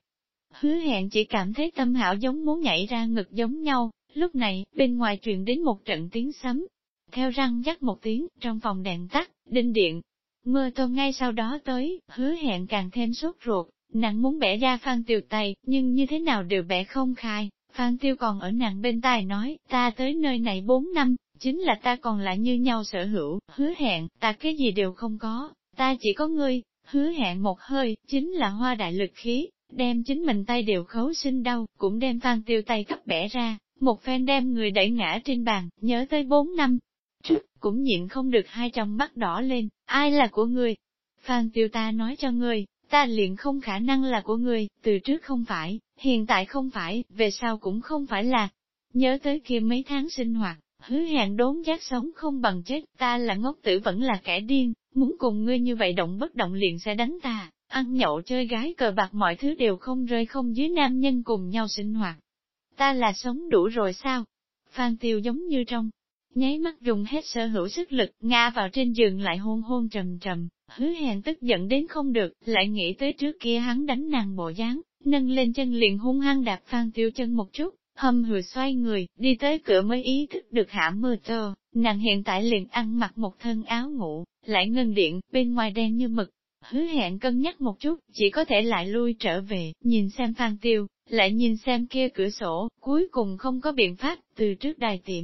Hứa hẹn chỉ cảm thấy tâm hảo giống muốn nhảy ra ngực giống nhau, lúc này, bên ngoài truyền đến một trận tiếng sấm. Theo răng dắt một tiếng, trong phòng đèn tắt, đinh điện, Mưa to ngay sau đó tới, hứa hẹn càng thêm sốt ruột, nàng muốn bẻ ra Phan Tiêu tay, nhưng như thế nào đều bẻ không khai. Phan Tiêu còn ở nàng bên tai nói, ta tới nơi này 4 năm, chính là ta còn lại như nhau sở hữu, hứa hẹn, ta cái gì đều không có, ta chỉ có ngươi, hứa hẹn một hơi, chính là hoa đại lực khí, đem chính mình tay đều khấu sinh đau, cũng đem Phan Tiêu tay cấp bẻ ra, một phen đem người đẩy ngã trên bàn, nhớ tới bốn năm, trước, cũng nhịn không được hai trong mắt đỏ lên, ai là của người? Phan tiêu ta nói cho người, ta liền không khả năng là của người, từ trước không phải, hiện tại không phải, về sau cũng không phải là. Nhớ tới kia mấy tháng sinh hoạt, hứa hẹn đốn giác sống không bằng chết, ta là ngốc tử vẫn là kẻ điên, muốn cùng ngươi như vậy động bất động liền sẽ đánh ta, ăn nhậu chơi gái cờ bạc mọi thứ đều không rơi không dưới nam nhân cùng nhau sinh hoạt. Ta là sống đủ rồi sao? Phan Tiêu giống như trong nháy mắt dùng hết sở hữu sức lực, ngã vào trên giường lại hôn hôn trầm trầm, hứa hẹn tức giận đến không được, lại nghĩ tới trước kia hắn đánh nàng bộ dáng, nâng lên chân liền hung hăng đạp phan tiêu chân một chút, hâm hừ xoay người, đi tới cửa mới ý thức được hạ mưa tơ, nàng hiện tại liền ăn mặc một thân áo ngủ, lại ngân điện, bên ngoài đen như mực. Hứa hẹn cân nhắc một chút, chỉ có thể lại lui trở về, nhìn xem phan tiêu, lại nhìn xem kia cửa sổ, cuối cùng không có biện pháp, từ trước đài tiệm,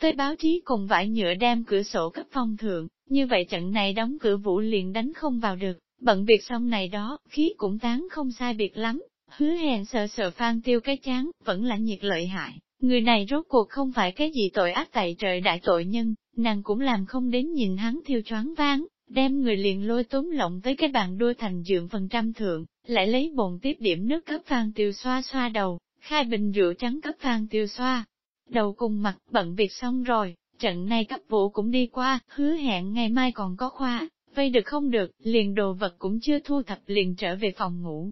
Tới báo chí cùng vải nhựa đem cửa sổ cấp phong thượng, như vậy trận này đóng cửa vũ liền đánh không vào được, bận việc xong này đó, khí cũng tán không sai biệt lắm, hứa hẹn sợ sợ phan tiêu cái chán, vẫn là nhiệt lợi hại. Người này rốt cuộc không phải cái gì tội ác tại trời đại tội nhân, nàng cũng làm không đến nhìn hắn thiêu choáng váng, đem người liền lôi túm lộng tới cái bàn đua thành dượng phần trăm thượng, lại lấy bồn tiếp điểm nước cấp phan tiêu xoa xoa đầu, khai bình rượu trắng cấp phan tiêu xoa, Đầu cùng mặt bận việc xong rồi, trận này cấp vụ cũng đi qua, hứa hẹn ngày mai còn có khoa, vây được không được, liền đồ vật cũng chưa thu thập liền trở về phòng ngủ.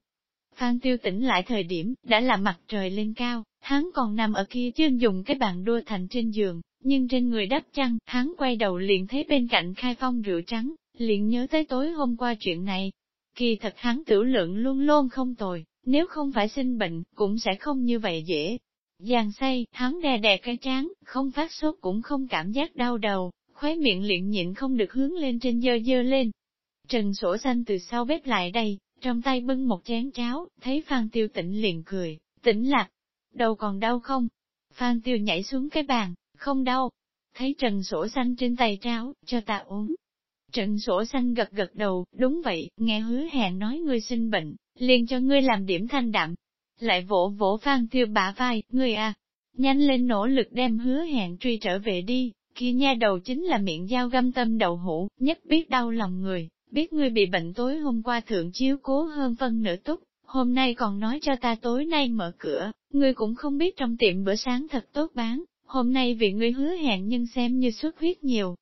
Phan tiêu tỉnh lại thời điểm, đã là mặt trời lên cao, hắn còn nằm ở kia chưa dùng cái bàn đua thành trên giường, nhưng trên người đắp chăn, hắn quay đầu liền thấy bên cạnh khai phong rượu trắng, liền nhớ tới tối hôm qua chuyện này. Kỳ thật hắn tử lượng luôn luôn không tồi, nếu không phải sinh bệnh, cũng sẽ không như vậy dễ, Giàn say, hắn đè đè cái trán, không phát sốt cũng không cảm giác đau đầu, khóe miệng liện nhịn không được hướng lên trên dơ dơ lên. Trần sổ xanh từ sau bếp lại đây, trong tay bưng một chén cháo, thấy Phan Tiêu tỉnh liền cười, tỉnh lạc. Đầu còn đau không? Phan Tiêu nhảy xuống cái bàn, không đau. Thấy Trần sổ xanh trên tay cháo, cho ta uống. Trần sổ xanh gật gật đầu, đúng vậy, nghe hứa hẹn nói ngươi sinh bệnh, liền cho ngươi làm điểm thanh đạm, lại vỗ vỗ Phan Tiêu bả vai, người à, nhanh lên nỗ lực đem hứa hẹn truy trở về đi, kia nha đầu chính là miệng dao găm tâm đầu hũ, nhất biết đau lòng người, biết ngươi bị bệnh tối hôm qua thượng chiếu cố hơn phân nửa túc, hôm nay còn nói cho ta tối nay mở cửa, ngươi cũng không biết trong tiệm bữa sáng thật tốt bán, hôm nay vì ngươi hứa hẹn nhưng xem như xuất huyết nhiều.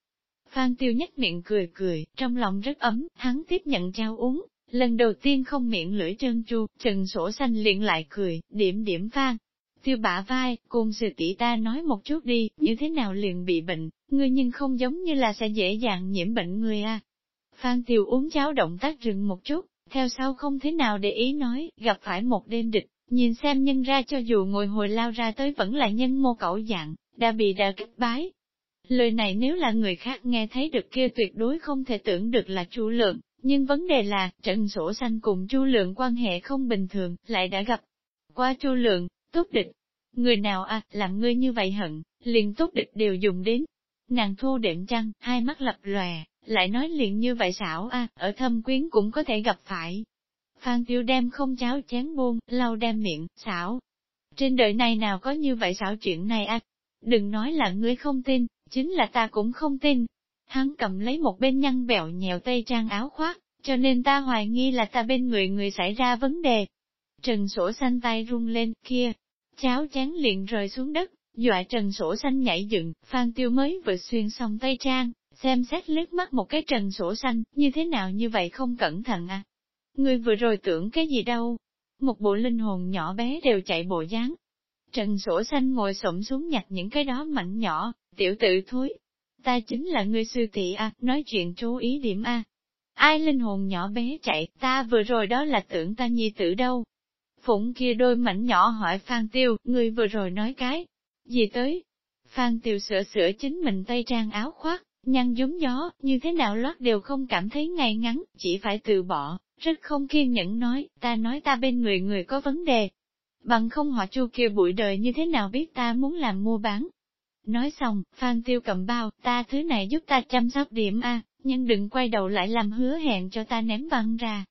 Phan Tiêu nhếch miệng cười cười, trong lòng rất ấm, hắn tiếp nhận trao uống, Lần đầu tiên không miệng lưỡi trơn tru, trần sổ xanh liền lại cười, điểm điểm phan, tiêu bả vai, cùng sự tỷ ta nói một chút đi, như thế nào liền bị bệnh, ngươi nhưng không giống như là sẽ dễ dàng nhiễm bệnh người a. Phan Tiêu uống cháo động tác rừng một chút, theo sau không thế nào để ý nói, gặp phải một đêm địch, nhìn xem nhân ra cho dù ngồi hồi lao ra tới vẫn là nhân mô cẩu dạng, đã bị đà kích bái. Lời này nếu là người khác nghe thấy được kia tuyệt đối không thể tưởng được là chu lượng, nhưng vấn đề là, trận sổ xanh cùng chu lượng quan hệ không bình thường, lại đã gặp. Qua chu lượng, tốt địch. Người nào à, làm ngươi như vậy hận, liền tốt địch đều dùng đến. Nàng thu đệm trăng, hai mắt lập lòe, lại nói liền như vậy xảo a ở thâm quyến cũng có thể gặp phải. Phan Tiêu đem không cháo chén buông, lau đem miệng, xảo. Trên đời này nào có như vậy xảo chuyện này a Đừng nói là ngươi không tin, chính là ta cũng không tin. Hắn cầm lấy một bên nhăn bẹo nhèo tây trang áo khoác, cho nên ta hoài nghi là ta bên người người xảy ra vấn đề. Trần sổ xanh tay run lên, kia, cháo chán liền rơi xuống đất, dọa trần sổ xanh nhảy dựng, Phan Tiêu mới vừa xuyên xong tây trang, xem xét lướt mắt một cái trần sổ xanh, như thế nào như vậy không cẩn thận à? Người vừa rồi tưởng cái gì đâu? Một bộ linh hồn nhỏ bé đều chạy bộ dáng. Trần sổ xanh ngồi xổm xuống nhặt những cái đó mảnh nhỏ, tiểu tự thối. Ta chính là người sư tỷ à, nói chuyện chú ý điểm a. Ai linh hồn nhỏ bé chạy, ta vừa rồi đó là tưởng ta nhi tử đâu. Phụng kia đôi mảnh nhỏ hỏi Phan Tiêu, người vừa rồi nói cái gì tới? Phan Tiêu sửa sửa chính mình tay trang áo khoác, nhăn giống gió, như thế nào lót đều không cảm thấy ngay ngắn, chỉ phải từ bỏ, rất không kiên nhẫn nói, ta nói ta bên người người có vấn đề. Bằng không họ chu kia bụi đời như thế nào biết ta muốn làm mua bán. Nói xong, Phan Tiêu cầm bao, ta thứ này giúp ta chăm sóc điểm A, nhưng đừng quay đầu lại làm hứa hẹn cho ta ném văng ra.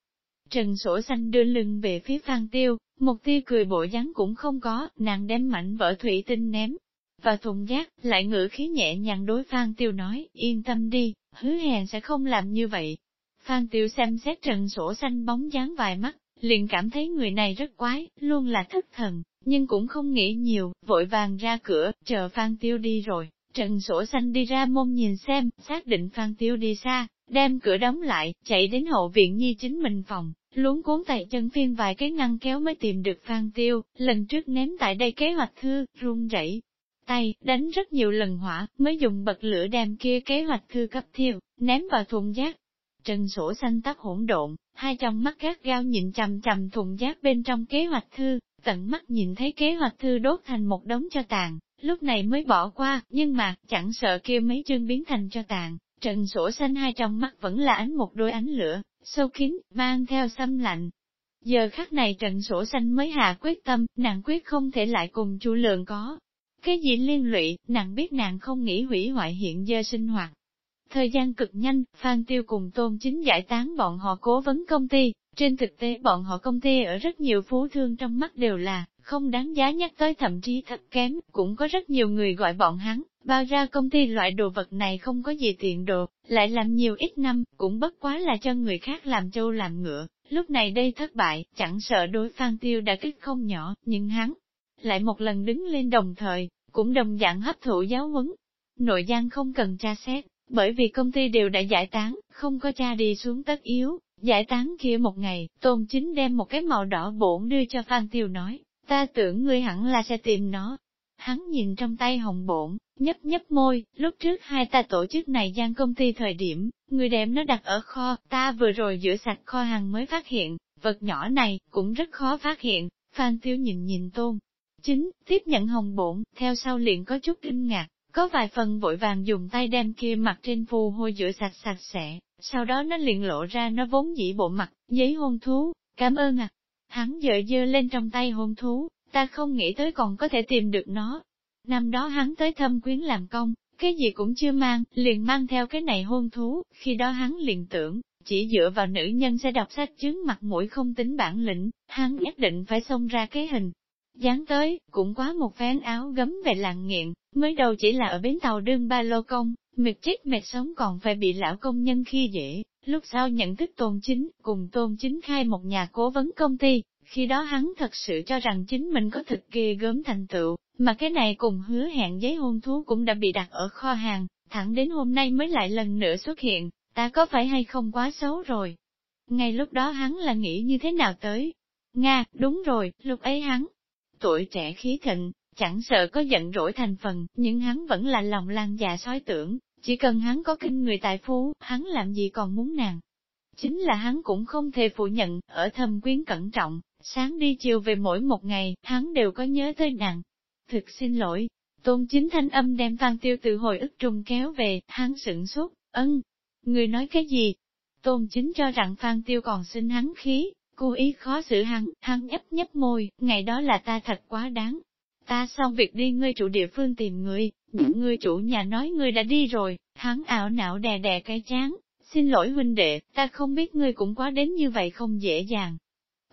Trần sổ xanh đưa lưng về phía Phan Tiêu, một tia cười bộ dáng cũng không có, nàng đem mảnh vỡ thủy tinh ném, và thùng giác, lại ngữ khí nhẹ nhàng đối Phan Tiêu nói, yên tâm đi, hứa hẹn sẽ không làm như vậy. Phan Tiêu xem xét trần sổ xanh bóng dáng vài mắt, liền cảm thấy người này rất quái, luôn là thất thần, nhưng cũng không nghĩ nhiều, vội vàng ra cửa, chờ Phan Tiêu đi rồi. Trần sổ xanh đi ra môn nhìn xem, xác định Phan Tiêu đi xa, đem cửa đóng lại, chạy đến hậu viện nhi chính mình phòng, luống cuốn tay chân phiên vài cái ngăn kéo mới tìm được Phan Tiêu, lần trước ném tại đây kế hoạch thư, run rẩy, tay, đánh rất nhiều lần hỏa, mới dùng bật lửa đem kia kế hoạch thư cấp thiêu, ném vào thùng rác. Trần sổ xanh tắt hỗn độn, hai trong mắt gác gao nhìn chầm chầm thùng rác bên trong kế hoạch thư, tận mắt nhìn thấy kế hoạch thư đốt thành một đống cho tàn, lúc này mới bỏ qua, nhưng mà, chẳng sợ kia mấy chương biến thành cho tàn, trần sổ xanh hai trong mắt vẫn là ánh một đôi ánh lửa, sâu kín, mang theo xâm lạnh. Giờ khắc này trần sổ xanh mới hạ quyết tâm, nàng quyết không thể lại cùng chu lượng có, cái gì liên lụy, nàng biết nàng không nghĩ hủy hoại hiện giờ sinh hoạt. Thời gian cực nhanh, Phan Tiêu cùng Tôn Chính giải tán bọn họ cố vấn công ty, trên thực tế bọn họ công ty ở rất nhiều phú thương trong mắt đều là, không đáng giá nhắc tới thậm chí thật kém, cũng có rất nhiều người gọi bọn hắn, bao ra công ty loại đồ vật này không có gì tiện đồ, lại làm nhiều ít năm, cũng bất quá là cho người khác làm trâu làm ngựa, lúc này đây thất bại, chẳng sợ đối Phan Tiêu đã kích không nhỏ, nhưng hắn, lại một lần đứng lên đồng thời, cũng đồng dạng hấp thụ giáo huấn. Nội gian không cần tra xét, bởi vì công ty đều đã giải tán, không có cha đi xuống tất yếu. Giải tán kia một ngày, Tôn Chính đem một cái màu đỏ bổn đưa cho Phan Tiêu nói, ta tưởng ngươi hẳn là sẽ tìm nó. Hắn nhìn trong tay hồng bổn, nhấp nhấp môi, lúc trước hai ta tổ chức này gian công ty thời điểm, người đem nó đặt ở kho, ta vừa rồi rửa sạch kho hàng mới phát hiện, vật nhỏ này cũng rất khó phát hiện, Phan Tiêu nhìn nhìn Tôn Chính, tiếp nhận hồng bổn, theo sau liền có chút kinh ngạc, có vài phần vội vàng dùng tay đem kia mặt trên phù hôi rửa sạch sạch sẽ, sau đó nó liền lộ ra nó vốn dĩ bộ mặt, giấy hôn thú, cảm ơn à. Hắn dợ dơ lên trong tay hôn thú, ta không nghĩ tới còn có thể tìm được nó. Năm đó hắn tới thâm quyến làm công, cái gì cũng chưa mang, liền mang theo cái này hôn thú, khi đó hắn liền tưởng, chỉ dựa vào nữ nhân sẽ đọc sách chứng mặt mũi không tính bản lĩnh, hắn nhất định phải xông ra cái hình, dán tới, cũng quá một vén áo gấm về làng nghiện, mới đầu chỉ là ở bến tàu đương ba lô công, mệt chết mệt sống còn phải bị lão công nhân khi dễ, lúc sau nhận thức tôn chính, cùng tôn chính khai một nhà cố vấn công ty, khi đó hắn thật sự cho rằng chính mình có thực kỳ gớm thành tựu, mà cái này cùng hứa hẹn giấy hôn thú cũng đã bị đặt ở kho hàng, thẳng đến hôm nay mới lại lần nữa xuất hiện, ta có phải hay không quá xấu rồi. Ngay lúc đó hắn là nghĩ như thế nào tới? Nga, đúng rồi, lúc ấy hắn tuổi trẻ khí thịnh, chẳng sợ có giận rỗi thành phần, nhưng hắn vẫn là lòng lan dạ sói tưởng, chỉ cần hắn có kinh người tài phú, hắn làm gì còn muốn nàng. Chính là hắn cũng không thể phủ nhận, ở thâm quyến cẩn trọng, sáng đi chiều về mỗi một ngày, hắn đều có nhớ tới nàng. Thực xin lỗi, tôn chính thanh âm đem Phan Tiêu từ hồi ức trùng kéo về, hắn sửng sốt, ân, người nói cái gì? Tôn chính cho rằng Phan Tiêu còn xin hắn khí, cố ý khó xử hắn, hắn nhấp nhấp môi, ngày đó là ta thật quá đáng. Ta xong việc đi ngươi chủ địa phương tìm người, những người chủ nhà nói ngươi đã đi rồi, hắn ảo não đè đè cái chán, xin lỗi huynh đệ, ta không biết ngươi cũng quá đến như vậy không dễ dàng.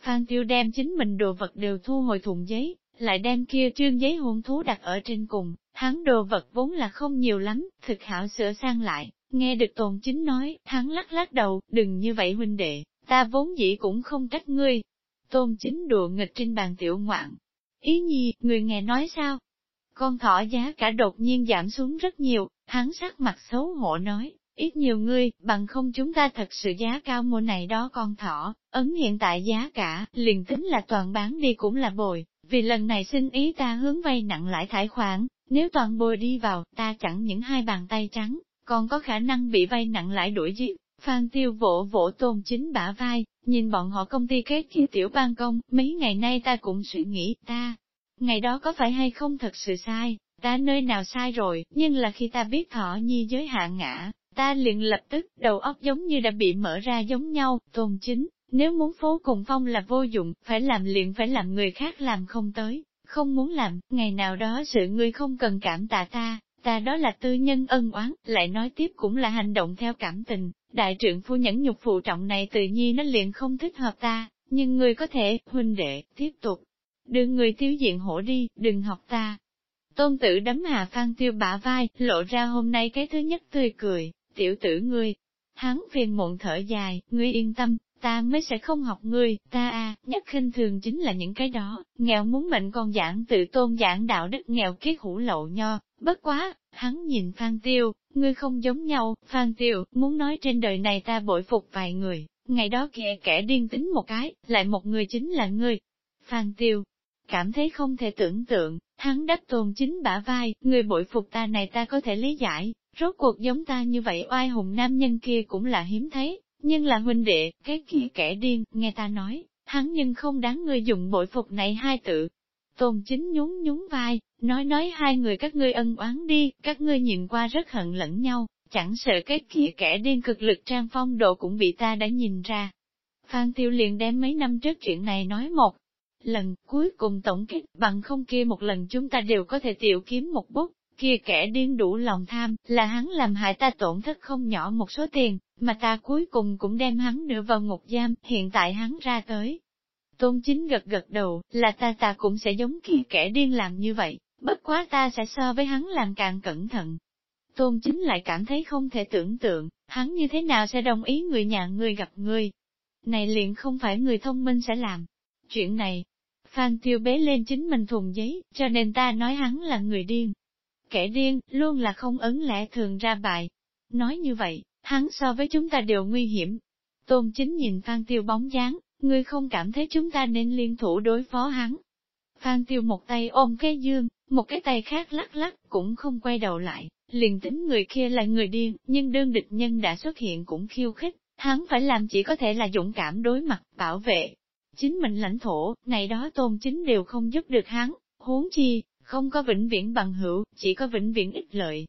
Phan Tiêu đem chính mình đồ vật đều thu hồi thùng giấy, lại đem kia trương giấy hôn thú đặt ở trên cùng, hắn đồ vật vốn là không nhiều lắm, thực hảo sửa sang lại, nghe được tôn chính nói, hắn lắc lắc đầu, đừng như vậy huynh đệ, ta vốn dĩ cũng không trách ngươi. Tôn chính đùa nghịch trên bàn tiểu ngoạn. Ý nhi, người nghe nói sao? Con thỏ giá cả đột nhiên giảm xuống rất nhiều, hắn sắc mặt xấu hổ nói, ít nhiều ngươi, bằng không chúng ta thật sự giá cao mua này đó con thỏ, ấn hiện tại giá cả, liền tính là toàn bán đi cũng là bồi, vì lần này xin ý ta hướng vay nặng lãi thải khoản, nếu toàn bồi đi vào, ta chẳng những hai bàn tay trắng, còn có khả năng bị vay nặng lãi đuổi giết. Phan Tiêu vỗ vỗ tôn chính bả vai, nhìn bọn họ công ty kết khi tiểu ban công, mấy ngày nay ta cũng suy nghĩ, ta, ngày đó có phải hay không thật sự sai, ta nơi nào sai rồi, nhưng là khi ta biết thọ nhi giới hạ ngã, ta liền lập tức, đầu óc giống như đã bị mở ra giống nhau, tôn chính, nếu muốn phố cùng phong là vô dụng, phải làm liền phải làm người khác làm không tới, không muốn làm, ngày nào đó sự ngươi không cần cảm tạ ta, ta đó là tư nhân ân oán, lại nói tiếp cũng là hành động theo cảm tình, đại trưởng phu nhẫn nhục phụ trọng này tự nhiên nó liền không thích hợp ta, nhưng người có thể, huynh đệ, tiếp tục, đừng người tiêu diện hổ đi, đừng học ta. Tôn tử đấm Hà Phan Tiêu bả vai, lộ ra hôm nay cái thứ nhất tươi cười, tiểu tử ngươi. Hắn phiền muộn thở dài, ngươi yên tâm, ta mới sẽ không học ngươi, ta à, nhất khinh thường chính là những cái đó, nghèo muốn mệnh còn giảng tự tôn giảng đạo đức nghèo kiết hủ lậu nho, bất quá, hắn nhìn Phan Tiêu, ngươi không giống nhau, Phan Tiêu, muốn nói trên đời này ta bội phục vài người, ngày đó kẻ kẻ điên tính một cái, lại một người chính là ngươi. Phan Tiêu, cảm thấy không thể tưởng tượng, hắn đắc tôn chính bả vai, người bội phục ta này ta có thể lý giải, rốt cuộc giống ta như vậy oai hùng nam nhân kia cũng là hiếm thấy, nhưng là huynh đệ, cái kia kẻ điên, nghe ta nói, hắn nhưng không đáng người dùng bội phục này hai tự. Tôn chính nhún nhún vai, nói nói hai người các ngươi ân oán đi, các ngươi nhìn qua rất hận lẫn nhau, chẳng sợ cái kia kẻ điên cực lực trang phong độ cũng bị ta đã nhìn ra. Phan Tiêu liền đem mấy năm trước chuyện này nói một lần, cuối cùng tổng kết, bằng không kia một lần chúng ta đều có thể tiểu kiếm một bút, kia kẻ điên đủ lòng tham, là hắn làm hại ta tổn thất không nhỏ một số tiền, mà ta cuối cùng cũng đem hắn nữa vào ngục giam, hiện tại hắn ra tới. Tôn chính gật gật đầu, là ta ta cũng sẽ giống kia kẻ điên làm như vậy, bất quá ta sẽ so với hắn làm càng cẩn thận. Tôn chính lại cảm thấy không thể tưởng tượng, hắn như thế nào sẽ đồng ý người nhà người gặp người. Này liền không phải người thông minh sẽ làm. Chuyện này, Phan Tiêu bế lên chính mình thùng giấy, cho nên ta nói hắn là người điên. Kẻ điên, luôn là không ấn lẽ thường ra bài. Nói như vậy, hắn so với chúng ta đều nguy hiểm. Tôn chính nhìn Phan Tiêu bóng dáng, ngươi không cảm thấy chúng ta nên liên thủ đối phó hắn. Phan Tiêu một tay ôm cái dương, một cái tay khác lắc lắc, cũng không quay đầu lại, liền tính người kia là người điên, nhưng đương địch nhân đã xuất hiện cũng khiêu khích, hắn phải làm chỉ có thể là dũng cảm đối mặt, bảo vệ. Chính mình lãnh thổ, này đó tôn chính đều không giúp được hắn, huống chi, không có vĩnh viễn bằng hữu, chỉ có vĩnh viễn ích lợi,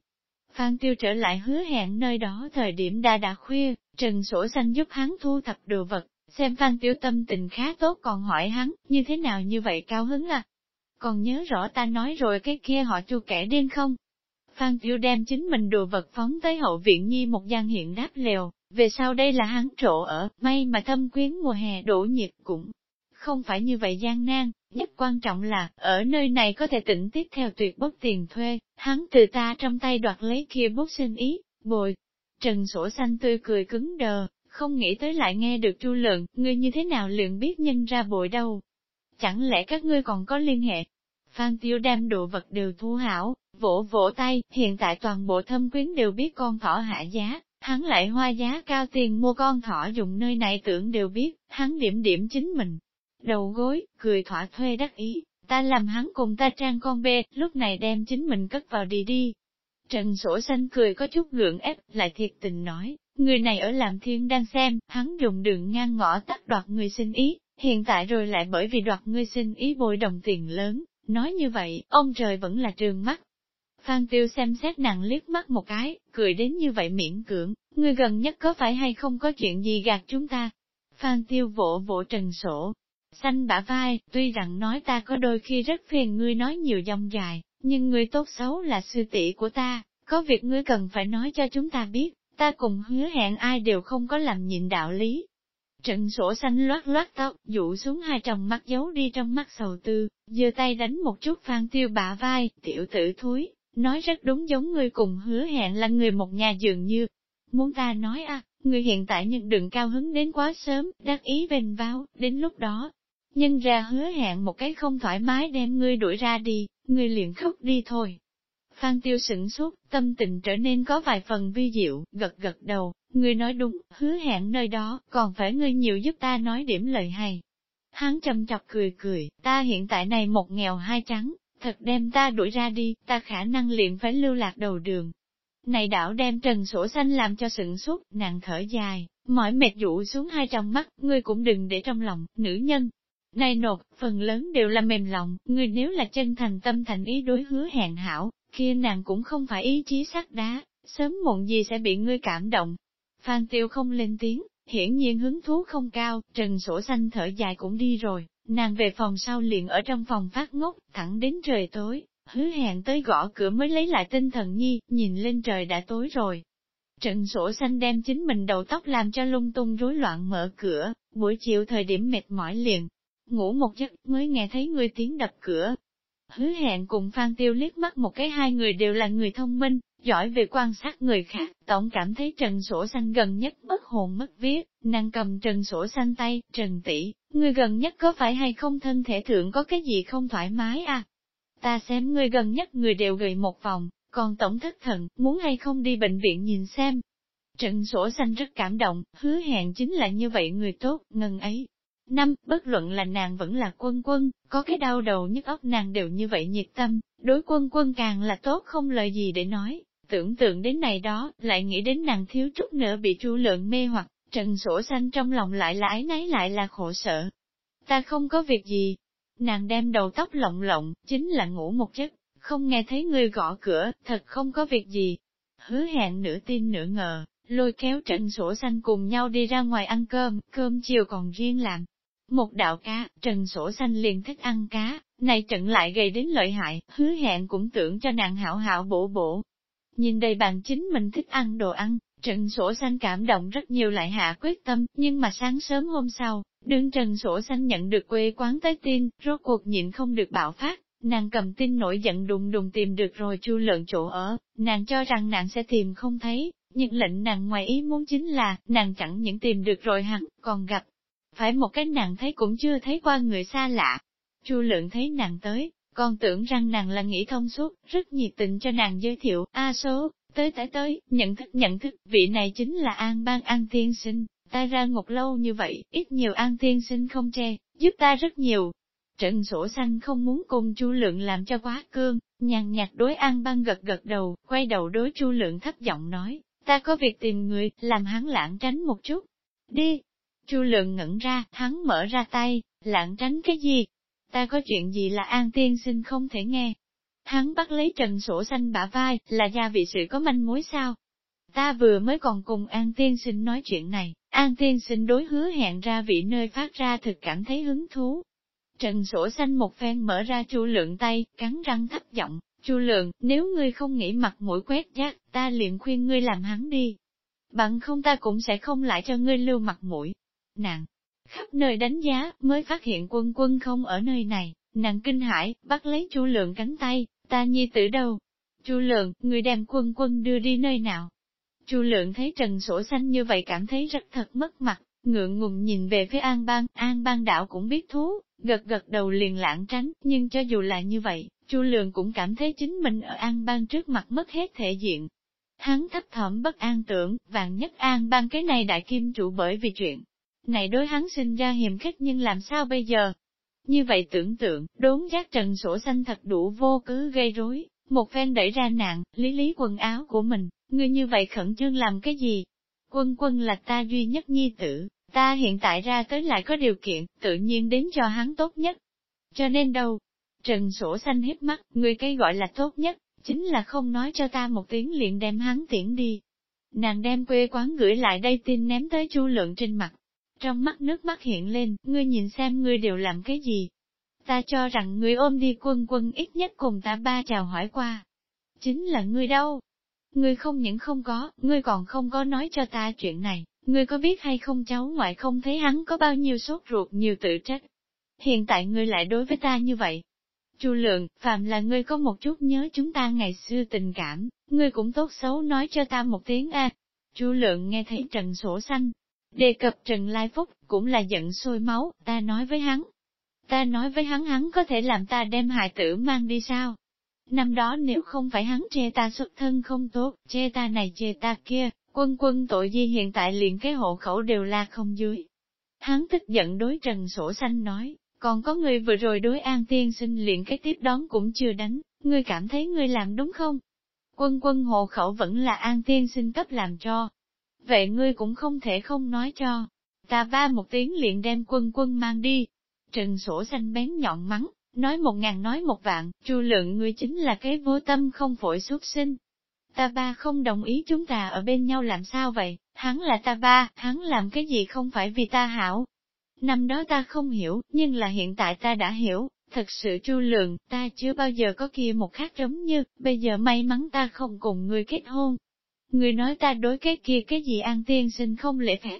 Phan Tiêu trở lại hứa hẹn nơi đó thời điểm đã đã khuya, Trần Sổ Xanh giúp hắn thu thập đồ vật, xem Phan Tiêu tâm tình khá tốt còn hỏi hắn, như thế nào như vậy cao hứng à? Còn nhớ rõ ta nói rồi cái kia họ chu kẻ điên không? Phan Tiêu đem chính mình đồ vật phóng tới hậu viện nhi một gian hiện đáp lều, về sau đây là hắn trộ ở, may mà thâm quyến mùa hè đổ nhiệt cũng không phải như vậy gian nan, nhất quan trọng là, ở nơi này có thể tỉnh tiếp theo tuyệt bất tiền thuê, hắn từ ta trong tay đoạt lấy kia bút sinh ý, bồi. Trần sổ xanh tươi cười cứng đờ, không nghĩ tới lại nghe được chu lượng, ngươi như thế nào lượng biết nhân ra bội đâu. Chẳng lẽ các ngươi còn có liên hệ? Phan Tiêu đem đồ vật đều thu hảo, vỗ vỗ tay, hiện tại toàn bộ thâm quyến đều biết con thỏ hạ giá, hắn lại hoa giá cao tiền mua con thỏ dùng nơi này tưởng đều biết, hắn điểm điểm chính mình, đầu gối, cười thỏa thuê đắc ý, ta làm hắn cùng ta trang con bê, lúc này đem chính mình cất vào đi đi. Trần sổ xanh cười có chút gượng ép, lại thiệt tình nói, người này ở làm thiên đang xem, hắn dùng đường ngang ngõ tắt đoạt người xin ý, hiện tại rồi lại bởi vì đoạt người xin ý bồi đồng tiền lớn, nói như vậy, ông trời vẫn là trường mắt. Phan Tiêu xem xét nàng liếc mắt một cái, cười đến như vậy miễn cưỡng, người gần nhất có phải hay không có chuyện gì gạt chúng ta? Phan Tiêu vỗ vỗ trần sổ, xanh bả vai, tuy rằng nói ta có đôi khi rất phiền ngươi nói nhiều dòng dài, nhưng ngươi tốt xấu là sư tỷ của ta, có việc ngươi cần phải nói cho chúng ta biết, ta cùng hứa hẹn ai đều không có làm nhịn đạo lý. Trận sổ xanh loát loát tóc, dụ xuống hai tròng mắt giấu đi trong mắt sầu tư, giơ tay đánh một chút phan tiêu bả vai, tiểu tử thúi, nói rất đúng giống ngươi cùng hứa hẹn là người một nhà dường như. Muốn ta nói à, ngươi hiện tại nhận đừng cao hứng đến quá sớm, đắc ý vênh vào, đến lúc đó, nhân ra hứa hẹn một cái không thoải mái đem ngươi đuổi ra đi, ngươi liền khóc đi thôi. Phan tiêu sửng sốt, tâm tình trở nên có vài phần vi diệu, gật gật đầu, ngươi nói đúng, hứa hẹn nơi đó, còn phải ngươi nhiều giúp ta nói điểm lời hay. Hắn chầm chọc cười cười, ta hiện tại này một nghèo hai trắng, thật đem ta đuổi ra đi, ta khả năng liền phải lưu lạc đầu đường. Này đảo đem trần sổ xanh làm cho sửng sốt, nàng thở dài, mỏi mệt dụ xuống hai trong mắt, ngươi cũng đừng để trong lòng, nữ nhân, này nột, phần lớn đều là mềm lòng, người nếu là chân thành tâm thành ý đối hứa hẹn hảo, kia nàng cũng không phải ý chí sắt đá, sớm muộn gì sẽ bị ngươi cảm động. Phan Tiêu không lên tiếng, hiển nhiên hứng thú không cao, trần sổ xanh thở dài cũng đi rồi, nàng về phòng sau liền ở trong phòng phát ngốc, thẳng đến trời tối, hứa hẹn tới gõ cửa mới lấy lại tinh thần nhi, nhìn lên trời đã tối rồi. Trần sổ xanh đem chính mình đầu tóc làm cho lung tung rối loạn mở cửa, buổi chiều thời điểm mệt mỏi liền, ngủ một giấc mới nghe thấy người tiếng đập cửa. Hứa hẹn cùng Phan Tiêu liếc mắt một cái hai người đều là người thông minh, giỏi về quan sát người khác, tổng cảm thấy trần sổ xanh gần nhất mất hồn mất vía, nàng cầm trần sổ xanh tay, trần tỷ, người gần nhất có phải hay không thân thể thượng có cái gì không thoải mái à? Ta xem người gần nhất người đều gầy một vòng, còn tổng thất thần, muốn hay không đi bệnh viện nhìn xem. Trần sổ xanh rất cảm động, hứa hẹn chính là như vậy người tốt, ngần ấy, Năm, bất luận là nàng vẫn là quân quân, có cái đau đầu nhức óc nàng đều như vậy nhiệt tâm, đối quân quân càng là tốt không lời gì để nói, tưởng tượng đến này đó, lại nghĩ đến nàng thiếu chút nữa bị chu lượng mê hoặc, trần sổ xanh trong lòng lại là ái náy lại là khổ sở. Ta không có việc gì, nàng đem đầu tóc lộng lộng, chính là ngủ một giấc, không nghe thấy người gõ cửa, thật không có việc gì. Hứa hẹn nửa tin nửa ngờ, lôi kéo trận sổ xanh cùng nhau đi ra ngoài ăn cơm, cơm chiều còn riêng làm, một đạo cá, trần sổ xanh liền thích ăn cá, này trận lại gây đến lợi hại, hứa hẹn cũng tưởng cho nàng hảo hảo bổ bổ. Nhìn đây bàn chính mình thích ăn đồ ăn, trần sổ xanh cảm động rất nhiều lại hạ quyết tâm, nhưng mà sáng sớm hôm sau, đương trần sổ xanh nhận được quê quán tới tin, rốt cuộc nhịn không được bạo phát, nàng cầm tin nổi giận đùng đùng tìm được rồi chu lợn chỗ ở, nàng cho rằng nàng sẽ tìm không thấy, nhưng lệnh nàng ngoài ý muốn chính là, nàng chẳng những tìm được rồi hẳn, còn gặp, phải một cái nàng thấy cũng chưa thấy qua người xa lạ. Chu lượng thấy nàng tới, còn tưởng rằng nàng là nghĩ thông suốt, rất nhiệt tình cho nàng giới thiệu, a số, tới tới tới, nhận thức nhận thức, vị này chính là An Ban An Tiên Sinh, ta ra ngục lâu như vậy, ít nhiều An Tiên Sinh không che, giúp ta rất nhiều. Trận sổ xanh không muốn cùng Chu Lượng làm cho quá cương, nhàn nhạt đối An Ban gật gật đầu, quay đầu đối Chu Lượng thấp giọng nói, ta có việc tìm người, làm hắn lãng tránh một chút. Đi, Chu lượng ngẩn ra, hắn mở ra tay, lạng tránh cái gì? Ta có chuyện gì là an tiên sinh không thể nghe. Hắn bắt lấy trần sổ xanh bả vai, là gia vị sự có manh mối sao? Ta vừa mới còn cùng an tiên sinh nói chuyện này, an tiên sinh đối hứa hẹn ra vị nơi phát ra thực cảm thấy hứng thú. Trần sổ xanh một phen mở ra chu lượng tay, cắn răng thấp giọng, chu lượng, nếu ngươi không nghĩ mặt mũi quét giác, ta liền khuyên ngươi làm hắn đi. Bằng không ta cũng sẽ không lại cho ngươi lưu mặt mũi nàng khắp nơi đánh giá, mới phát hiện quân quân không ở nơi này, nàng kinh hãi, bắt lấy chu lượng cánh tay, ta nhi tử đâu? chu lượng, người đem quân quân đưa đi nơi nào? chu lượng thấy trần sổ xanh như vậy cảm thấy rất thật mất mặt, ngượng ngùng nhìn về phía an bang, an bang đạo cũng biết thú, gật gật đầu liền lãng tránh, nhưng cho dù là như vậy, chu lượng cũng cảm thấy chính mình ở an bang trước mặt mất hết thể diện. Hắn thấp thỏm bất an tưởng, vàng nhất an bang cái này đại kim trụ bởi vì chuyện này đối hắn sinh ra hiểm khích nhưng làm sao bây giờ? Như vậy tưởng tượng, đốn giác trần sổ xanh thật đủ vô cứ gây rối, một phen đẩy ra nạn, lý lý quần áo của mình, ngươi như vậy khẩn trương làm cái gì? Quân quân là ta duy nhất nhi tử, ta hiện tại ra tới lại có điều kiện, tự nhiên đến cho hắn tốt nhất. Cho nên đâu? Trần sổ xanh hiếp mắt, người cây gọi là tốt nhất, chính là không nói cho ta một tiếng liền đem hắn tiễn đi. Nàng đem quê quán gửi lại đây tin ném tới chu lượng trên mặt. Trong mắt nước mắt hiện lên, ngươi nhìn xem ngươi đều làm cái gì. Ta cho rằng ngươi ôm đi quân quân ít nhất cùng ta ba chào hỏi qua. Chính là ngươi đâu? Ngươi không những không có, ngươi còn không có nói cho ta chuyện này, ngươi có biết hay không cháu ngoại không thấy hắn có bao nhiêu sốt ruột nhiều tự trách. Hiện tại ngươi lại đối với ta như vậy, Chu lượng, phạm là ngươi có một chút nhớ chúng ta ngày xưa tình cảm, ngươi cũng tốt xấu nói cho ta một tiếng a. Chu lượng nghe thấy Trần Sổ Xanh, đề cập Trần Lai Phúc, cũng là giận sôi máu, ta nói với hắn. Ta nói với hắn hắn có thể làm ta đem hài tử mang đi sao? Năm đó nếu không phải hắn chê ta xuất thân không tốt, chê ta này chê ta kia, quân quân tội gì hiện tại liền cái hộ khẩu đều là không dưới. Hắn tức giận đối Trần Sổ Xanh nói, còn có người vừa rồi đối an tiên sinh liền cái tiếp đón cũng chưa đánh, ngươi cảm thấy ngươi làm đúng không? Quân quân hộ khẩu vẫn là an tiên sinh cấp làm cho. Vậy ngươi cũng không thể không nói cho. Ta ba một tiếng liền đem quân quân mang đi. Trần sổ xanh bén nhọn mắng, nói một ngàn nói một vạn, chu lượng ngươi chính là cái vô tâm không phổi xuất sinh. Ta ba không đồng ý chúng ta ở bên nhau làm sao vậy, hắn là ta ba, hắn làm cái gì không phải vì ta hảo, Năm đó ta không hiểu, nhưng là hiện tại ta đã hiểu, thật sự chu lượng, ta chưa bao giờ có kia một khác giống như, bây giờ may mắn ta không cùng người kết hôn. Người nói ta đối cái kia cái gì an tiên sinh không lễ phép.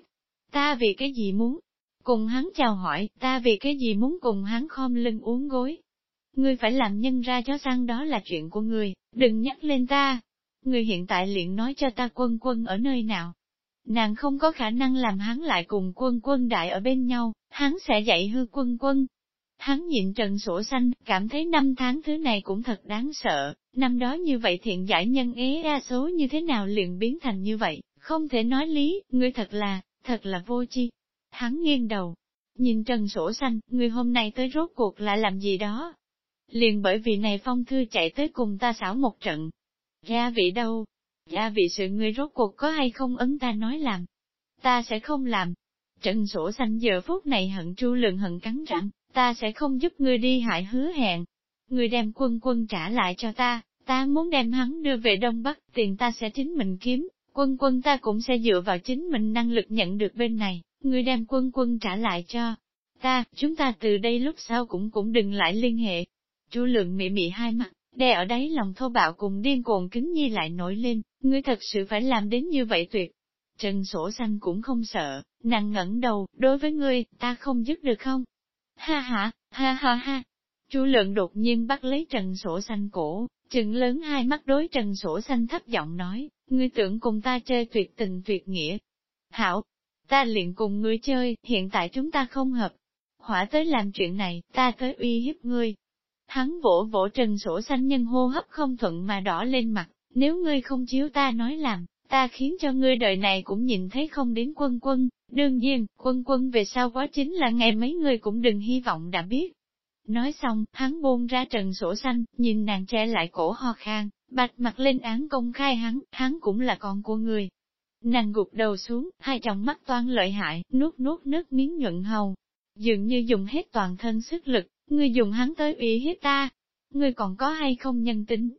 Ta vì cái gì muốn? Cùng hắn chào hỏi, ta vì cái gì muốn cùng hắn khom lưng uống gối. Ngươi phải làm nhân ra chó săn đó là chuyện của người, đừng nhắc lên ta. Người hiện tại liền nói cho ta quân quân ở nơi nào, nàng không có khả năng làm hắn lại cùng quân quân đại ở bên nhau, hắn sẽ dạy hư quân quân. Hắn nhịn trần sổ xanh, cảm thấy năm tháng thứ này cũng thật đáng sợ, năm đó như vậy thiện giải nhân ế đa số như thế nào liền biến thành như vậy, không thể nói lý, ngươi thật là, thật là vô chi. Hắn nghiêng đầu, nhìn trần sổ xanh, người hôm nay tới rốt cuộc lại làm gì đó. Liền bởi vì này phong thư chạy tới cùng ta xảo một trận. Ra vị đâu, ra vị sự ngươi rốt cuộc có hay không ấn ta nói làm. Ta sẽ không làm. trần sổ xanh giờ phút này hận tru lượng hận cắn răng, ta sẽ không giúp ngươi đi hại hứa hẹn. Ngươi đem quân quân trả lại cho ta, ta muốn đem hắn đưa về Đông Bắc, tiền ta sẽ chính mình kiếm, quân quân ta cũng sẽ dựa vào chính mình năng lực nhận được bên này, ngươi đem quân quân trả lại cho ta, chúng ta từ đây lúc sau cũng cũng đừng lại liên hệ. Chu lượng mị mị hai mặt, đè ở đấy lòng thô bạo cùng điên cuồng kính nhi lại nổi lên, ngươi thật sự phải làm đến như vậy tuyệt. Trần sổ xanh cũng không sợ, nàng ngẩng đầu, đối với ngươi, ta không dứt được không? Ha ha, ha ha ha. Chu lượng đột nhiên bắt lấy trần sổ xanh cổ, chừng lớn hai mắt đối trần sổ xanh thấp giọng nói, ngươi tưởng cùng ta chơi tuyệt tình tuyệt nghĩa. Hảo, ta liền cùng ngươi chơi, hiện tại chúng ta không hợp. Hỏa tới làm chuyện này, ta tới uy hiếp ngươi, Hắn vỗ vỗ trần sổ xanh nhân hô hấp không thuận mà đỏ lên mặt, nếu ngươi không chiếu ta nói làm, ta khiến cho ngươi đời này cũng nhìn thấy không đến quân quân, đương nhiên, quân quân về sau quá chính là ngày mấy người cũng đừng hy vọng đã biết. Nói xong, hắn buông ra trần sổ xanh, nhìn nàng che lại cổ ho khan, bạch mặt lên án công khai hắn, hắn cũng là con của người. Nàng gục đầu xuống, hai tròng mắt toan lợi hại, nuốt nuốt nước miếng nhuận hầu. Dường như dùng hết toàn thân sức lực, Ngươi dùng hắn tới ủy hiếp ta, ngươi còn có hay không nhân tính?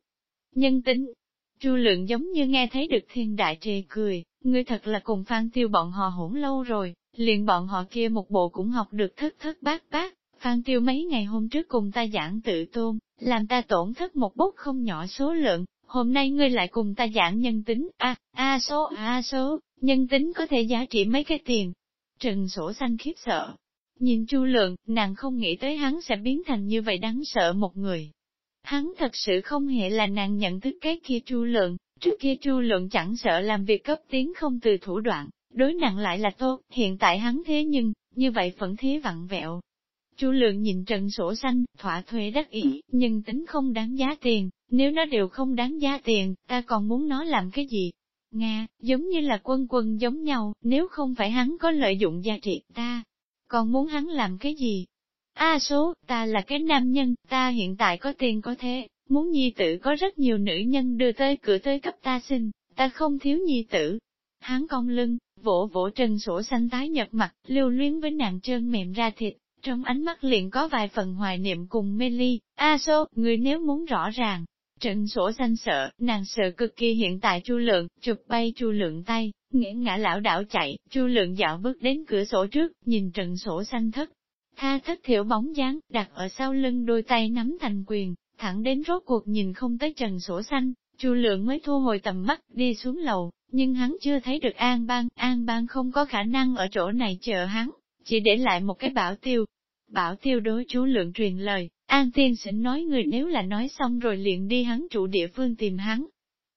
Nhân tính, Chu lượng giống như nghe thấy được thiên đại trề cười, ngươi thật là cùng Phan Tiêu bọn họ hỗn lâu rồi, liền bọn họ kia một bộ cũng học được thất thất bát bát. Phan Tiêu mấy ngày hôm trước cùng ta giảng tự tôn, làm ta tổn thất một bút không nhỏ số lượng, hôm nay ngươi lại cùng ta giảng nhân tính, a a số a số, nhân tính có thể giá trị mấy cái tiền. Trần sổ xanh khiếp sợ, Nhìn Chu Lượng, nàng không nghĩ tới hắn sẽ biến thành như vậy đáng sợ một người. Hắn thật sự không hề là nàng nhận thức cái kia Chu Lượng, trước kia Chu Lượng chẳng sợ làm việc cấp tiến không từ thủ đoạn, đối nặng lại là tốt, hiện tại hắn thế nhưng, như vậy vẫn thế vặn vẹo. Chu Lượng nhìn trần sổ xanh, thỏa thuê đắc ý, nhưng tính không đáng giá tiền, nếu nó đều không đáng giá tiền, ta còn muốn nó làm cái gì? Nga, giống như là quân quân giống nhau, nếu không phải hắn có lợi dụng giá trị ta, còn muốn hắn làm cái gì? A số, ta là cái nam nhân, ta hiện tại có tiền có thế, muốn nhi tử có rất nhiều nữ nhân đưa tới cửa tới cấp ta xin, ta không thiếu nhi tử. Hắn cong lưng, vỗ vỗ trần sổ xanh tái nhật mặt, lưu luyến với nàng trơn mềm ra thịt, trong ánh mắt liền có vài phần hoài niệm cùng mê ly. A số, người nếu muốn rõ ràng, Trận sổ xanh sợ, nàng sợ cực kỳ hiện tại chu lượng, chụp bay chu lượng tay, nghĩa ngã lão đảo chạy, chu lượng dạo bước đến cửa sổ trước, nhìn trận sổ xanh thất. Tha thất thiểu bóng dáng, đặt ở sau lưng đôi tay nắm thành quyền, thẳng đến rốt cuộc nhìn không tới trần sổ xanh, chu lượng mới thu hồi tầm mắt, đi xuống lầu, nhưng hắn chưa thấy được An Bang, An Bang không có khả năng ở chỗ này chờ hắn, chỉ để lại một cái bảo tiêu. Bảo tiêu đối chú lượng truyền lời, An tiên sinh nói người nếu là nói xong rồi liền đi hắn trụ địa phương tìm hắn.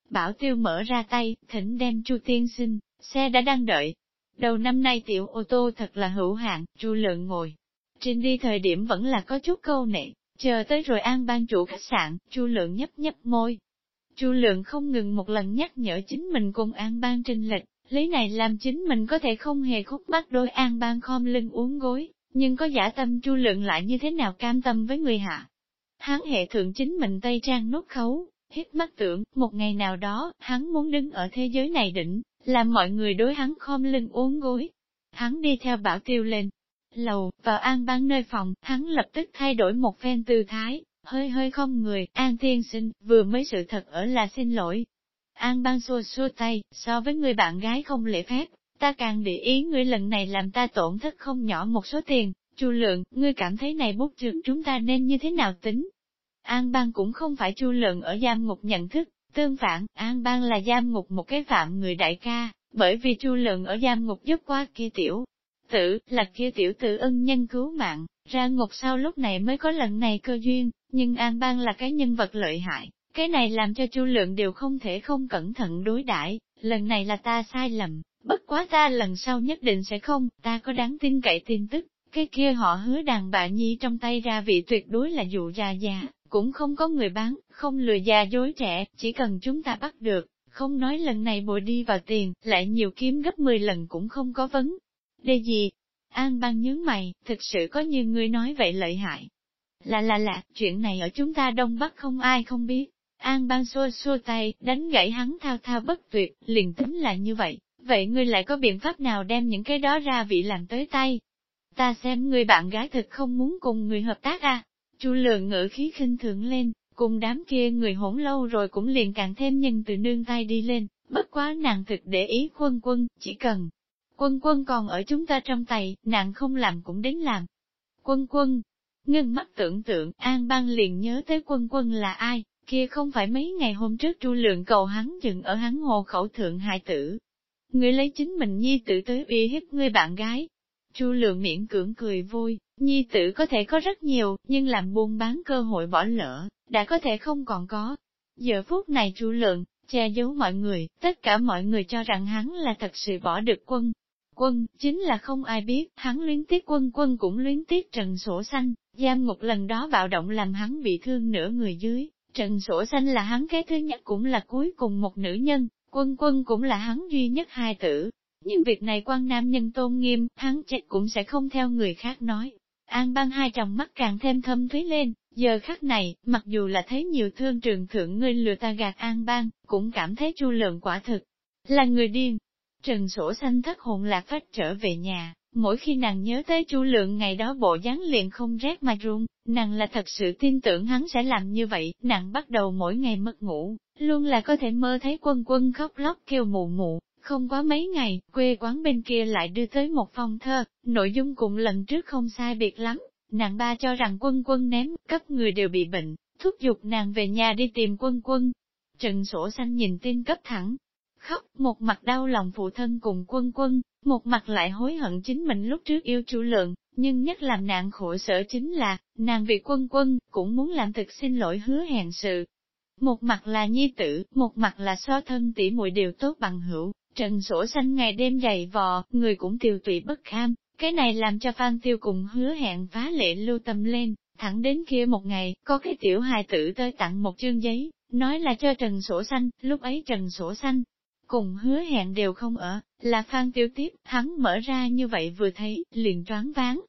Bảo tiêu mở ra tay, thỉnh đem chu tiên sinh, xe đã đang đợi. Đầu năm nay tiểu ô tô thật là hữu hạn, chu lượng ngồi. Trên đi thời điểm vẫn là có chút câu nệ, chờ tới rồi an ban chủ khách sạn, chu lượng nhấp nhấp môi. Chu lượng không ngừng một lần nhắc nhở chính mình cùng an ban trình lịch, lấy này làm chính mình có thể không hề khúc bắt đôi an ban khom lưng uống gối, nhưng có giả tâm chu lượng lại như thế nào cam tâm với người hạ. Hắn hệ thượng chính mình Tây Trang nốt khấu, hít mắt tưởng, một ngày nào đó, hắn muốn đứng ở thế giới này đỉnh, làm mọi người đối hắn khom lưng uống gối. Hắn đi theo bảo tiêu lên, lầu, vào an ban nơi phòng, hắn lập tức thay đổi một phen tư thái, hơi hơi không người, an tiên sinh, vừa mới sự thật ở là xin lỗi. An Bang xua xua tay, so với người bạn gái không lễ phép, ta càng để ý ngươi lần này làm ta tổn thất không nhỏ một số tiền, Chu Lượng, ngươi cảm thấy này bút trượt chúng ta nên như thế nào tính? An Bang cũng không phải Chu Lượng ở giam ngục nhận thức, tương phản, An Bang là giam ngục một cái phạm người đại ca, bởi vì Chu Lượng ở giam ngục giúp qua kia tiểu tử, là kia tiểu tử ân nhân cứu mạng, ra ngục sau lúc này mới có lần này cơ duyên, nhưng An Bang là cái nhân vật lợi hại, cái này làm cho Chu Lượng đều không thể không cẩn thận đối đãi lần này là ta sai lầm, Bất quá ta lần sau nhất định sẽ không, ta có đáng tin cậy tin tức, cái kia họ hứa đàn bà nhi trong tay ra vị tuyệt đối là dụ già già, cũng không có người bán, không lừa già dối trẻ, chỉ cần chúng ta bắt được, không nói lần này bội đi vào tiền, lại nhiều kiếm gấp 10 lần cũng không có vấn. Đề gì? An băng nhướng mày, thực sự có như người nói vậy lợi hại. Là là là, chuyện này ở chúng ta Đông Bắc không ai không biết. An bang xua xua tay, đánh gãy hắn thao thao bất tuyệt, liền tính là như vậy, Vậy ngươi lại có biện pháp nào đem những cái đó ra vị làm tới tay? Ta xem người bạn gái thật không muốn cùng người hợp tác à? Chu lượng ngữ khí khinh thường lên, cùng đám kia người hỗn lâu rồi cũng liền càng thêm nhân từ nương tay đi lên, bất quá nàng thực để ý quân quân, chỉ cần quân quân còn ở chúng ta trong tay, nàng không làm cũng đến làm. Quân quân, ngưng mắt tưởng tượng, An Bang liền nhớ tới quân quân là ai, kia không phải mấy ngày hôm trước Chu lượng cầu hắn dừng ở hắn hồ khẩu thượng hại tử, Ngươi lấy chính mình nhi tử tới uy hiếp ngươi bạn gái. Chu lượng miễn cưỡng cười vui, nhi tử có thể có rất nhiều, nhưng làm buôn bán cơ hội bỏ lỡ, đã có thể không còn có. Giờ phút này chu lượng, che giấu mọi người, tất cả mọi người cho rằng hắn là thật sự bỏ được quân. Quân, chính là không ai biết, hắn luyến tiếc quân quân cũng luyến tiếc trần sổ xanh, giam một lần đó bạo động làm hắn bị thương nửa người dưới. Trần sổ xanh là hắn cái thứ nhất cũng là cuối cùng một nữ nhân, Quân quân cũng là hắn duy nhất hai tử, nhưng việc này quan nam nhân tôn nghiêm, hắn chết cũng sẽ không theo người khác nói. An băng hai tròng mắt càng thêm thâm thúy lên, giờ khắc này, mặc dù là thấy nhiều thương trường thượng ngươi lừa ta gạt an bang, cũng cảm thấy chu lượng quả thực, là người điên. Trần sổ xanh thất hồn lạc phách trở về nhà, mỗi khi nàng nhớ tới chu lượng ngày đó bộ dáng liền không rét mà run, nàng là thật sự tin tưởng hắn sẽ làm như vậy, nàng bắt đầu mỗi ngày mất ngủ, luôn là có thể mơ thấy quân quân khóc lóc kêu mụ mụ, không quá mấy ngày, quê quán bên kia lại đưa tới một phong thơ, nội dung cùng lần trước không sai biệt lắm, nàng ba cho rằng quân quân ném, cấp người đều bị bệnh, thúc giục nàng về nhà đi tìm quân quân. Trần sổ xanh nhìn tin cấp thẳng, khóc, một mặt đau lòng phụ thân cùng quân quân, một mặt lại hối hận chính mình lúc trước yêu chủ lượng, nhưng nhất làm nạn khổ sở chính là, nàng vì quân quân, cũng muốn làm thực xin lỗi hứa hẹn sự, một mặt là nhi tử, một mặt là so thân tỷ muội đều tốt bằng hữu, trần sổ xanh ngày đêm dày vò, người cũng tiêu tụy bất kham, cái này làm cho Phan Tiêu cùng hứa hẹn phá lệ lưu tâm lên, thẳng đến kia một ngày, có cái tiểu hài tử tới tặng một chương giấy, nói là cho Trần Sổ Xanh, lúc ấy Trần Sổ Xanh, cùng hứa hẹn đều không ở, là Phan Tiêu tiếp, hắn mở ra như vậy vừa thấy, liền choáng váng.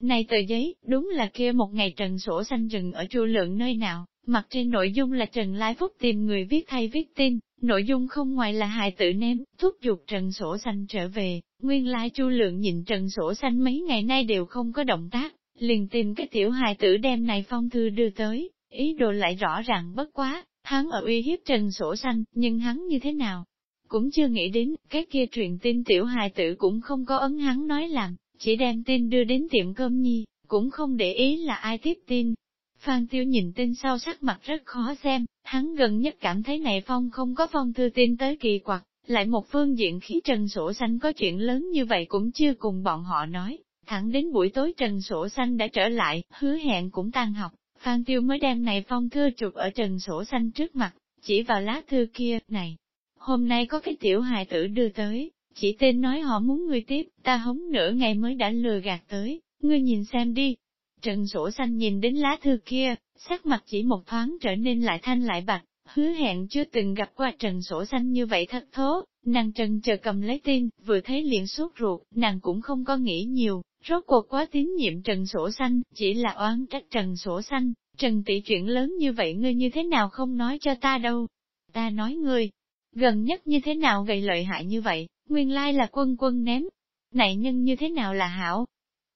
Này tờ giấy, đúng là kia một ngày Trần sổ xanh rừng ở chu lượng nơi nào, mặt trên nội dung là Trần Lai Phúc tìm người viết thay viết tin, nội dung không ngoài là hài tự ném, thúc giục Trần sổ xanh trở về, nguyên lai chu lượng nhìn Trần sổ xanh mấy ngày nay đều không có động tác, liền tìm cái tiểu hài tử đem này phong thư đưa tới, ý đồ lại rõ ràng bất quá, hắn ở uy hiếp Trần sổ xanh, nhưng hắn như thế nào? Cũng chưa nghĩ đến, cái kia truyền tin tiểu hài tử cũng không có ấn hắn nói làm, chỉ đem tin đưa đến tiệm cơm nhi, cũng không để ý là ai tiếp tin. Phan Tiêu nhìn tin sau sắc mặt rất khó xem, hắn gần nhất cảm thấy này phong không có phong thư tin tới kỳ quặc, lại một phương diện khí Trần Sổ Xanh có chuyện lớn như vậy cũng chưa cùng bọn họ nói, thẳng đến buổi tối Trần Sổ Xanh đã trở lại, hứa hẹn cũng tan học, Phan Tiêu mới đem này phong thư chụp ở Trần Sổ Xanh trước mặt, chỉ vào lá thư kia, này, hôm nay có cái tiểu hài tử đưa tới, chỉ tên nói họ muốn ngươi tiếp, ta hống nửa ngày mới đã lừa gạt tới, ngươi nhìn xem đi. Trần sổ xanh nhìn đến lá thư kia, sắc mặt chỉ một thoáng trở nên lại thanh lại bạc. hứa hẹn chưa từng gặp qua trần sổ xanh như vậy thật thố, nàng trần chờ cầm lấy tin, vừa thấy liền suốt ruột, nàng cũng không có nghĩ nhiều, rốt cuộc quá tín nhiệm trần sổ xanh, chỉ là oán trách trần sổ xanh, trần tỷ chuyện lớn như vậy ngươi như thế nào không nói cho ta đâu. Ta nói ngươi, gần nhất như thế nào gây lợi hại như vậy, nguyên lai là quân quân ném. Này nhân như thế nào là hảo?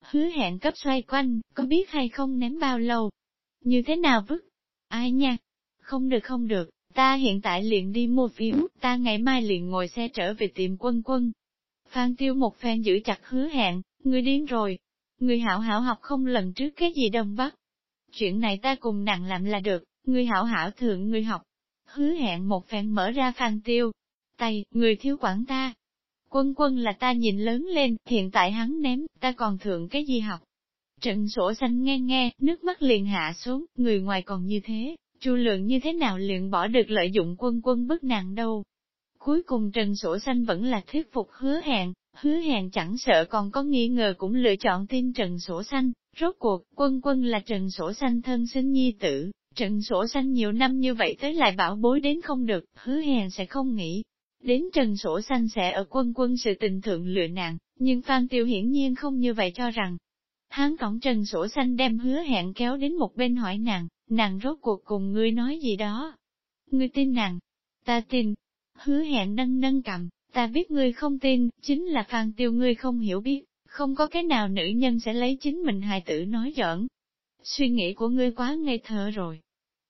Hứa hẹn cấp xoay quanh, có biết hay không ném bao lâu? Như thế nào vứt? Ai nha? Không được không được, ta hiện tại liền đi mua phiếu, ta ngày mai liền ngồi xe trở về tìm quân quân. Phan tiêu một phen giữ chặt hứa hẹn, người điên rồi. Người hảo hảo học không lần trước cái gì đông bắc. Chuyện này ta cùng nặng làm là được, người hảo hảo thượng người học. Hứa hẹn một phen mở ra phan tiêu. Tay, người thiếu quản ta, Quân quân là ta nhìn lớn lên, hiện tại hắn ném, ta còn thượng cái gì học. Trận sổ xanh nghe nghe, nước mắt liền hạ xuống, người ngoài còn như thế, chu lượng như thế nào liền bỏ được lợi dụng quân quân bức nàng đâu. Cuối cùng trần sổ xanh vẫn là thuyết phục hứa hẹn, hứa hẹn chẳng sợ còn có nghi ngờ cũng lựa chọn tin trần sổ xanh, rốt cuộc, quân quân là trần sổ xanh thân sinh nhi tử, trần sổ xanh nhiều năm như vậy tới lại bảo bối đến không được, hứa hẹn sẽ không nghĩ, Đến Trần Sổ Xanh sẽ ở quân quân sự tình thượng lựa nạn, nhưng Phan Tiêu hiển nhiên không như vậy cho rằng. Hán cổng Trần Sổ Xanh đem hứa hẹn kéo đến một bên hỏi nàng, nàng rốt cuộc cùng ngươi nói gì đó. Ngươi tin nàng, ta tin, hứa hẹn nâng nâng cầm, ta biết ngươi không tin, chính là Phan Tiêu ngươi không hiểu biết, không có cái nào nữ nhân sẽ lấy chính mình hài tử nói giỡn. Suy nghĩ của ngươi quá ngây thơ rồi.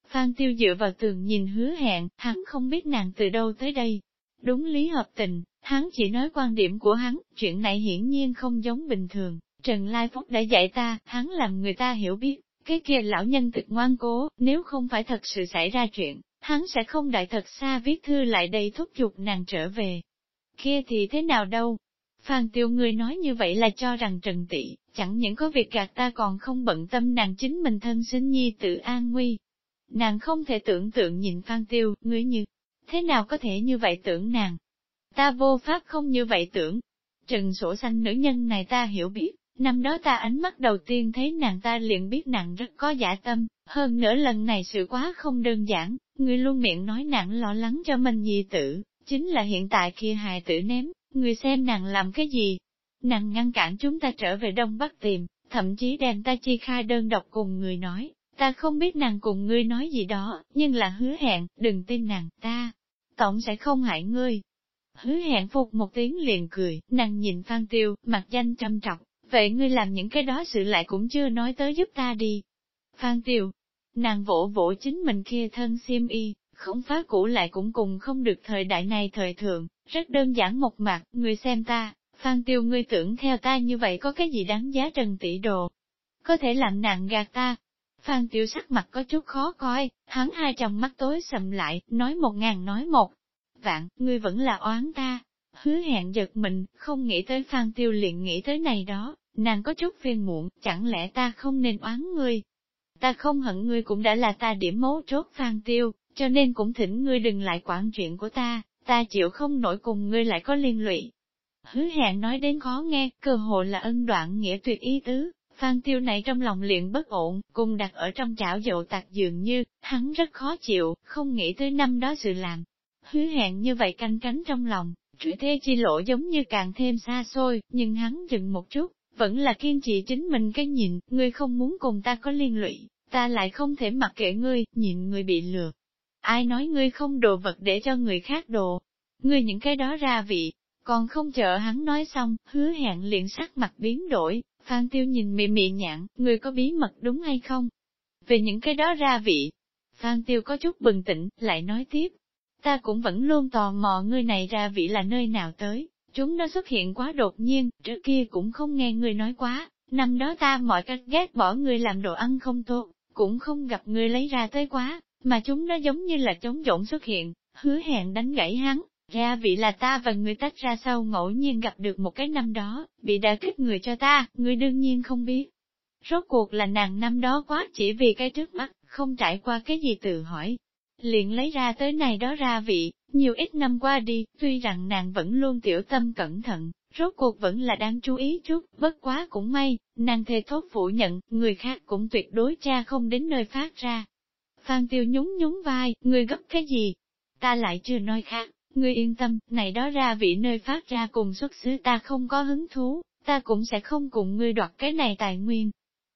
Phan Tiêu dựa vào tường nhìn hứa hẹn, hắn không biết nàng từ đâu tới đây, Đúng lý hợp tình, hắn chỉ nói quan điểm của hắn, chuyện này hiển nhiên không giống bình thường. Trần Lai Phúc đã dạy ta, hắn làm người ta hiểu biết, cái kia lão nhân thực ngoan cố, nếu không phải thật sự xảy ra chuyện, hắn sẽ không đại thật xa viết thư lại đây thúc giục nàng trở về. Kia thì thế nào đâu? Phan Tiêu người nói như vậy là cho rằng Trần Tị, chẳng những có việc gạt ta còn không bận tâm nàng chính mình thân sinh nhi tự an nguy. Nàng không thể tưởng tượng nhìn Phan Tiêu, ngươi như, thế nào có thể như vậy tưởng nàng? Ta vô pháp không như vậy tưởng. Trần sổ xanh nữ nhân này ta hiểu biết, năm đó ta ánh mắt đầu tiên thấy nàng ta liền biết nàng rất có giả tâm, hơn nữa lần này sự quá không đơn giản, ngươi luôn miệng nói nàng lo lắng cho mình nhi tử, chính là hiện tại kia hài tử ném, người xem nàng làm cái gì? Nàng ngăn cản chúng ta trở về Đông Bắc tìm, thậm chí đem ta chi khai đơn độc cùng người nói, ta không biết nàng cùng ngươi nói gì đó, nhưng là hứa hẹn, đừng tin nàng, ta, tổng sẽ không hại ngươi. Hứa hẹn phục một tiếng liền cười, nàng nhìn Phan Tiêu, mặt danh trầm trọng vậy ngươi làm những cái đó sự lại cũng chưa nói tới giúp ta đi. Phan Tiêu, nàng vỗ vỗ chính mình kia thân xiêm y, không phá cũ lại cũng cùng không được thời đại này thời thượng, rất đơn giản một mặt, ngươi xem ta, Phan Tiêu ngươi tưởng theo ta như vậy có cái gì đáng giá trần tỷ đồ. Có thể làm nàng gạt ta, Phan Tiêu sắc mặt có chút khó coi, hắn hai tròng mắt tối sầm lại, nói một ngàn nói một. Vạn, ngươi vẫn là oán ta. Hứa hẹn giật mình, không nghĩ tới Phan Tiêu liền nghĩ tới này đó, nàng có chút phiền muộn, chẳng lẽ ta không nên oán ngươi. Ta không hận ngươi cũng đã là ta điểm mấu chốt Phan Tiêu, cho nên cũng thỉnh ngươi đừng lại quản chuyện của ta, ta chịu không nổi cùng ngươi lại có liên lụy. Hứa hẹn nói đến khó nghe, cơ hội là ân đoạn nghĩa tuyệt ý tứ, Phan tiêu này trong lòng liền bất ổn, cùng đặt ở trong chảo dậu tạc dường như, hắn rất khó chịu, không nghĩ tới năm đó sự làm. Hứa hẹn như vậy canh cánh trong lòng, chuỗi thế chi lộ giống như càng thêm xa xôi, nhưng hắn dừng một chút, vẫn là kiên trì chính mình cái nhìn, ngươi không muốn cùng ta có liên lụy, ta lại không thể mặc kệ ngươi, nhìn ngươi bị lừa. Ai nói ngươi không đồ vật để cho người khác đồ, ngươi những cái đó ra vị, còn không chờ hắn nói xong, hứa hẹn liền sắc mặt biến đổi, Phan Tiêu nhìn mị mị nhạn, người có bí mật đúng hay không? Về những cái đó ra vị, Phan Tiêu có chút bừng tỉnh, lại nói tiếp, ta cũng vẫn luôn tò mò ngươi này ra vị là nơi nào tới, chúng nó xuất hiện quá đột nhiên, trước kia cũng không nghe ngươi nói quá, năm đó ta mọi cách ghét bỏ ngươi làm đồ ăn không tốt, cũng không gặp ngươi lấy ra tới quá, mà chúng nó giống như là chống rỗng xuất hiện, hứa hẹn đánh gãy hắn, ra vị là ta và người tách ra sau ngẫu nhiên gặp được một cái năm đó, bị đả kích người cho ta, người đương nhiên không biết. Rốt cuộc là nàng năm đó quá chỉ vì cái trước mắt, không trải qua cái gì tự hỏi. Liền lấy ra tới này đó ra vị, nhiều ít năm qua đi, tuy rằng nàng vẫn luôn tiểu tâm cẩn thận, rốt cuộc vẫn là đáng chú ý chút, bất quá cũng may, nàng thề thốt phủ nhận, người khác cũng tuyệt đối cha không đến nơi phát ra. Phan tiêu nhún nhún vai, người gấp cái gì? Ta lại chưa nói khác, ngươi yên tâm, này đó ra vị nơi phát ra cùng xuất xứ ta không có hứng thú, ta cũng sẽ không cùng ngươi đoạt cái này tài nguyên.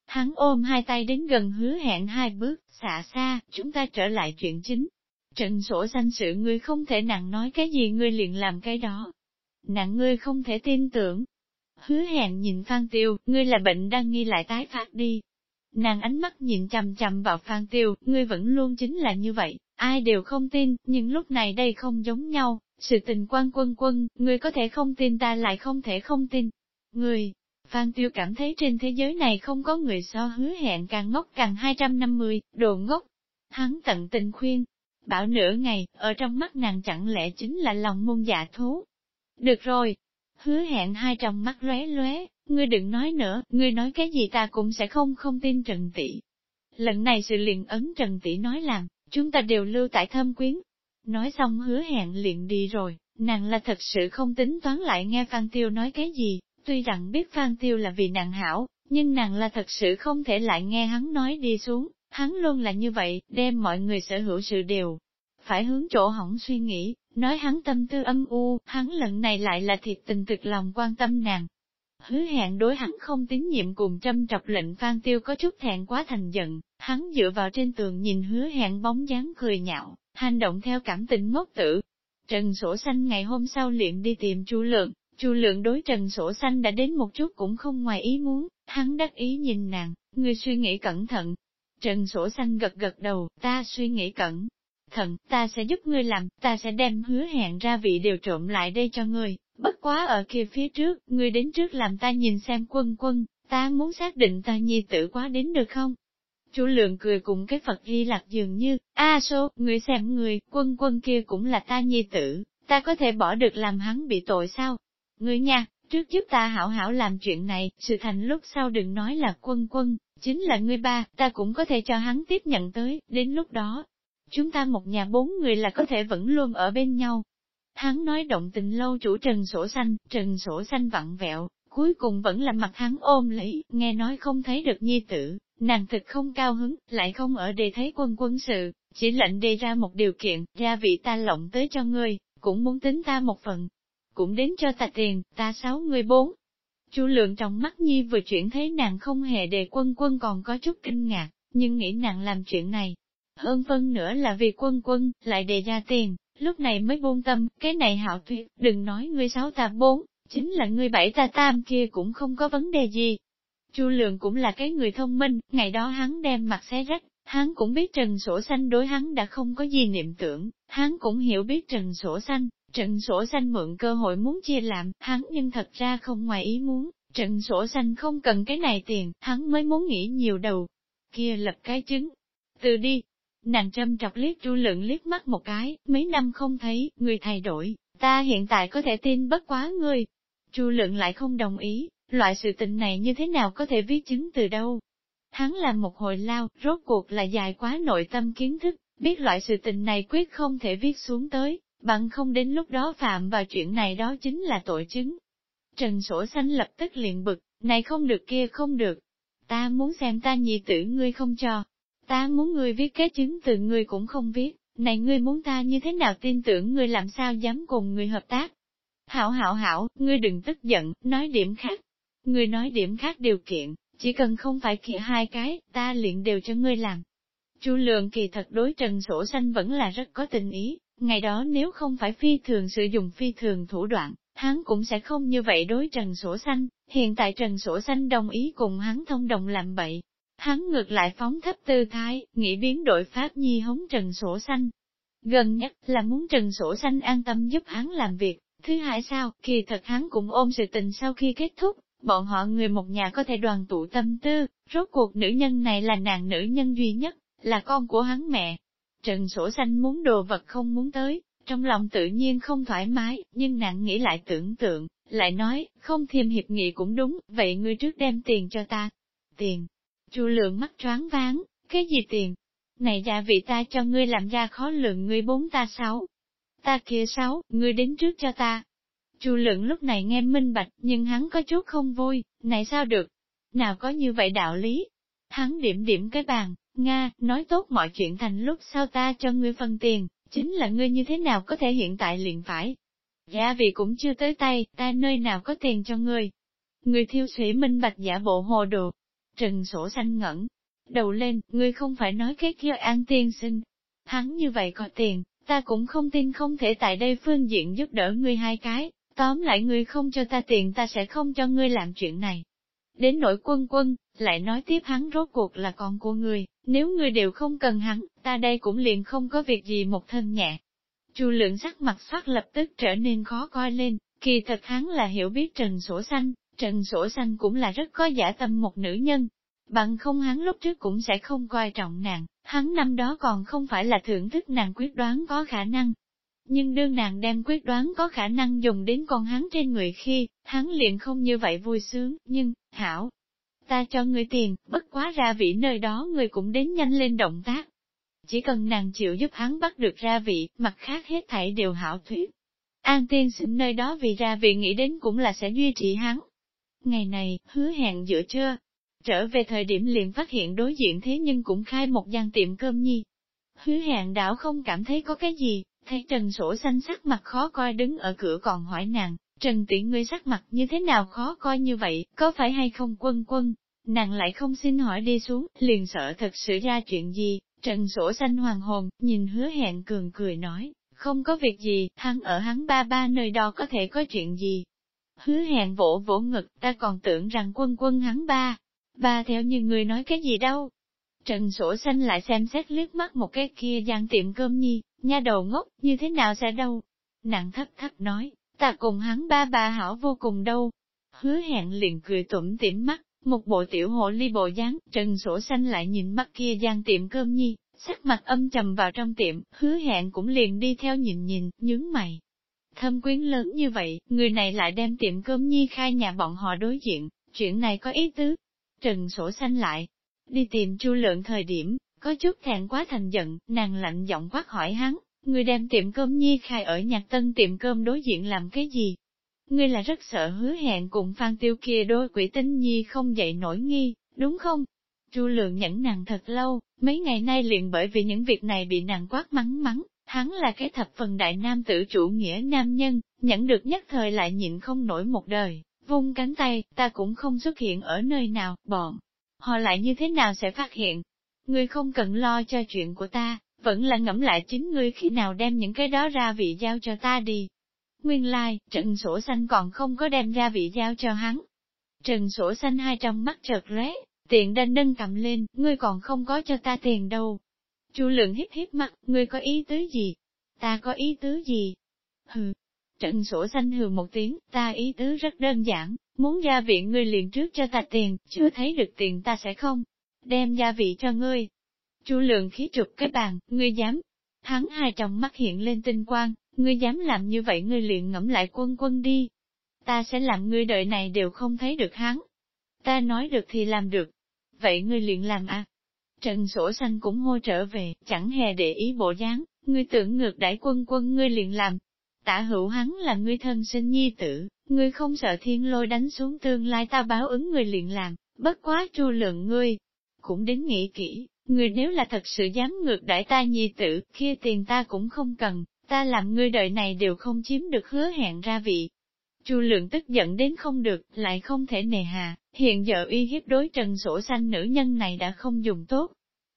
Hắn ôm hai tay đến gần hứa hẹn hai bước, xả xa, chúng ta trở lại chuyện chính. Trận sổ danh sự ngươi không thể nặng nói cái gì ngươi liền làm cái đó. Nặng ngươi không thể tin tưởng. Hứa hẹn nhìn Phan Tiêu, ngươi là bệnh đang nghi lại tái phát đi. Nàng ánh mắt nhìn chằm chằm vào Phan Tiêu, ngươi vẫn luôn chính là như vậy, ai đều không tin, nhưng lúc này đây không giống nhau, sự tình quan quân quân, người có thể không tin ta lại không thể không tin. người Phan Tiêu cảm thấy trên thế giới này không có người so hứa hẹn càng ngốc càng 250, đồ ngốc. Hắn tận tình khuyên, bảo nửa ngày, ở trong mắt nàng chẳng lẽ chính là lòng môn dạ thú. Được rồi, hứa hẹn hai trong mắt lóe lóe, ngươi đừng nói nữa, ngươi nói cái gì ta cũng sẽ không không tin Trần Tỷ. Lần này sự liền ấn Trần Tỷ nói làm, chúng ta đều lưu tại thâm quyến. Nói xong hứa hẹn liền đi rồi, nàng là thật sự không tính toán lại nghe Phan Tiêu nói cái gì, tuy rằng biết Phan Tiêu là vì nàng hảo, nhưng nàng là thật sự không thể lại nghe hắn nói đi xuống, hắn luôn là như vậy, đem mọi người sở hữu sự đều. Phải hướng chỗ hỏng suy nghĩ, nói hắn tâm tư âm u, hắn lần này lại là thiệt tình thực lòng quan tâm nàng. Hứa hẹn đối hắn không tín nhiệm cùng châm trọc lệnh Phan Tiêu có chút thẹn quá thành giận, hắn dựa vào trên tường nhìn hứa hẹn bóng dáng cười nhạo, hành động theo cảm tình ngốc tử. Trần sổ xanh ngày hôm sau liền đi tìm chu lượng, chu lượng đối trần sổ xanh đã đến một chút cũng không ngoài ý muốn, hắn đắc ý nhìn nàng, người suy nghĩ cẩn thận. Trần sổ xanh gật gật đầu, ta suy nghĩ cẩn thận, ta sẽ giúp ngươi làm, ta sẽ đem hứa hẹn ra vị đều trộm lại đây cho ngươi, bất quá ở kia phía trước, ngươi đến trước làm ta nhìn xem quân quân, ta muốn xác định ta nhi tử quá đến được không? Chủ lượng cười cùng cái Phật di Lạc dường như, a số, người xem người, quân quân kia cũng là ta nhi tử, ta có thể bỏ được làm hắn bị tội sao? Ngươi nha, trước giúp ta hảo hảo làm chuyện này, sự thành lúc sau đừng nói là quân quân, chính là ngươi ba, ta cũng có thể cho hắn tiếp nhận tới, đến lúc đó, chúng ta một nhà bốn người là có thể vẫn luôn ở bên nhau. Hắn nói động tình lâu chủ Trần Sổ Xanh, Trần Sổ Xanh vặn vẹo, cuối cùng vẫn là mặt hắn ôm lấy, nghe nói không thấy được nhi tử, nàng thực không cao hứng, lại không ở để thấy quân quân sự, chỉ lệnh đề ra một điều kiện, gia vị ta lộng tới cho ngươi, cũng muốn tính ta một phần, cũng đến cho ta tiền, ta sáu người bốn. Chu lượng trong mắt nhi vừa chuyển thấy nàng không hề đề quân quân còn có chút kinh ngạc, nhưng nghĩ nàng làm chuyện này. Hơn phân nữa là vì quân quân, lại đề ra tiền, lúc này mới buông tâm, cái này hạo tuyệt, đừng nói ngươi sáu ta bốn, chính là ngươi bảy ta tam kia cũng không có vấn đề gì. Chu Lượng cũng là cái người thông minh, ngày đó hắn đem mặt xé rách, hắn cũng biết Trần Sổ Xanh đối hắn đã không có gì niệm tưởng, hắn cũng hiểu biết Trần Sổ Xanh, Trần Sổ Xanh mượn cơ hội muốn chia làm, hắn nhưng thật ra không ngoài ý muốn, Trần Sổ Xanh không cần cái này tiền, hắn mới muốn nghĩ nhiều đầu. Kia lập cái chứng. Từ đi, nàng châm trọc liếc Chu Lượng liếc mắt một cái, mấy năm không thấy, người thay đổi, ta hiện tại có thể tin bất quá ngươi, Chu lượng lại không đồng ý, loại sự tình này như thế nào có thể viết chứng từ đâu. Hắn làm một hồi lao, rốt cuộc là dài quá nội tâm kiến thức, biết loại sự tình này quyết không thể viết xuống tới, bằng không đến lúc đó phạm vào chuyện này đó chính là tội chứng. Trần sổ xanh lập tức liền bực, này không được kia không được. Ta muốn xem ta nhị tử ngươi không cho. Ta muốn ngươi viết cái chứng từ ngươi cũng không viết, này ngươi muốn ta như thế nào tin tưởng ngươi làm sao dám cùng ngươi hợp tác. Hảo hảo hảo, ngươi đừng tức giận, nói điểm khác. Ngươi nói điểm khác điều kiện, chỉ cần không phải kia hai cái, ta liền đều cho ngươi làm. Chu lượng kỳ thật đối trần sổ xanh vẫn là rất có tình ý, ngày đó nếu không phải phi thường sử dụng phi thường thủ đoạn, hắn cũng sẽ không như vậy đối trần sổ xanh, hiện tại trần sổ xanh đồng ý cùng hắn thông đồng làm bậy. Hắn ngược lại phóng thấp tư thái, nghĩ biến đổi pháp nhi hống trần sổ xanh. Gần nhất là muốn trần sổ xanh an tâm giúp hắn làm việc, thứ hai sao, kỳ thật hắn cũng ôm sự tình sau khi kết thúc, bọn họ người một nhà có thể đoàn tụ tâm tư, rốt cuộc nữ nhân này là nàng nữ nhân duy nhất, là con của hắn mẹ. Trần sổ xanh muốn đồ vật không muốn tới, trong lòng tự nhiên không thoải mái, nhưng nàng nghĩ lại tưởng tượng, lại nói, không thêm hiệp nghị cũng đúng, vậy ngươi trước đem tiền cho ta. Tiền. Chu lượng mắt choáng váng, cái gì tiền? Này gia vị ta cho ngươi làm ra khó lượng ngươi bốn ta sáu. Ta kia sáu, ngươi đến trước cho ta. Chu lượng lúc này nghe minh bạch, nhưng hắn có chút không vui, này sao được? Nào có như vậy đạo lý? Hắn điểm điểm cái bàn, Nga, nói tốt mọi chuyện thành lúc sau ta cho ngươi phân tiền, chính là ngươi như thế nào có thể hiện tại liền phải. Gia vị cũng chưa tới tay, ta nơi nào có tiền cho ngươi. Người thiêu thủy minh bạch giả bộ hồ đồ. Trần sổ xanh ngẩn. Đầu lên, ngươi không phải nói cái kia an tiên sinh. Hắn như vậy có tiền, ta cũng không tin không thể tại đây phương diện giúp đỡ ngươi hai cái. Tóm lại ngươi không cho ta tiền ta sẽ không cho ngươi làm chuyện này. Đến nỗi quân quân, lại nói tiếp hắn rốt cuộc là con của ngươi, nếu ngươi đều không cần hắn, ta đây cũng liền không có việc gì một thân nhẹ. Chu lượng sắc mặt phát lập tức trở nên khó coi lên, kỳ thật hắn là hiểu biết Trần Sổ Xanh, Trần Sổ Xanh cũng là rất có giả tâm một nữ nhân. Bằng không hắn lúc trước cũng sẽ không coi trọng nàng, hắn năm đó còn không phải là thưởng thức nàng quyết đoán có khả năng. Nhưng đương nàng đem quyết đoán có khả năng dùng đến con hắn trên người khi, hắn liền không như vậy vui sướng, nhưng, hảo, ta cho ngươi tiền, bất quá ra vị nơi đó người cũng đến nhanh lên động tác. Chỉ cần nàng chịu giúp hắn bắt được ra vị, mặt khác hết thảy đều hảo thuyết. An tiên sinh nơi đó vì ra vị nghĩ đến cũng là sẽ duy trì hắn. Ngày này, hứa hẹn giữa trưa, trở về thời điểm liền phát hiện đối diện thế nhưng cũng khai một gian tiệm cơm nhi. Hứa hẹn đảo không cảm thấy có cái gì, thấy Trần Sổ xanh sắc mặt khó coi đứng ở cửa còn hỏi nàng, Trần tỷ ngươi sắc mặt như thế nào khó coi như vậy, có phải hay không quân quân? Nàng lại không xin hỏi đi xuống, liền sợ thật sự ra chuyện gì, Trần sổ xanh hoàng hồn, nhìn hứa hẹn cường cười nói, không có việc gì, hắn ở hắn ba ba nơi đó có thể có chuyện gì. Hứa hẹn vỗ vỗ ngực, ta còn tưởng rằng quân quân hắn ba, ba theo như người nói cái gì đâu. Trần sổ xanh lại xem xét liếc mắt một cái kia gian tiệm cơm nhi, nha đầu ngốc, như thế nào sẽ đâu. Nặng thấp thấp nói, ta cùng hắn ba ba hảo vô cùng đâu. Hứa hẹn liền cười tủm tỉm mắt, một bộ tiểu hộ ly bộ dáng, trần sổ xanh lại nhìn mắt kia gian tiệm cơm nhi, sắc mặt âm trầm vào trong tiệm, hứa hẹn cũng liền đi theo nhìn nhìn, nhướng mày. Thâm quyến lớn như vậy, người này lại đem tiệm cơm nhi khai nhà bọn họ đối diện, chuyện này có ý tứ. Trần sổ xanh lại, đi tìm chu lượng thời điểm, có chút thẹn quá thành giận, nàng lạnh giọng quát hỏi hắn, người đem tiệm cơm nhi khai ở nhạc tân tiệm cơm đối diện làm cái gì? Ngươi là rất sợ hứa hẹn cùng Phan Tiêu kia đôi quỷ tinh nhi không dậy nổi nghi, đúng không? Chu lượng nhẫn nàng thật lâu, mấy ngày nay liền bởi vì những việc này bị nàng quát mắng mắng, hắn là cái thập phần đại nam tử chủ nghĩa nam nhân, nhận được nhất thời lại nhịn không nổi một đời, vung cánh tay, ta cũng không xuất hiện ở nơi nào, bọn. Họ lại như thế nào sẽ phát hiện? Ngươi không cần lo cho chuyện của ta, vẫn là ngẫm lại chính ngươi khi nào đem những cái đó ra vị giao cho ta đi. Nguyên lai, like, trận sổ xanh còn không có đem ra vị giao cho hắn. Trần sổ xanh hai trong mắt chợt lóe, tiện đanh nâng cầm lên, ngươi còn không có cho ta tiền đâu. Chu lượng híp híp mắt, ngươi có ý tứ gì? Ta có ý tứ gì? Hừ. Trận sổ xanh hừ một tiếng, ta ý tứ rất đơn giản, muốn gia vị ngươi liền trước cho ta tiền, chưa thấy được tiền ta sẽ không đem gia vị cho ngươi. Chu lượng khí trục cái bàn, ngươi dám. Hắn hai trong mắt hiện lên tinh quang, ngươi dám làm như vậy ngươi liền ngẫm lại quân quân đi. Ta sẽ làm ngươi đợi này đều không thấy được hắn. Ta nói được thì làm được. Vậy ngươi liền làm à? Trần sổ xanh cũng ngôi trở về, chẳng hề để ý bộ dáng, ngươi tưởng ngược đãi quân quân ngươi liền làm. Tả hữu hắn là ngươi thân sinh nhi tử, ngươi không sợ thiên lôi đánh xuống tương lai ta báo ứng ngươi liền làm, bất quá chu lượng ngươi. Cũng đến nghĩ kỹ, ngươi nếu là thật sự dám ngược đãi ta nhi tử, kia tiền ta cũng không cần, ta làm ngươi đời này đều không chiếm được hứa hẹn ra vị. Chu lượng tức giận đến không được, lại không thể nề hà, hiện giờ uy hiếp đối trần sổ xanh nữ nhân này đã không dùng tốt.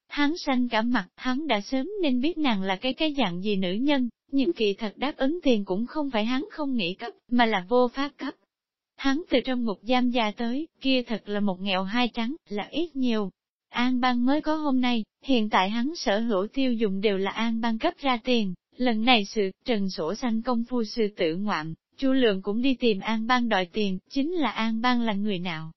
Hắn xanh cả mặt, hắn đã sớm nên biết nàng là cái cái dạng gì nữ nhân, nhưng kỳ thật đáp ứng tiền cũng không phải hắn không nghĩ cấp, mà là vô pháp cấp. Hắn từ trong ngục giam ra tới, kia thật là một nghèo hai trắng, là ít nhiều. An bang mới có hôm nay, hiện tại hắn sở hữu tiêu dùng đều là an bang cấp ra tiền, lần này sự, trần sổ xanh công phu sư tử ngoạm, Chu Lượng cũng đi tìm An Bang đòi tiền, chính là An Bang là người nào.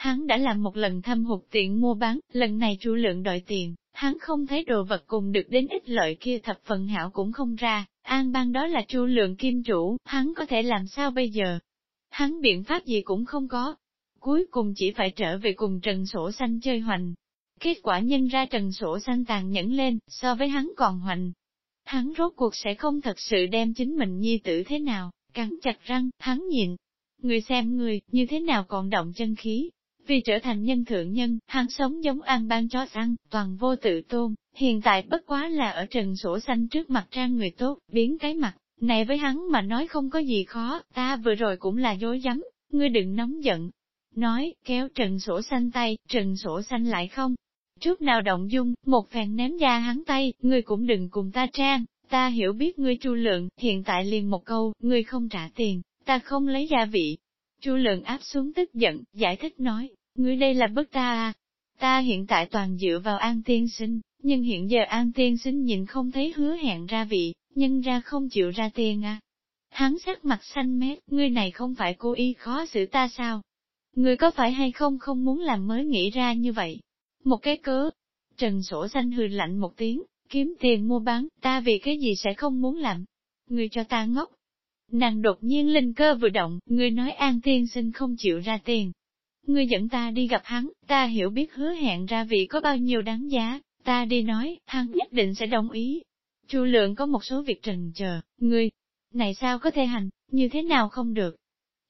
Hắn đã làm một lần thâm hụt tiền mua bán, lần này Chu Lượng đòi tiền, hắn không thấy đồ vật cùng được đến ít lợi kia thập phần hảo cũng không ra, An Bang đó là Chu Lượng kim chủ, hắn có thể làm sao bây giờ? Hắn biện pháp gì cũng không có, cuối cùng chỉ phải trở về cùng Trần Sổ Xanh chơi hoành. Kết quả nhân ra Trần Sổ Xanh tàn nhẫn lên, so với hắn còn hoành. Hắn rốt cuộc sẽ không thật sự đem chính mình nhi tử thế nào, cắn chặt răng, hắn nhịn. Người xem người, như thế nào còn động chân khí. Vì trở thành nhân thượng nhân, hắn sống giống an ban chó răng, toàn vô tự tôn, hiện tại bất quá là ở trần sổ xanh trước mặt trang người tốt, biến cái mặt, này với hắn mà nói không có gì khó, ta vừa rồi cũng là dối rắm ngươi đừng nóng giận. Nói, kéo trần sổ xanh tay, trần sổ xanh lại không. Trước nào động dung, một phèn ném ra hắn tay, ngươi cũng đừng cùng ta trang, Ta hiểu biết ngươi chu lượng, hiện tại liền một câu, ngươi không trả tiền, ta không lấy gia vị. Chu lượng áp xuống tức giận, giải thích nói, ngươi đây là bất ta à. Ta hiện tại toàn dựa vào an tiên sinh, nhưng hiện giờ an tiên sinh nhìn không thấy hứa hẹn ra vị, nhưng ra không chịu ra tiền à. Hắn sắc mặt xanh mét, ngươi này không phải cố ý khó xử ta sao? Ngươi có phải hay không không muốn làm mới nghĩ ra như vậy? Một cái cớ. Trần sổ xanh hừ lạnh một tiếng, kiếm tiền mua bán, ta vì cái gì sẽ không muốn làm? Người cho ta ngốc. Nàng đột nhiên linh cơ vừa động, người nói an tiên sinh không chịu ra tiền. Người dẫn ta đi gặp hắn, ta hiểu biết hứa hẹn ra vị có bao nhiêu đáng giá, ta đi nói, hắn nhất định sẽ đồng ý. Chu lượng có một số việc trần chờ, người, này sao có thể hành, như thế nào không được.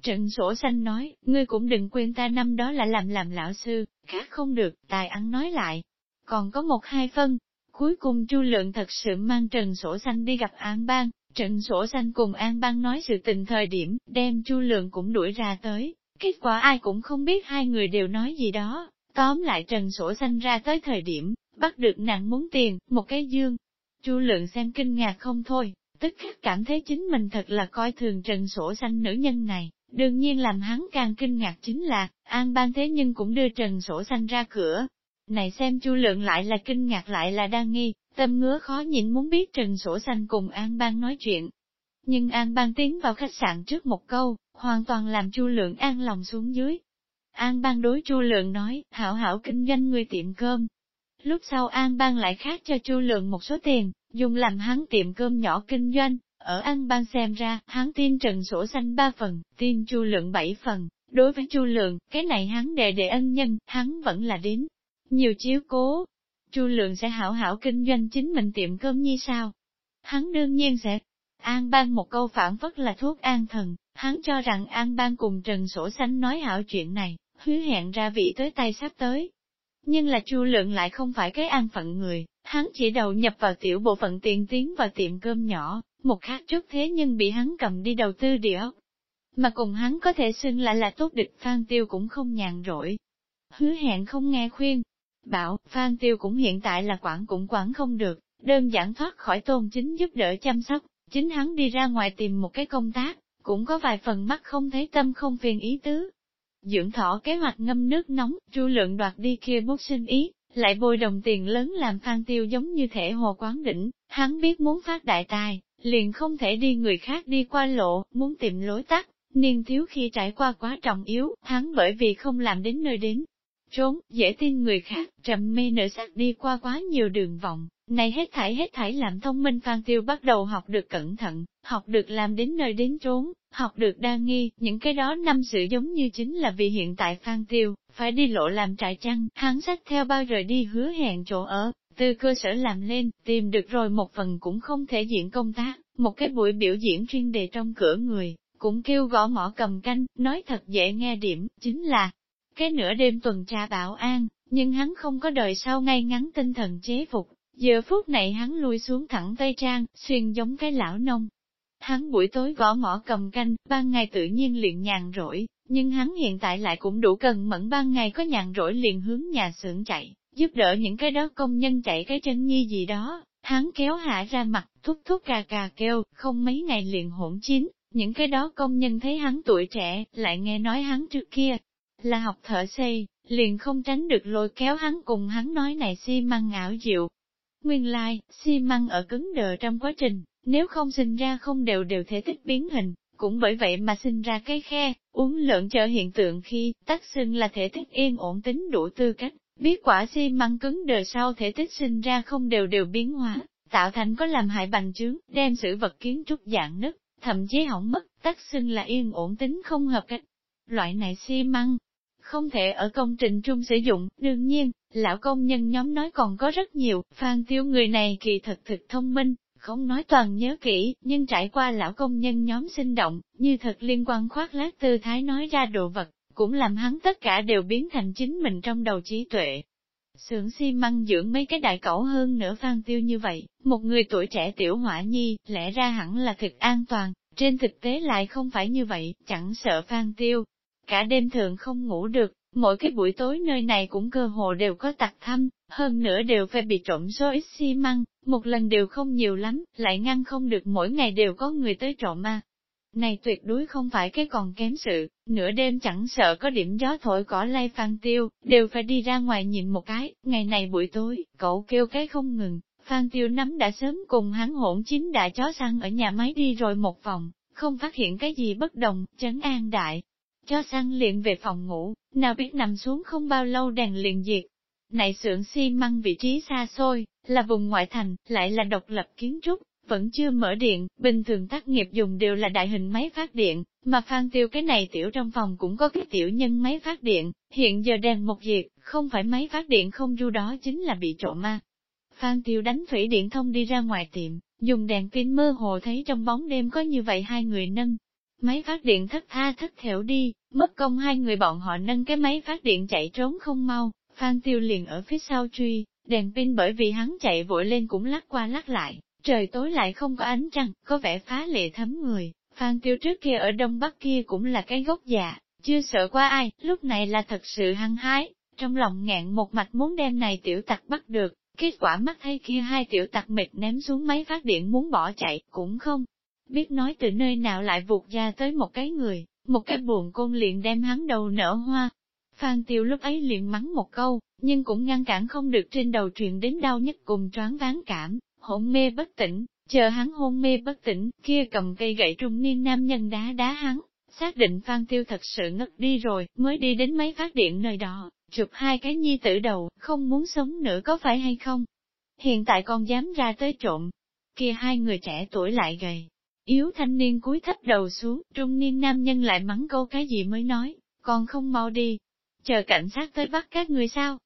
Trận sổ xanh nói, ngươi cũng đừng quên ta năm đó là làm làm lão sư, khác không được, tài ăn nói lại. Còn có một hai phân, Cuối cùng Chu Lượng thật sự mang Trần Sổ Xanh đi gặp An Bang, Trần Sổ Xanh cùng An Bang nói sự tình thời điểm, đem Chu Lượng cũng đuổi ra tới. Kết quả ai cũng không biết hai người đều nói gì đó. Tóm lại Trần Sổ Xanh ra tới thời điểm, bắt được nàng muốn tiền, một cái dương. Chu Lượng xem kinh ngạc không thôi, tức khắc cảm thấy chính mình thật là coi thường Trần Sổ Xanh nữ nhân này. Đương nhiên làm hắn càng kinh ngạc chính là, An Bang thế nhưng cũng đưa Trần Sổ Xanh ra cửa, này xem chu lượng lại là kinh ngạc lại là đang nghi, tâm ngứa khó nhịn muốn biết Trần Sổ Xanh cùng An Bang nói chuyện. Nhưng An Bang tiến vào khách sạn trước một câu, hoàn toàn làm chu lượng an lòng xuống dưới. An Bang đối chu lượng nói, hảo hảo kinh doanh người tiệm cơm. Lúc sau An Bang lại khác cho chu lượng một số tiền, dùng làm hắn tiệm cơm nhỏ kinh doanh. Ở An Bang xem ra, hắn tin Trần Sổ Xanh ba phần, tin chu lượng bảy phần. Đối với chu lượng, cái này hắn đề đệ ân nhân, hắn vẫn là đến, nhiều chiếu cố. Chu lượng sẽ hảo hảo kinh doanh chính mình tiệm cơm như sao? Hắn đương nhiên sẽ. An ban một câu phản phất là thuốc an thần, hắn cho rằng An ban cùng Trần Sổ Xanh nói hảo chuyện này, hứa hẹn ra vị tới tay sắp tới. Nhưng là Chu lượng lại không phải cái an phận người, hắn chỉ đầu nhập vào tiểu bộ phận tiền tiến vào tiệm cơm nhỏ, một khác chút thế nhưng bị hắn cầm đi đầu tư địa ốc. Mà cùng hắn có thể xưng lại là tốt địch Phan Tiêu cũng không nhàn rỗi. Hứa hẹn không nghe khuyên, Bảo, Phan Tiêu cũng hiện tại là quản cũng quản không được, đơn giản thoát khỏi tôn chính giúp đỡ chăm sóc, chính hắn đi ra ngoài tìm một cái công tác, cũng có vài phần mắt không thấy tâm không phiền ý tứ. Dưỡng thọ kế hoạch ngâm nước nóng, chu lượng đoạt đi kia bút sinh ý, lại bồi đồng tiền lớn làm Phan Tiêu giống như thể hồ quán đỉnh, hắn biết muốn phát đại tài, liền không thể đi người khác đi qua lộ, muốn tìm lối tắt, niên thiếu khi trải qua quá trọng yếu, hắn bởi vì không làm đến nơi đến, trốn, dễ tin người khác, trầm mê nở sắc đi qua quá nhiều đường vọng, này hết thảy hết thảy làm thông minh Phan Tiêu bắt đầu học được cẩn thận, học được làm đến nơi đến trốn, học được đa nghi, những cái đó năm sự giống như chính là vì hiện tại Phan Tiêu, phải đi lộ làm trại chăn, hắn sách theo bao rời đi hứa hẹn chỗ ở, từ cơ sở làm lên, tìm được rồi một phần cũng không thể diễn công tác, một cái buổi biểu diễn chuyên đề trong cửa người, cũng kêu gõ mỏ cầm canh, nói thật dễ nghe điểm, chính là, cái nửa đêm tuần tra bảo an, nhưng hắn không có đời sau ngay ngắn tinh thần chế phục, giờ phút này hắn lui xuống thẳng Tây Trang, xuyên giống cái lão nông. Hắn buổi tối gõ mỏ cầm canh, ban ngày tự nhiên liền nhàn rỗi, nhưng hắn hiện tại lại cũng đủ cần mẫn ban ngày có nhàn rỗi liền hướng nhà xưởng chạy, giúp đỡ những cái đó công nhân chạy cái chân nhi gì đó. Hắn kéo hạ ra mặt, thúc thúc cà cà kêu, không mấy ngày liền hỗn chín, những cái đó công nhân thấy hắn tuổi trẻ, lại nghe nói hắn trước kia, là học thợ xây, liền không tránh được lôi kéo hắn cùng hắn nói này xi măng ảo diệu. Nguyên lai, like, xi măng ở cứng đờ trong quá trình, nếu không sinh ra không đều đều thể tích biến hình, cũng bởi vậy mà sinh ra cái khe, uống lợn chợ hiện tượng khi tác sinh là thể tích yên ổn tính đủ tư cách, biết quả xi măng cứng đờ sau thể tích sinh ra không đều đều biến hóa, tạo thành có làm hại bành trướng, đem sự vật kiến trúc dạng nứt, thậm chí hỏng mất, tác sinh là yên ổn tính không hợp cách. Loại này xi măng, không thể ở công trình trung sử dụng, đương nhiên, lão công nhân nhóm nói còn có rất nhiều, Phan Tiêu người này kỳ thật thực thông minh, không nói toàn nhớ kỹ, nhưng trải qua lão công nhân nhóm sinh động, như thật liên quan khoác lát tư thái nói ra đồ vật, cũng làm hắn tất cả đều biến thành chính mình trong đầu trí tuệ. Sưởng xi măng dưỡng mấy cái đại cẩu hơn nữa Phan Tiêu như vậy, một người tuổi trẻ tiểu hỏa nhi, lẽ ra hẳn là thực an toàn, trên thực tế lại không phải như vậy, chẳng sợ Phan Tiêu. Cả đêm thường không ngủ được, mỗi cái buổi tối nơi này cũng cơ hồ đều có tặc thăm, hơn nữa đều phải bị trộm số ít xi măng, một lần đều không nhiều lắm, lại ngăn không được mỗi ngày đều có người tới trộm ma. Này tuyệt đối không phải cái còn kém sự, nửa đêm chẳng sợ có điểm gió thổi cỏ lay phan tiêu, đều phải đi ra ngoài nhìn một cái, ngày này buổi tối, cậu kêu cái không ngừng, phan tiêu nắm đã sớm cùng hắn hỗn chín đã chó săn ở nhà máy đi rồi một vòng, không phát hiện cái gì bất đồng, chấn an đại cho sang liền về phòng ngủ, nào biết nằm xuống không bao lâu đèn liền diệt, này xưởng xi măng vị trí xa xôi, là vùng ngoại thành, lại là độc lập kiến trúc, vẫn chưa mở điện, bình thường tác nghiệp dùng đều là đại hình máy phát điện, mà phan tiêu cái này tiểu trong phòng cũng có cái tiểu nhân máy phát điện, hiện giờ đèn một diệt, không phải máy phát điện không du đó chính là bị trộm ma. Phan tiêu đánh thủy điện thông đi ra ngoài tiệm, dùng đèn pin mơ hồ thấy trong bóng đêm có như vậy hai người nâng. Máy phát điện thất tha thất thểu đi, mất công hai người bọn họ nâng cái máy phát điện chạy trốn không mau, Phan Tiêu liền ở phía sau truy, đèn pin bởi vì hắn chạy vội lên cũng lắc qua lắc lại, trời tối lại không có ánh trăng, có vẻ phá lệ thấm người. Phan Tiêu trước kia ở đông bắc kia cũng là cái gốc già, chưa sợ qua ai, lúc này là thật sự hăng hái, trong lòng ngẹn một mạch muốn đem này tiểu tặc bắt được, kết quả mắt thấy kia hai tiểu tặc mệt ném xuống máy phát điện muốn bỏ chạy, cũng không biết nói từ nơi nào lại vụt ra tới một cái người, một cái buồn côn liền đem hắn đầu nở hoa, Phan Tiêu lúc ấy liền mắng một câu, nhưng cũng ngăn cản không được trên đầu truyền đến đau nhất cùng choáng ván cảm, hôn mê bất tỉnh, chờ hắn hôn mê bất tỉnh, kia cầm cây gậy trung niên nam nhân đá đá hắn, xác định Phan Tiêu thật sự ngất đi rồi, mới đi đến máy phát điện nơi đó, chụp hai cái nhi tử đầu, không muốn sống nữa có phải hay không? Hiện tại còn dám ra tới trộm, kia hai người trẻ tuổi lại gầy. Yếu thanh niên cúi thấp đầu xuống, trung niên nam nhân lại mắng câu cái gì mới nói, còn không mau đi, chờ cảnh sát tới bắt các người sao?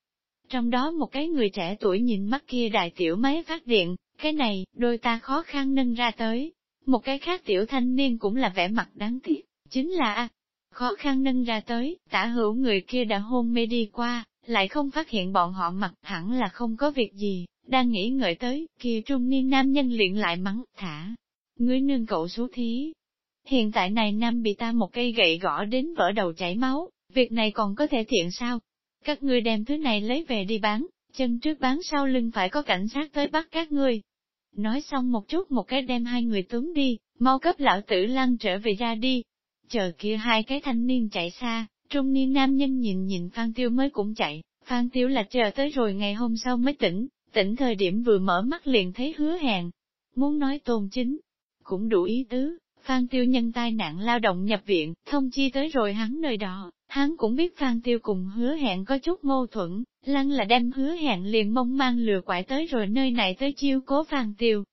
Trong đó một cái người trẻ tuổi nhìn mắt kia đại tiểu máy phát điện, cái này, đôi ta khó khăn nâng ra tới. Một cái khác tiểu thanh niên cũng là vẻ mặt đáng tiếc, chính là, khó khăn nâng ra tới, tả hữu người kia đã hôn mê đi qua, lại không phát hiện bọn họ mặt thẳng là không có việc gì, đang nghĩ ngợi tới, kia trung niên nam nhân liền lại mắng, thả, ngươi nương cậu số thí. Hiện tại này nam bị ta một cây gậy gõ đến vỡ đầu chảy máu, Việc này còn có thể thiện sao? Các ngươi đem thứ này lấy về đi bán, chân trước bán sau lưng phải có cảnh sát tới bắt các ngươi. Nói xong một chút một cái đem hai người túm đi, mau cấp lão tử lăn trở về ra đi. Chờ kia hai cái thanh niên chạy xa, trung niên nam nhân nhìn nhìn Phan Tiêu mới cũng chạy, Phan Tiêu là chờ tới rồi ngày hôm sau mới tỉnh, tỉnh thời điểm vừa mở mắt liền thấy hứa hẹn. Muốn nói tôn chính, cũng đủ ý tứ, Phan Tiêu nhân tai nạn lao động nhập viện, thông chi tới rồi hắn nơi đó, Hắn cũng biết Phan Tiêu cùng hứa hẹn có chút mâu thuẫn, lăng là đem hứa hẹn liền mong mang lừa quải tới rồi nơi này tới chiêu cố Phan Tiêu.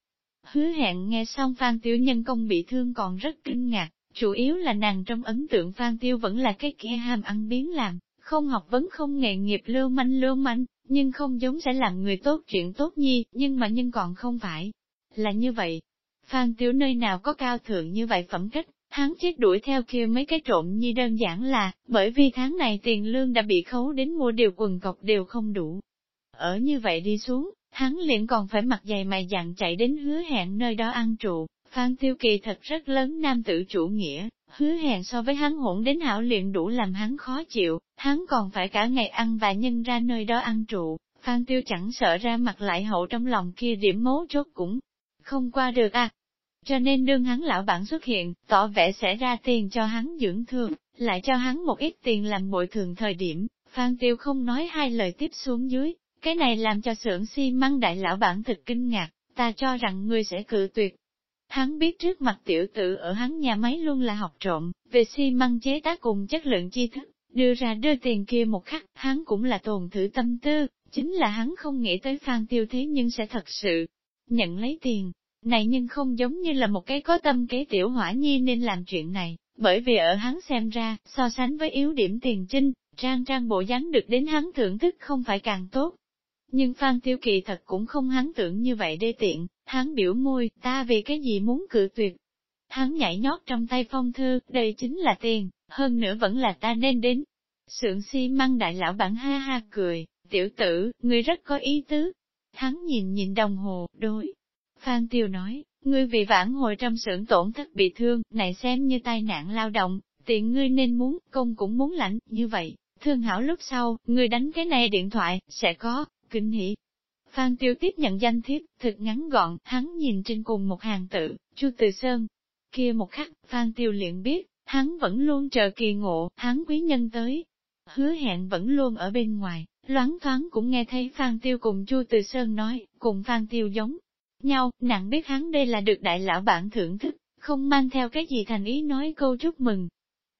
Hứa hẹn nghe xong Phan Tiêu nhân công bị thương còn rất kinh ngạc, chủ yếu là nàng trong ấn tượng Phan Tiêu vẫn là cái kia ham ăn biến làm, không học vấn không nghề nghiệp lưu manh lưu manh, nhưng không giống sẽ làm người tốt chuyện tốt nhi, nhưng mà nhân còn không phải. Là như vậy. Phan Tiêu nơi nào có cao thượng như vậy phẩm cách, Hắn chết đuổi theo kia mấy cái trộm nhi đơn giản là, bởi vì tháng này tiền lương đã bị khấu đến mua điều quần cọc đều không đủ. Ở như vậy đi xuống, hắn liền còn phải mặc giày mày dặn chạy đến hứa hẹn nơi đó ăn trụ, Phan Tiêu Kỳ thật rất lớn nam tử chủ nghĩa, hứa hẹn so với hắn hỗn đến hảo liền đủ làm hắn khó chịu, hắn còn phải cả ngày ăn và nhân ra nơi đó ăn trụ, Phan Tiêu chẳng sợ ra mặt lại hậu trong lòng kia điểm mấu chốt cũng không qua được à. Cho nên đương hắn lão bản xuất hiện, tỏ vẻ sẽ ra tiền cho hắn dưỡng thương, lại cho hắn một ít tiền làm bội thường thời điểm, Phan Tiêu không nói hai lời tiếp xuống dưới, cái này làm cho xưởng xi măng đại lão bản thực kinh ngạc, ta cho rằng ngươi sẽ cự tuyệt. Hắn biết trước mặt tiểu tử ở hắn nhà máy luôn là học trộm, về xi măng chế tác cùng chất lượng chi thức, đưa ra đưa tiền kia một khắc, hắn cũng là tồn thử tâm tư, chính là hắn không nghĩ tới Phan Tiêu thế nhưng sẽ thật sự nhận lấy tiền. Này nhưng không giống như là một cái có tâm kế tiểu hỏa nhi nên làm chuyện này, bởi vì ở hắn xem ra, so sánh với yếu điểm tiền trinh, trang trang bộ dáng được đến hắn thưởng thức không phải càng tốt. Nhưng Phan Tiêu Kỳ thật cũng không hắn tưởng như vậy đê tiện, hắn biểu môi, ta vì cái gì muốn cự tuyệt. Hắn nhảy nhót trong tay phong thư, đây chính là tiền, hơn nữa vẫn là ta nên đến. Sượng si măng đại lão bản ha ha cười, tiểu tử, người rất có ý tứ. Hắn nhìn nhìn đồng hồ, đôi. Phan Tiêu nói, ngươi vì vãn hồi trong xưởng tổn thất bị thương, này xem như tai nạn lao động, tiện ngươi nên muốn, công cũng muốn lãnh, như vậy, thương hảo lúc sau, ngươi đánh cái này điện thoại, sẽ có, kinh hỉ. Phan Tiêu tiếp nhận danh thiếp, thực ngắn gọn, hắn nhìn trên cùng một hàng tự, Chu Từ Sơn. Kia một khắc, Phan Tiêu liền biết, hắn vẫn luôn chờ kỳ ngộ, hắn quý nhân tới. Hứa hẹn vẫn luôn ở bên ngoài, loáng thoáng cũng nghe thấy Phan Tiêu cùng Chu Từ Sơn nói, cùng Phan Tiêu giống nhau, nặng biết hắn đây là được đại lão bản thưởng thức, không mang theo cái gì thành ý nói câu chúc mừng.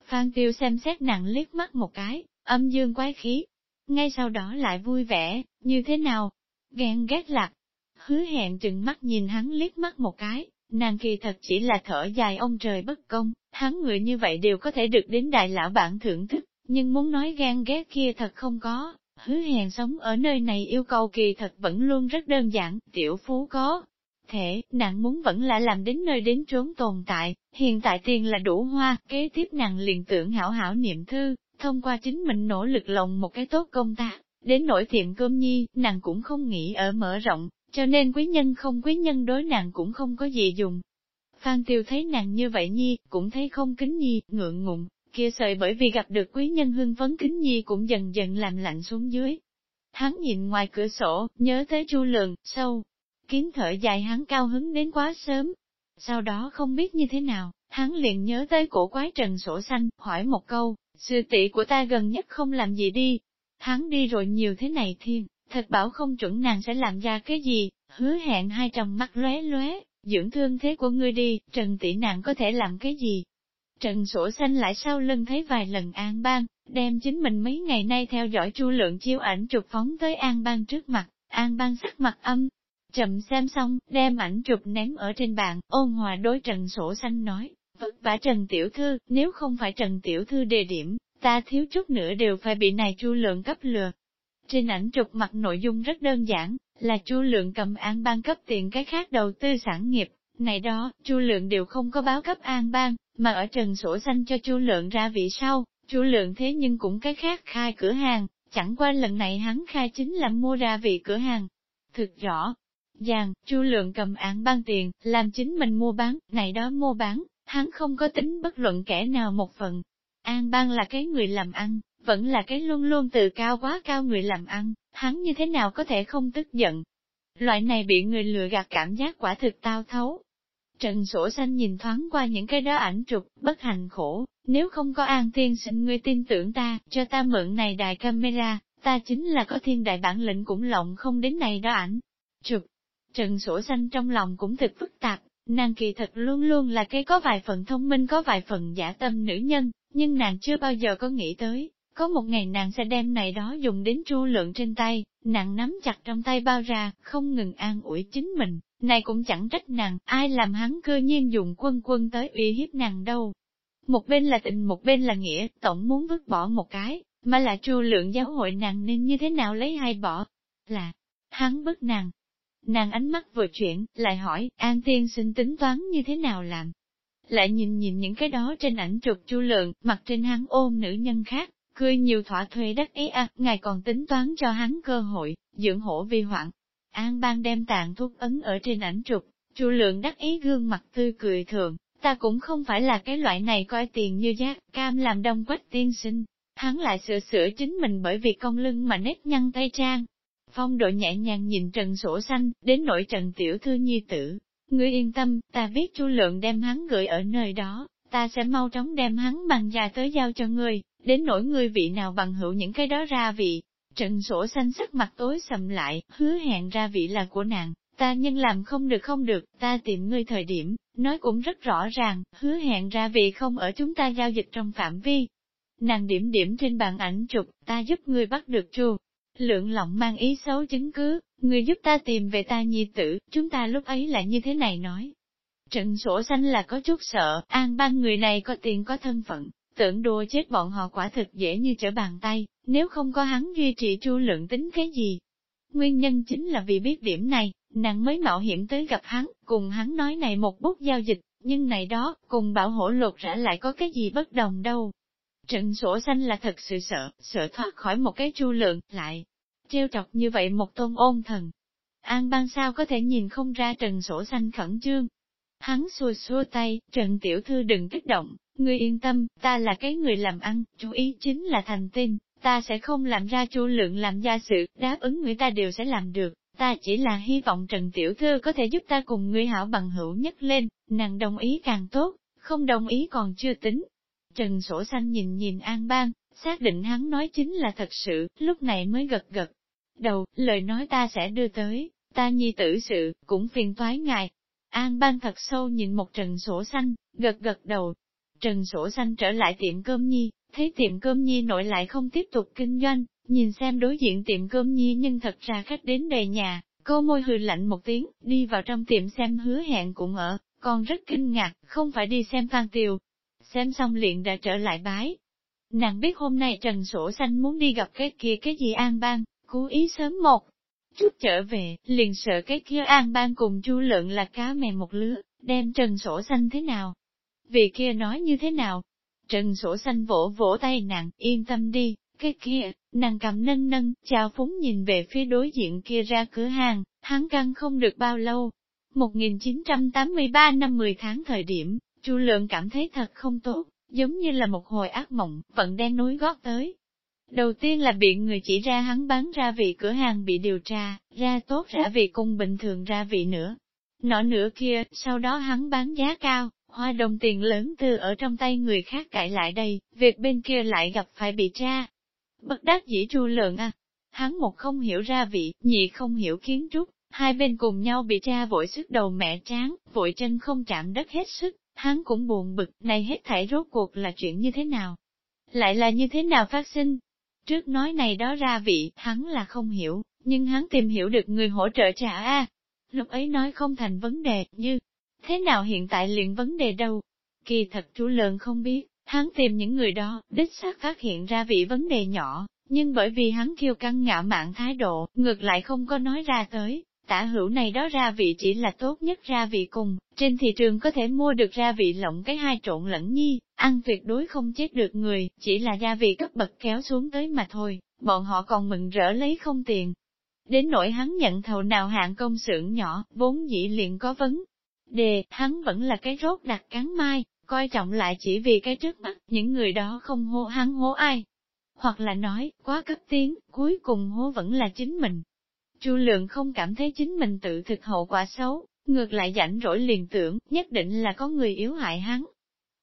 Phan Tiêu xem xét nặng liếc mắt một cái, âm dương quái khí. Ngay sau đó lại vui vẻ, như thế nào? Ghen ghét lạc. Hứa hẹn trừng mắt nhìn hắn liếc mắt một cái, nàng kỳ thật chỉ là thở dài ông trời bất công, hắn người như vậy đều có thể được đến đại lão bản thưởng thức, nhưng muốn nói ghen ghét kia thật không có. Hứa hẹn sống ở nơi này yêu cầu kỳ thật vẫn luôn rất đơn giản, tiểu phú có. Thể, nàng muốn vẫn là làm đến nơi đến trốn tồn tại, hiện tại tiền là đủ hoa, kế tiếp nàng liền tưởng hảo hảo niệm thư, thông qua chính mình nỗ lực lòng một cái tốt công tác, đến nổi tiệm cơm nhi, nàng cũng không nghĩ ở mở rộng, cho nên quý nhân không quý nhân đối nàng cũng không có gì dùng. Phan Tiêu thấy nàng như vậy nhi, cũng thấy không kính nhi, ngượng ngùng kia sợi bởi vì gặp được quý nhân hưng phấn kính nhi cũng dần dần làm lạnh xuống dưới. Hắn nhìn ngoài cửa sổ, nhớ tới chu lượng, sâu, kiến thở dài hắn cao hứng đến quá sớm. Sau đó không biết như thế nào, hắn liền nhớ tới cổ quái trần sổ xanh, hỏi một câu, sư tỷ của ta gần nhất không làm gì đi. Hắn đi rồi nhiều thế này thiên, thật bảo không chuẩn nàng sẽ làm ra cái gì, hứa hẹn hai tròng mắt lóe lóe, dưỡng thương thế của ngươi đi, trần tỷ nàng có thể làm cái gì. Trần sổ xanh lại sau lưng thấy vài lần an bang, đem chính mình mấy ngày nay theo dõi chu lượng chiêu ảnh chụp phóng tới an bang trước mặt, an bang sắc mặt âm. Chậm xem xong, đem ảnh chụp ném ở trên bàn, ôn hòa đối trần sổ xanh nói, Vất vả Trần Tiểu Thư, nếu không phải Trần Tiểu Thư đề điểm, ta thiếu chút nữa đều phải bị này chu lượng cấp lừa. Trên ảnh chụp mặt nội dung rất đơn giản, là chu lượng cầm an ban cấp tiền cái khác đầu tư sản nghiệp, này đó, chu lượng đều không có báo cấp an ban, mà ở trần sổ xanh cho chu lượng ra vị sau, chu lượng thế nhưng cũng cái khác khai cửa hàng, chẳng qua lần này hắn khai chính là mua ra vị cửa hàng. Thực rõ, dàng, chu lượng cầm án ban tiền, làm chính mình mua bán, này đó mua bán, hắn không có tính bất luận kẻ nào một phần. An ban là cái người làm ăn, vẫn là cái luôn luôn từ cao quá cao người làm ăn, hắn như thế nào có thể không tức giận. Loại này bị người lừa gạt cảm giác quả thực tao thấu. Trần sổ xanh nhìn thoáng qua những cái đó ảnh trục, bất hành khổ, nếu không có an tiên sinh ngươi tin tưởng ta, cho ta mượn này đài camera, ta chính là có thiên đại bản lĩnh cũng lộng không đến này đó ảnh. Trục, Trần sổ xanh trong lòng cũng thực phức tạp, Nàng kỳ thật luôn luôn là cái có vài phần thông minh có vài phần giả tâm nữ nhân, nhưng nàng chưa bao giờ có nghĩ tới, có một ngày nàng sẽ đem này đó dùng đến chu lượng trên tay, nàng nắm chặt trong tay bao ra, không ngừng an ủi chính mình, này cũng chẳng trách nàng, ai làm hắn cơ nhiên dùng quân quân tới uy hiếp nàng đâu. Một bên là tình một bên là nghĩa, tổng muốn vứt bỏ một cái, mà là chu lượng giáo hội nàng nên như thế nào lấy hai bỏ, là, hắn bức nàng, Nàng ánh mắt vừa chuyển, lại hỏi, An Tiên sinh tính toán như thế nào làm? Lại nhìn nhìn những cái đó trên ảnh chụp chu lượng, mặt trên hắn ôm nữ nhân khác, cười nhiều thỏa thuê đắc ý à, ngài còn tính toán cho hắn cơ hội, dưỡng hổ vi hoạn. An bang đem tàn thuốc ấn ở trên ảnh chụp, Chu lượng đắc ý gương mặt tươi cười thường, ta cũng không phải là cái loại này coi tiền như giác, cam làm đông quách tiên sinh. Hắn lại sửa sửa chính mình bởi vì công lưng mà nét nhăn tay trang. Phong độ nhẹ nhàng nhìn trần sổ xanh, đến nỗi trần tiểu thư nhi tử. Ngươi yên tâm, ta biết chu lượng đem hắn gửi ở nơi đó, ta sẽ mau chóng đem hắn bằng già tới giao cho ngươi, đến nỗi ngươi vị nào bằng hữu những cái đó ra vị. Trần sổ xanh sắc mặt tối sầm lại, hứa hẹn ra vị là của nàng, ta nhưng làm không được không được, ta tìm ngươi thời điểm, nói cũng rất rõ ràng, hứa hẹn ra vị không ở chúng ta giao dịch trong phạm vi. Nàng điểm điểm trên bàn ảnh chụp, ta giúp ngươi bắt được chu. Lượng lọng mang ý xấu chứng cứ, người giúp ta tìm về ta nhi tử, chúng ta lúc ấy là như thế này nói. Trận sổ xanh là có chút sợ, an ban người này có tiền có thân phận, tưởng đùa chết bọn họ quả thực dễ như trở bàn tay, nếu không có hắn duy trì chu lượng tính cái gì. Nguyên nhân chính là vì biết điểm này, nàng mới mạo hiểm tới gặp hắn, cùng hắn nói này một bút giao dịch, nhưng này đó, cùng bảo hổ lột rã lại có cái gì bất đồng đâu. Trần sổ xanh là thật sự sợ, sợ thoát khỏi một cái chu lượng, lại trêu chọc như vậy một tôn ôn thần. An bang sao có thể nhìn không ra trần sổ xanh khẩn trương. Hắn xua xua tay, trần tiểu thư đừng kích động, ngươi yên tâm, ta là cái người làm ăn, chú ý chính là thành tin, ta sẽ không làm ra chu lượng làm gia sự, đáp ứng người ta đều sẽ làm được ta chỉ là hy vọng Trần Tiểu Thư có thể giúp ta cùng ngươi hảo bằng hữu nhất lên, nàng đồng ý càng tốt, không đồng ý còn chưa tính. Trần Sổ Xanh nhìn nhìn An Bang, xác định hắn nói chính là thật sự, lúc này mới gật gật. Đầu, lời nói ta sẽ đưa tới, ta nhi tử sự, cũng phiền toái ngài. An Bang thật sâu nhìn một Trần Sổ Xanh, gật gật đầu. Trần Sổ Xanh trở lại tiệm cơm nhi, thấy tiệm cơm nhi nội lại không tiếp tục kinh doanh, Nhìn xem đối diện tiệm cơm nhi nhưng thật ra khách đến đầy nhà, cô môi hừ lạnh một tiếng, đi vào trong tiệm xem hứa hẹn cũng ở, còn rất kinh ngạc, không phải đi xem Phan Tiều. Xem xong liền đã trở lại bái. Nàng biết hôm nay Trần Sổ Xanh muốn đi gặp cái kia cái gì an bang, cố ý sớm một chút trở về, liền sợ cái kia an bang cùng chu lượng là cá mè một lứa, đem Trần Sổ Xanh thế nào. Vì kia nói như thế nào? Trần Sổ Xanh vỗ vỗ tay nàng, yên tâm đi, cái kia, nàng cầm nâng nâng, chào phúng nhìn về phía đối diện kia ra cửa hàng, hắn căng không được bao lâu. 1983 năm 10 tháng thời điểm, Chu Lượng cảm thấy thật không tốt, giống như là một hồi ác mộng, vận đen núi gót tới. Đầu tiên là bị người chỉ ra hắn bán ra vị cửa hàng bị điều tra, ra tốt rã vị cung bình thường ra vị nữa. Nọ nữa kia, sau đó hắn bán giá cao, hoa đồng tiền lớn từ ở trong tay người khác cãi lại đây, việc bên kia lại gặp phải bị tra, Bất đắc dĩ tru lượng à. Hắn một không hiểu ra vị, nhị không hiểu kiến trúc, hai bên cùng nhau bị tra vội sức đầu mẹ tráng, vội chân không chạm đất hết sức, hắn cũng buồn bực, này hết thảy rốt cuộc là chuyện như thế nào? Lại là như thế nào phát sinh? Trước nói này đó ra vị, hắn là không hiểu, nhưng hắn tìm hiểu được người hỗ trợ trả a. Lúc ấy nói không thành vấn đề, như, thế nào hiện tại liền vấn đề đâu? Kỳ thật chú lợn không biết, Hắn tìm những người đó, đích xác phát hiện ra vị vấn đề nhỏ, nhưng bởi vì hắn kiêu căng ngạo mạn thái độ, ngược lại không có nói ra tới, tả hữu này đó ra vị chỉ là tốt nhất ra vị cùng, trên thị trường có thể mua được ra vị lộng cái hai trộn lẫn nhi, ăn tuyệt đối không chết được người, chỉ là gia vị cấp bậc kéo xuống tới mà thôi, bọn họ còn mừng rỡ lấy không tiền. Đến nỗi hắn nhận thầu nào hạng công xưởng nhỏ, vốn dĩ liền có vấn đề, hắn vẫn là cái rốt đặt cắn mai, coi trọng lại chỉ vì cái trước mắt, những người đó không hô hắn hô ai. Hoặc là nói, quá cấp tiến, cuối cùng hô vẫn là chính mình. Chu lượng không cảm thấy chính mình tự thực hậu quả xấu, ngược lại rảnh rỗi liền tưởng, nhất định là có người yếu hại hắn.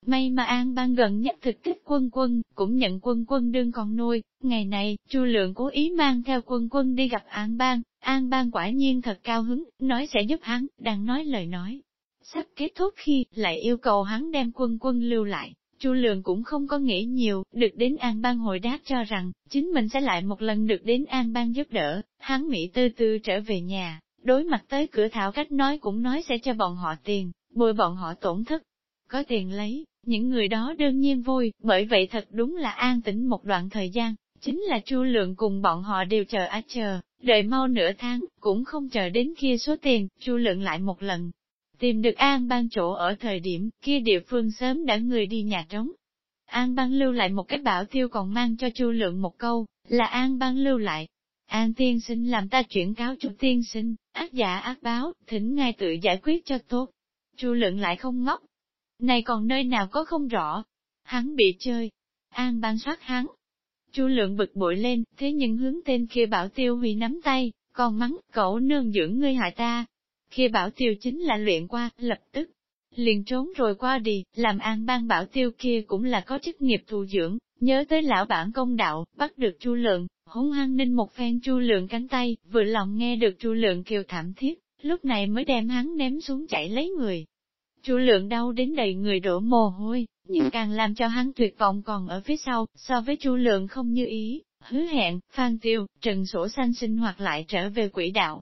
May mà An ban gần nhất thực kích quân quân, cũng nhận quân quân đương con nuôi, ngày này, Chu Lượng cố ý mang theo quân quân đi gặp An Bang, An Bang quả nhiên thật cao hứng, nói sẽ giúp hắn, đang nói lời nói, Sắp kết thúc khi, lại yêu cầu hắn đem quân quân lưu lại, Chu Lượng cũng không có nghĩ nhiều, được đến An Bang hồi đáp cho rằng, chính mình sẽ lại một lần được đến An Bang giúp đỡ, hắn Mỹ tư tư trở về nhà, đối mặt tới cửa thảo cách nói cũng nói sẽ cho bọn họ tiền, bồi bọn họ tổn thất. Có tiền lấy, những người đó đương nhiên vui, bởi vậy thật đúng là an tĩnh một đoạn thời gian, chính là Chu Lượng cùng bọn họ đều chờ á chờ, đợi mau nửa tháng, cũng không chờ đến kia số tiền, Chu Lượng lại một lần, Tìm được An Bang chỗ ở thời điểm kia địa phương sớm đã người đi nhà trống. An Bang lưu lại một cái bảo tiêu còn mang cho Chu Lượng một câu, là An Bang lưu lại. An tiên sinh làm ta chuyển cáo chu tiên sinh, ác giả ác báo, thỉnh ngài tự giải quyết cho tốt. Chu lượng lại không ngốc. Này còn nơi nào có không rõ. Hắn bị chơi. An ban soát hắn. Chu lượng bực bội lên, thế nhưng hướng tên kia bảo tiêu huy nắm tay, còn mắng, cậu nương dưỡng ngươi hại ta. Khi bảo tiêu chính là luyện qua, lập tức, liền trốn rồi qua đi, làm an ban bảo tiêu kia cũng là có chức nghiệp thù dưỡng, nhớ tới lão bản công đạo, bắt được chu lượng, hống hăng ninh một phen chu lượng cánh tay, vừa lòng nghe được chu lượng kêu thảm thiết, lúc này mới đem hắn ném xuống chạy lấy người. Chu lượng đau đến đầy người đổ mồ hôi, nhưng càng làm cho hắn tuyệt vọng còn ở phía sau, so với chu lượng không như ý, hứa hẹn, phan tiêu, trần sổ xanh sinh hoạt lại trở về quỹ đạo.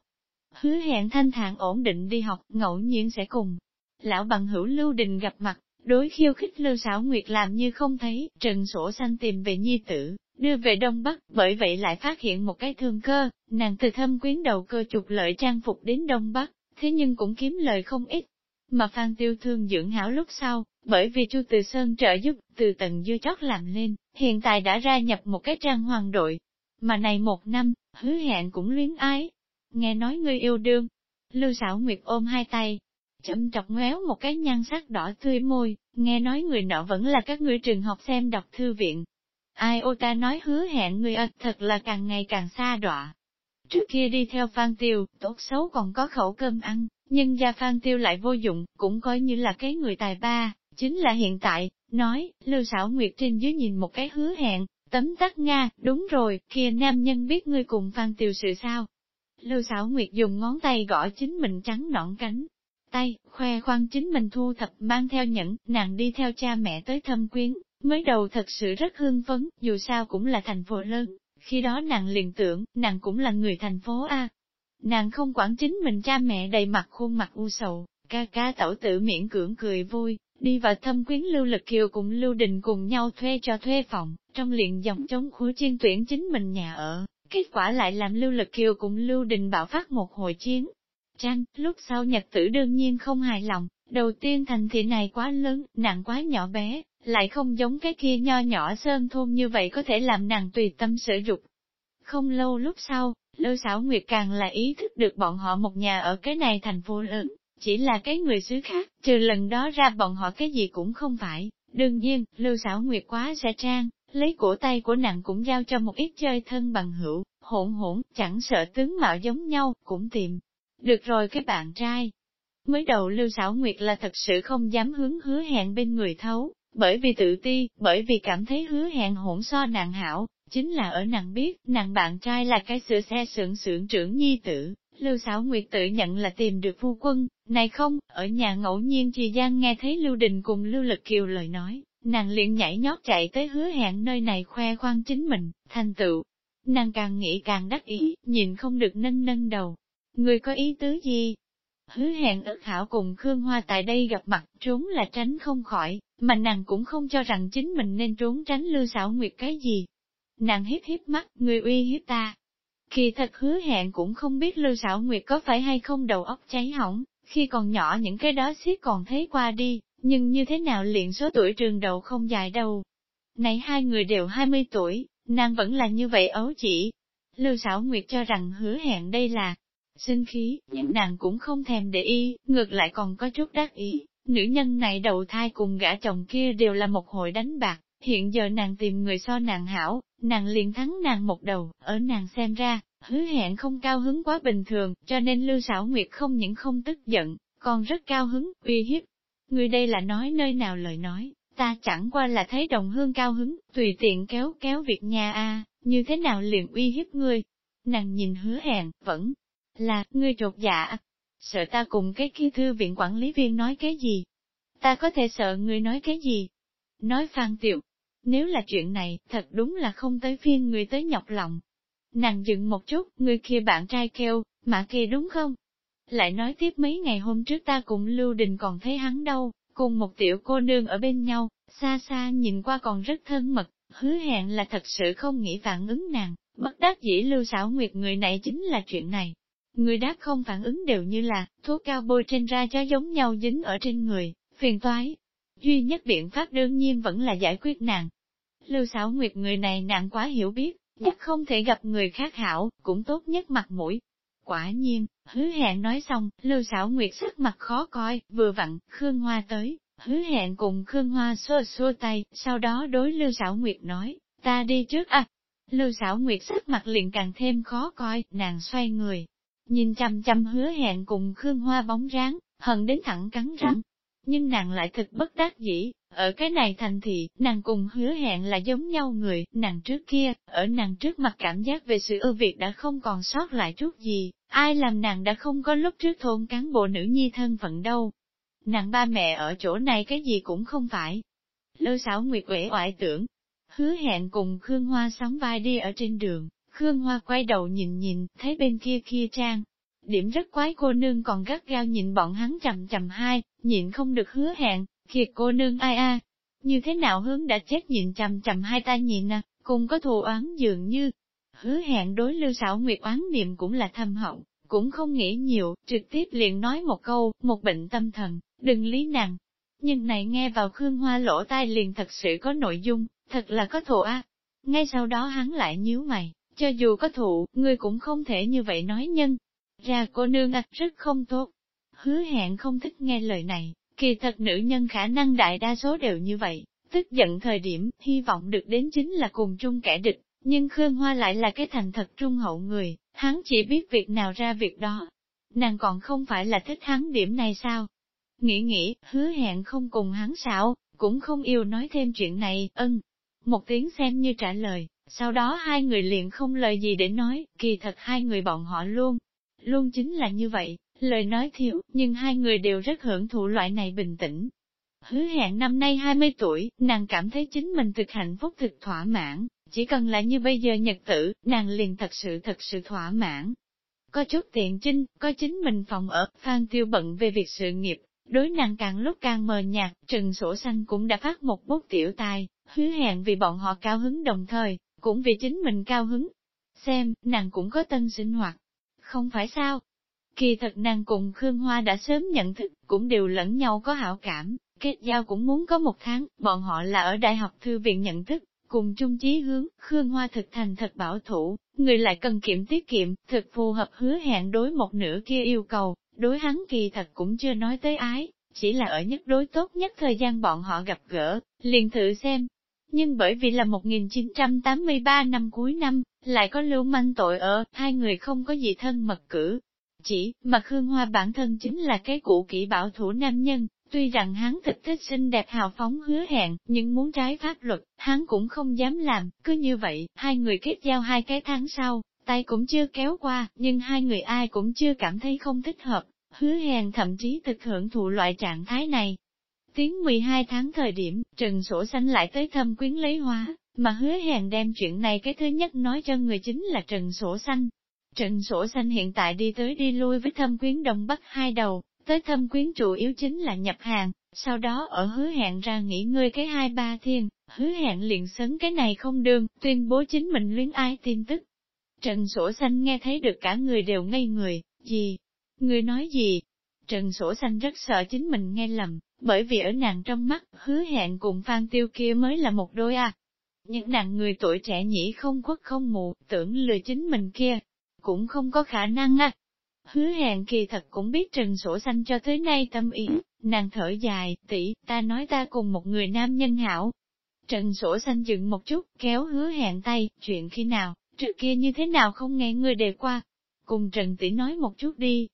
Hứa hẹn thanh thản ổn định đi học, ngẫu nhiên sẽ cùng. Lão bằng hữu Lưu Đình gặp mặt, đối khiêu khích Lưu Sảo Nguyệt làm như không thấy, trần sổ xanh tìm về nhi tử, đưa về Đông Bắc, bởi vậy lại phát hiện một cái thương cơ, nàng từ thâm quyến đầu cơ trục lợi trang phục đến Đông Bắc, thế nhưng cũng kiếm lời không ít. Mà Phan Tiêu Thương dưỡng hảo lúc sau, bởi vì Chu Từ Sơn trợ giúp, từ tận dưa chót làm lên, hiện tại đã ra nhập một cái trang hoàng đội. Mà này một năm, hứa hẹn cũng luyến ái. Nghe nói ngươi yêu đương. Lưu xảo Nguyệt ôm hai tay, chậm chọc ngoéo một cái nhan sắc đỏ tươi môi, nghe nói người nọ vẫn là các ngươi trường học xem đọc thư viện, Ai ô ta nói hứa hẹn người ật thật là càng ngày càng xa đọa. Trước kia đi theo Phan Tiêu, tốt xấu còn có khẩu cơm ăn, nhưng gia Phan Tiêu lại vô dụng, cũng coi như là cái người tài ba, chính là hiện tại, nói, Lưu xảo Nguyệt trên dưới nhìn một cái hứa hẹn, tấm tắc Nga, đúng rồi, kia nam nhân biết ngươi cùng Phan Tiêu sự sao. Lưu Sảo Nguyệt dùng ngón tay gõ chính mình trắng nõn cánh, tay, khoe khoang chính mình thu thập mang theo nhẫn, nàng đi theo cha mẹ tới thâm quyến, Mới đầu thật sự rất hương phấn, dù sao cũng là thành phố lớn, khi đó nàng liền tưởng, nàng cũng là người thành phố A. Nàng không quản chính mình cha mẹ đầy mặt khuôn mặt u sầu, ca ca tẩu tử miễn cưỡng cười vui, đi vào thâm quyến lưu lực kiều cùng lưu đình cùng nhau thuê cho thuê phòng, trong liền dòng chống khối chiên tuyển chính mình nhà ở, kết quả lại làm lưu lực kiều cùng lưu đình bạo phát một hồi chiến. Tranh, lúc sau nhật tử đương nhiên không hài lòng, đầu tiên thành thị này quá lớn, nàng quá nhỏ bé, lại không giống cái kia nho nhỏ sơn thôn như vậy có thể làm nàng tùy tâm sử dụng. Không lâu lúc sau, Lưu Sảo Nguyệt càng là ý thức được bọn họ một nhà ở cái này thành phố lớn, chỉ là cái người xứ khác, trừ lần đó ra bọn họ cái gì cũng không phải. Đương nhiên, Lưu Sảo Nguyệt quá sẽ trang, lấy cổ tay của nàng cũng giao cho một ít chơi thân bằng hữu, hỗn hỗn, chẳng sợ tướng mạo giống nhau, cũng tìm. Được rồi cái bạn trai. Mới đầu Lưu Sảo Nguyệt là thật sự không dám hướng hứa hẹn bên người thấu, bởi vì tự ti, bởi vì cảm thấy hứa hẹn hỗn so nàng hảo, chính là ở nàng biết, nàng bạn trai là cái sửa xe sưởng sưởng trưởng nhi tử. Lưu Sảo Nguyệt tự nhận là tìm được phu quân, này không, ở nhà ngẫu nhiên trì gian nghe thấy Lưu Đình cùng Lưu Lực Kiều lời nói, nàng liền nhảy nhót chạy tới hứa hẹn nơi này khoe khoang chính mình, thành tựu. Nàng càng nghĩ càng đắc ý, nhìn không được nâng nâng đầu. Người có ý tứ gì? Hứa hẹn ức hảo cùng Khương Hoa tại đây gặp mặt, trốn là tránh không khỏi, mà nàng cũng không cho rằng chính mình nên trốn tránh lưu xảo nguyệt cái gì. Nàng hiếp hiếp mắt, người uy hiếp ta. Kỳ thật hứa hẹn cũng không biết lưu xảo nguyệt có phải hay không đầu óc cháy hỏng, khi còn nhỏ những cái đó xiết còn thấy qua đi, nhưng như thế nào liền số tuổi trường đầu không dài đâu. Này hai người đều 20 tuổi, nàng vẫn là như vậy ấu chỉ. Lưu xảo nguyệt cho rằng hứa hẹn đây là sinh khí, nhưng nàng cũng không thèm để ý, ngược lại còn có chút đắc ý. Nữ nhân này đầu thai cùng gã chồng kia đều là một hội đánh bạc, hiện giờ nàng tìm người so nàng hảo, nàng liền thắng nàng một đầu, ở nàng xem ra, hứa hẹn không cao hứng quá bình thường, cho nên Lưu Sảo Nguyệt không những không tức giận, còn rất cao hứng, uy hiếp. Người đây là nói nơi nào lời nói, ta chẳng qua là thấy đồng hương cao hứng, tùy tiện kéo kéo việc nhà a như thế nào liền uy hiếp ngươi. Nàng nhìn hứa hẹn, vẫn là, ngươi trột dạ, sợ ta cùng cái kia thư viện quản lý viên nói cái gì? Ta có thể sợ ngươi nói cái gì? Nói Phan tiệu nếu là chuyện này, thật đúng là không tới phiên người tới nhọc lòng. Nàng dừng một chút, người kia bạn trai kêu, mà kia đúng không? Lại nói tiếp mấy ngày hôm trước ta cùng Lưu Đình còn thấy hắn đâu, cùng một tiểu cô nương ở bên nhau, xa xa nhìn qua còn rất thân mật, hứa hẹn là thật sự không nghĩ phản ứng nàng, bất đắc dĩ Lưu xảo nguyệt người này chính là chuyện này, Người đáp không phản ứng đều như là, thuốc cao bôi trên ra cho giống nhau dính ở trên người, phiền toái. Duy nhất biện pháp đương nhiên vẫn là giải quyết nàng. Lưu xảo nguyệt người này nặng quá hiểu biết, nhất không thể gặp người khác hảo, cũng tốt nhất mặt mũi. Quả nhiên, hứa hẹn nói xong, Lưu sảo Nguyệt sắc mặt khó coi, vừa vặn, Khương Hoa tới, hứa hẹn cùng Khương Hoa xua xua tay, sau đó đối Lưu sảo Nguyệt nói, ta đi trước à. Lưu sảo Nguyệt sắc mặt liền càng thêm khó coi, nàng xoay người, nhìn chăm chăm hứa hẹn cùng Khương Hoa bóng ráng, hận đến thẳng cắn răng. Nhưng nàng lại thật bất đắc dĩ, ở cái này thành thị, nàng cùng hứa hẹn là giống nhau người, nàng trước kia, ở nàng trước mặt cảm giác về sự ưu việt đã không còn sót lại chút gì, ai làm nàng đã không có lúc trước thôn cán bộ nữ nhi thân phận đâu. Nàng ba mẹ ở chỗ này cái gì cũng không phải. Lưu xảo nguyệt uể oải tưởng, hứa hẹn cùng Khương Hoa sóng vai đi ở trên đường, Khương Hoa quay đầu nhìn nhìn, thấy bên kia kia trang. Điểm rất quái cô nương còn gắt gao nhìn bọn hắn chầm chầm hai, nhịn không được hứa hẹn, kiệt cô nương ai a Như thế nào hướng đã chết nhìn chầm chầm hai ta nhìn à, cùng có thù oán dường như. Hứa hẹn đối lưu xảo nguyệt oán niệm cũng là thâm hậu, cũng không nghĩ nhiều, trực tiếp liền nói một câu, một bệnh tâm thần, đừng lý nàng Nhưng này nghe vào Khương Hoa lỗ tai liền thật sự có nội dung, thật là có thù ác Ngay sau đó hắn lại nhíu mày, cho dù có thụ, ngươi cũng không thể như vậy nói nhân. Ra cô nương ạch rất không tốt. Hứa hẹn không thích nghe lời này, kỳ thật nữ nhân khả năng đại đa số đều như vậy. Tức giận thời điểm, hy vọng được đến chính là cùng chung kẻ địch, nhưng Khương Hoa lại là cái thành thật trung hậu người, hắn chỉ biết việc nào ra việc đó. Nàng còn không phải là thích hắn điểm này sao? Nghĩ nghĩ, hứa hẹn không cùng hắn xạo, cũng không yêu nói thêm chuyện này, ân. Một tiếng xem như trả lời, sau đó hai người liền không lời gì để nói, kỳ thật hai người bọn họ luôn, luôn chính là như vậy, lời nói thiếu, nhưng hai người đều rất hưởng thụ loại này bình tĩnh. Hứa hẹn năm nay 20 tuổi, nàng cảm thấy chính mình thực hạnh phúc thực thỏa mãn, chỉ cần là như bây giờ nhật tử, nàng liền thật sự thật sự thỏa mãn. Có chút tiện trinh, có chính mình phòng ở, Phan Tiêu bận về việc sự nghiệp, đối nàng càng lúc càng mờ nhạt, Trần Sổ Xanh cũng đã phát một bút tiểu tài, hứa hẹn vì bọn họ cao hứng đồng thời, cũng vì chính mình cao hứng. Xem, nàng cũng có tân sinh hoạt. Không phải sao? Kỳ thật nàng cùng Khương Hoa đã sớm nhận thức, cũng đều lẫn nhau có hảo cảm, kết giao cũng muốn có một tháng, bọn họ là ở Đại học Thư viện nhận thức, cùng chung chí hướng, Khương Hoa thực thành thật bảo thủ, người lại cần kiệm tiết kiệm, thực phù hợp hứa hẹn đối một nửa kia yêu cầu, đối hắn kỳ thật cũng chưa nói tới ái, chỉ là ở nhất đối tốt nhất thời gian bọn họ gặp gỡ, liền thử xem, nhưng bởi vì là 1983 năm cuối năm, lại có lưu manh tội ở, hai người không có gì thân mật cử. Chỉ, mà Khương Hoa bản thân chính là cái cũ kỹ bảo thủ nam nhân, tuy rằng hắn thực thích xinh đẹp hào phóng hứa hẹn, nhưng muốn trái pháp luật, hắn cũng không dám làm, cứ như vậy, hai người kết giao hai cái tháng sau, tay cũng chưa kéo qua, nhưng hai người ai cũng chưa cảm thấy không thích hợp, hứa hẹn thậm chí thực hưởng thụ loại trạng thái này, Tiếng 12 tháng thời điểm, Trần Sổ Xanh lại tới thăm quyến lấy hóa mà hứa hẹn đem chuyện này cái thứ nhất nói cho người chính là Trần Sổ Xanh. Trần Sổ Xanh hiện tại đi tới đi lui với thâm quyến Đông Bắc hai đầu, tới thâm quyến chủ yếu chính là nhập hàng, sau đó ở hứa hẹn ra nghỉ ngơi cái hai ba thiên, hứa hẹn liền sấn cái này không đương, tuyên bố chính mình luyến ai tin tức. Trần Sổ Xanh nghe thấy được cả người đều ngây người, gì? Người nói gì? Trần Sổ Xanh rất sợ chính mình nghe lầm, bởi vì ở nàng trong mắt, hứa hẹn cùng Phan Tiêu kia mới là một đôi à. Những nàng người tuổi trẻ nhỉ không khuất không mù, tưởng lừa chính mình kia, cũng không có khả năng à. Hứa hẹn kỳ thật cũng biết Trần Sổ Xanh cho tới nay tâm ý, nàng thở dài, tỷ, ta nói ta cùng một người nam nhân hảo. Trần Sổ Xanh dừng một chút, kéo hứa hẹn tay, chuyện khi nào, trước kia như thế nào không nghe người đề qua. Cùng Trần tỷ nói một chút đi,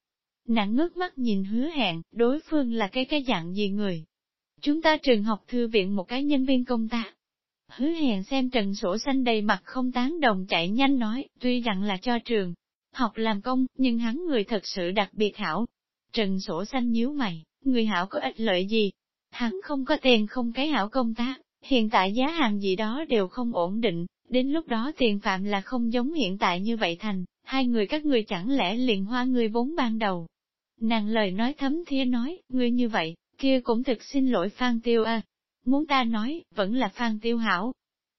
Nàng ngước mắt nhìn hứa hẹn, đối phương là cái cái dạng gì người. Chúng ta trường học thư viện một cái nhân viên công tác. Hứa hẹn xem trần sổ xanh đầy mặt không tán đồng chạy nhanh nói, tuy rằng là cho trường học làm công, nhưng hắn người thật sự đặc biệt hảo. Trần sổ xanh nhíu mày, người hảo có ích lợi gì? Hắn không có tiền không cái hảo công tác, hiện tại giá hàng gì đó đều không ổn định, đến lúc đó tiền phạm là không giống hiện tại như vậy thành, hai người các người chẳng lẽ liền hoa người vốn ban đầu. Nàng lời nói thấm thía nói, ngươi như vậy, kia cũng thực xin lỗi Phan Tiêu à. Muốn ta nói, vẫn là Phan Tiêu hảo.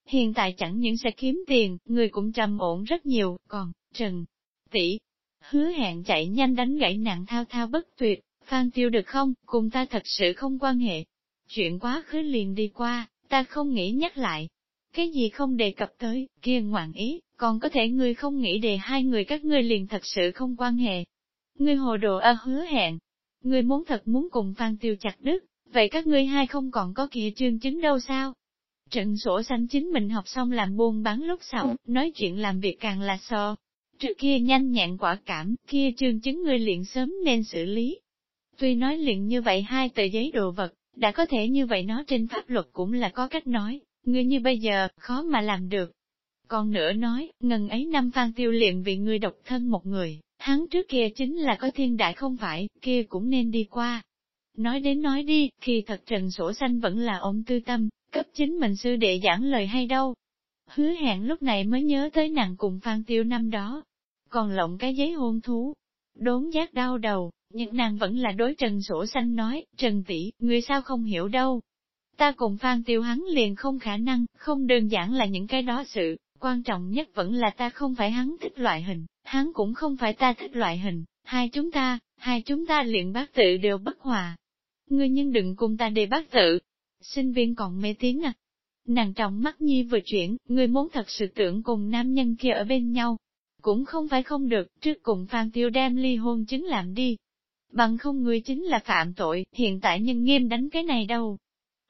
Hiện tại chẳng những sẽ kiếm tiền, người cũng trầm ổn rất nhiều, còn, Trần, tỷ hứa hẹn chạy nhanh đánh gãy nặng thao thao bất tuyệt, Phan Tiêu được không, cùng ta thật sự không quan hệ. Chuyện quá khứ liền đi qua, ta không nghĩ nhắc lại. cái gì không đề cập tới, kia ngoạn ý, còn có thể ngươi không nghĩ đề hai người các ngươi liền thật sự không quan hệ. Ngươi hồ đồ ơ hứa hẹn, ngươi muốn thật muốn cùng Phan Tiêu chặt đứt, vậy các ngươi hai không còn có kia chương chứng đâu sao? Trận sổ xanh chính mình học xong làm buôn bán lúc sau, nói chuyện làm việc càng là so. Trước kia nhanh nhẹn quả cảm, kia chương chứng ngươi liền sớm nên xử lý. Tuy nói liền như vậy hai tờ giấy đồ vật, đã có thể như vậy nó trên pháp luật cũng là có cách nói, ngươi như bây giờ, khó mà làm được. Còn nữa nói, ngần ấy năm phan tiêu liền vì ngươi độc thân một người, hắn trước kia chính là có thiên đại không phải, kia cũng nên đi qua. Nói đến nói đi, khi thật trần sổ xanh vẫn là ông tư tâm, cấp chính mình sư đệ giảng lời hay đâu. Hứa hẹn lúc này mới nhớ tới nàng cùng phan tiêu năm đó, còn lộng cái giấy hôn thú. Đốn giác đau đầu, nhưng nàng vẫn là đối Trần Sổ Xanh nói, Trần tỷ, người sao không hiểu đâu. Ta cùng Phan Tiêu hắn liền không khả năng, không đơn giản là những cái đó sự, quan trọng nhất vẫn là ta không phải hắn thích loại hình, hắn cũng không phải ta thích loại hình, hai chúng ta, hai chúng ta liền bác tự đều bất hòa. Ngươi nhưng đừng cùng ta đề bác tự. Sinh viên còn mê tiếng à. Nàng trọng mắt nhi vừa chuyển, người muốn thật sự tưởng cùng nam nhân kia ở bên nhau. Cũng không phải không được, trước cùng Phan Tiêu đem ly hôn chứng làm đi, bằng không người chính là phạm tội, hiện tại nhân nghiêm đánh cái này đâu.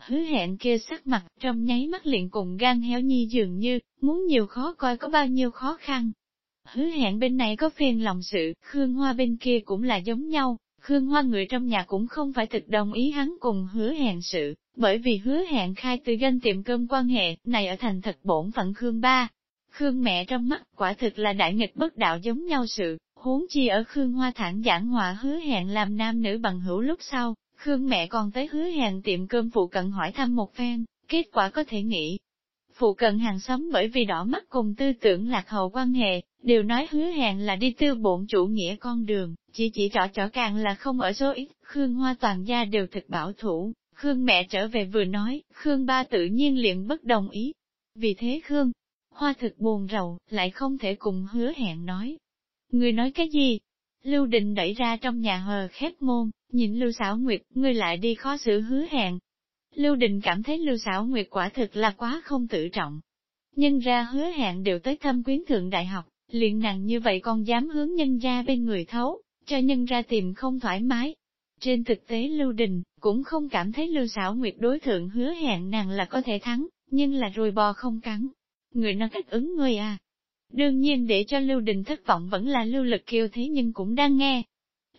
Hứa hẹn kia sắc mặt, trong nháy mắt liền cùng gan héo nhi dường như, muốn nhiều khó coi có bao nhiêu khó khăn. Hứa hẹn bên này có phiền lòng sự, Khương Hoa bên kia cũng là giống nhau, Khương Hoa người trong nhà cũng không phải thực đồng ý hắn cùng hứa hẹn sự, bởi vì hứa hẹn khai từ danh tiệm cơm quan hệ, này ở thành thật bổn phận Khương ba. Khương mẹ trong mắt quả thực là đại nghịch bất đạo giống nhau sự, Huống chi ở Khương Hoa thẳng giảng hòa hứa hẹn làm nam nữ bằng hữu lúc sau, Khương mẹ còn tới hứa hẹn tiệm cơm phụ cận hỏi thăm một phen, kết quả có thể nghĩ. Phụ cận hàng xóm bởi vì đỏ mắt cùng tư tưởng lạc hậu quan hệ, đều nói hứa hẹn là đi tư bổn chủ nghĩa con đường, chỉ chỉ trỏ trỏ càng là không ở số ít, Khương Hoa toàn gia đều thực bảo thủ, Khương mẹ trở về vừa nói, Khương ba tự nhiên liền bất đồng ý. Vì thế Khương, Hoa thực buồn rầu, lại không thể cùng hứa hẹn nói, người nói cái gì? Lưu Định đẩy ra trong nhà hờ khép môn, nhìn Lưu Sảo Nguyệt, ngươi lại đi khó xử hứa hẹn. Lưu Định cảm thấy Lưu Sảo Nguyệt quả thực là quá không tự trọng. Nhân ra hứa hẹn đều tới thăm quyến thượng đại học, liền nặng như vậy còn dám hướng nhân ra bên người thấu, cho nhân ra tìm không thoải mái. Trên thực tế Lưu Đình cũng không cảm thấy Lưu Sảo Nguyệt đối thượng hứa hẹn nàng là có thể thắng, nhưng là rồi bò không cắn. Người nó cách ứng người à, Đương nhiên để cho Lưu Đình thất vọng vẫn là Lưu Lực Kiêu thế nhưng cũng đang nghe.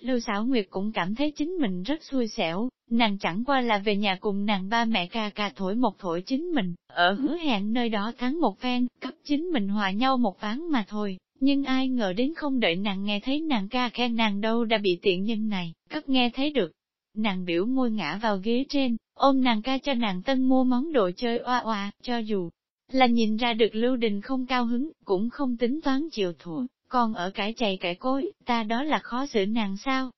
Lưu Sảo Nguyệt cũng cảm thấy chính mình rất xui xẻo, nàng chẳng qua là về nhà cùng nàng ba mẹ ca ca thổi một thổi chính mình, ở hứa hẹn nơi đó thắng một phen, cấp chính mình hòa nhau một ván mà thôi. Nhưng ai ngờ đến không đợi nàng nghe thấy nàng ca khen nàng đâu đã bị tiện nhân này, cất nghe thấy được. Nàng biểu môi ngã vào ghế trên, ôm nàng ca cho nàng tân mua món đồ chơi oa oa, cho dù là nhìn ra được Lưu Đình không cao hứng, cũng không tính toán chịu thua, còn ở cải chạy cải cối, ta đó là khó xử nàng sao?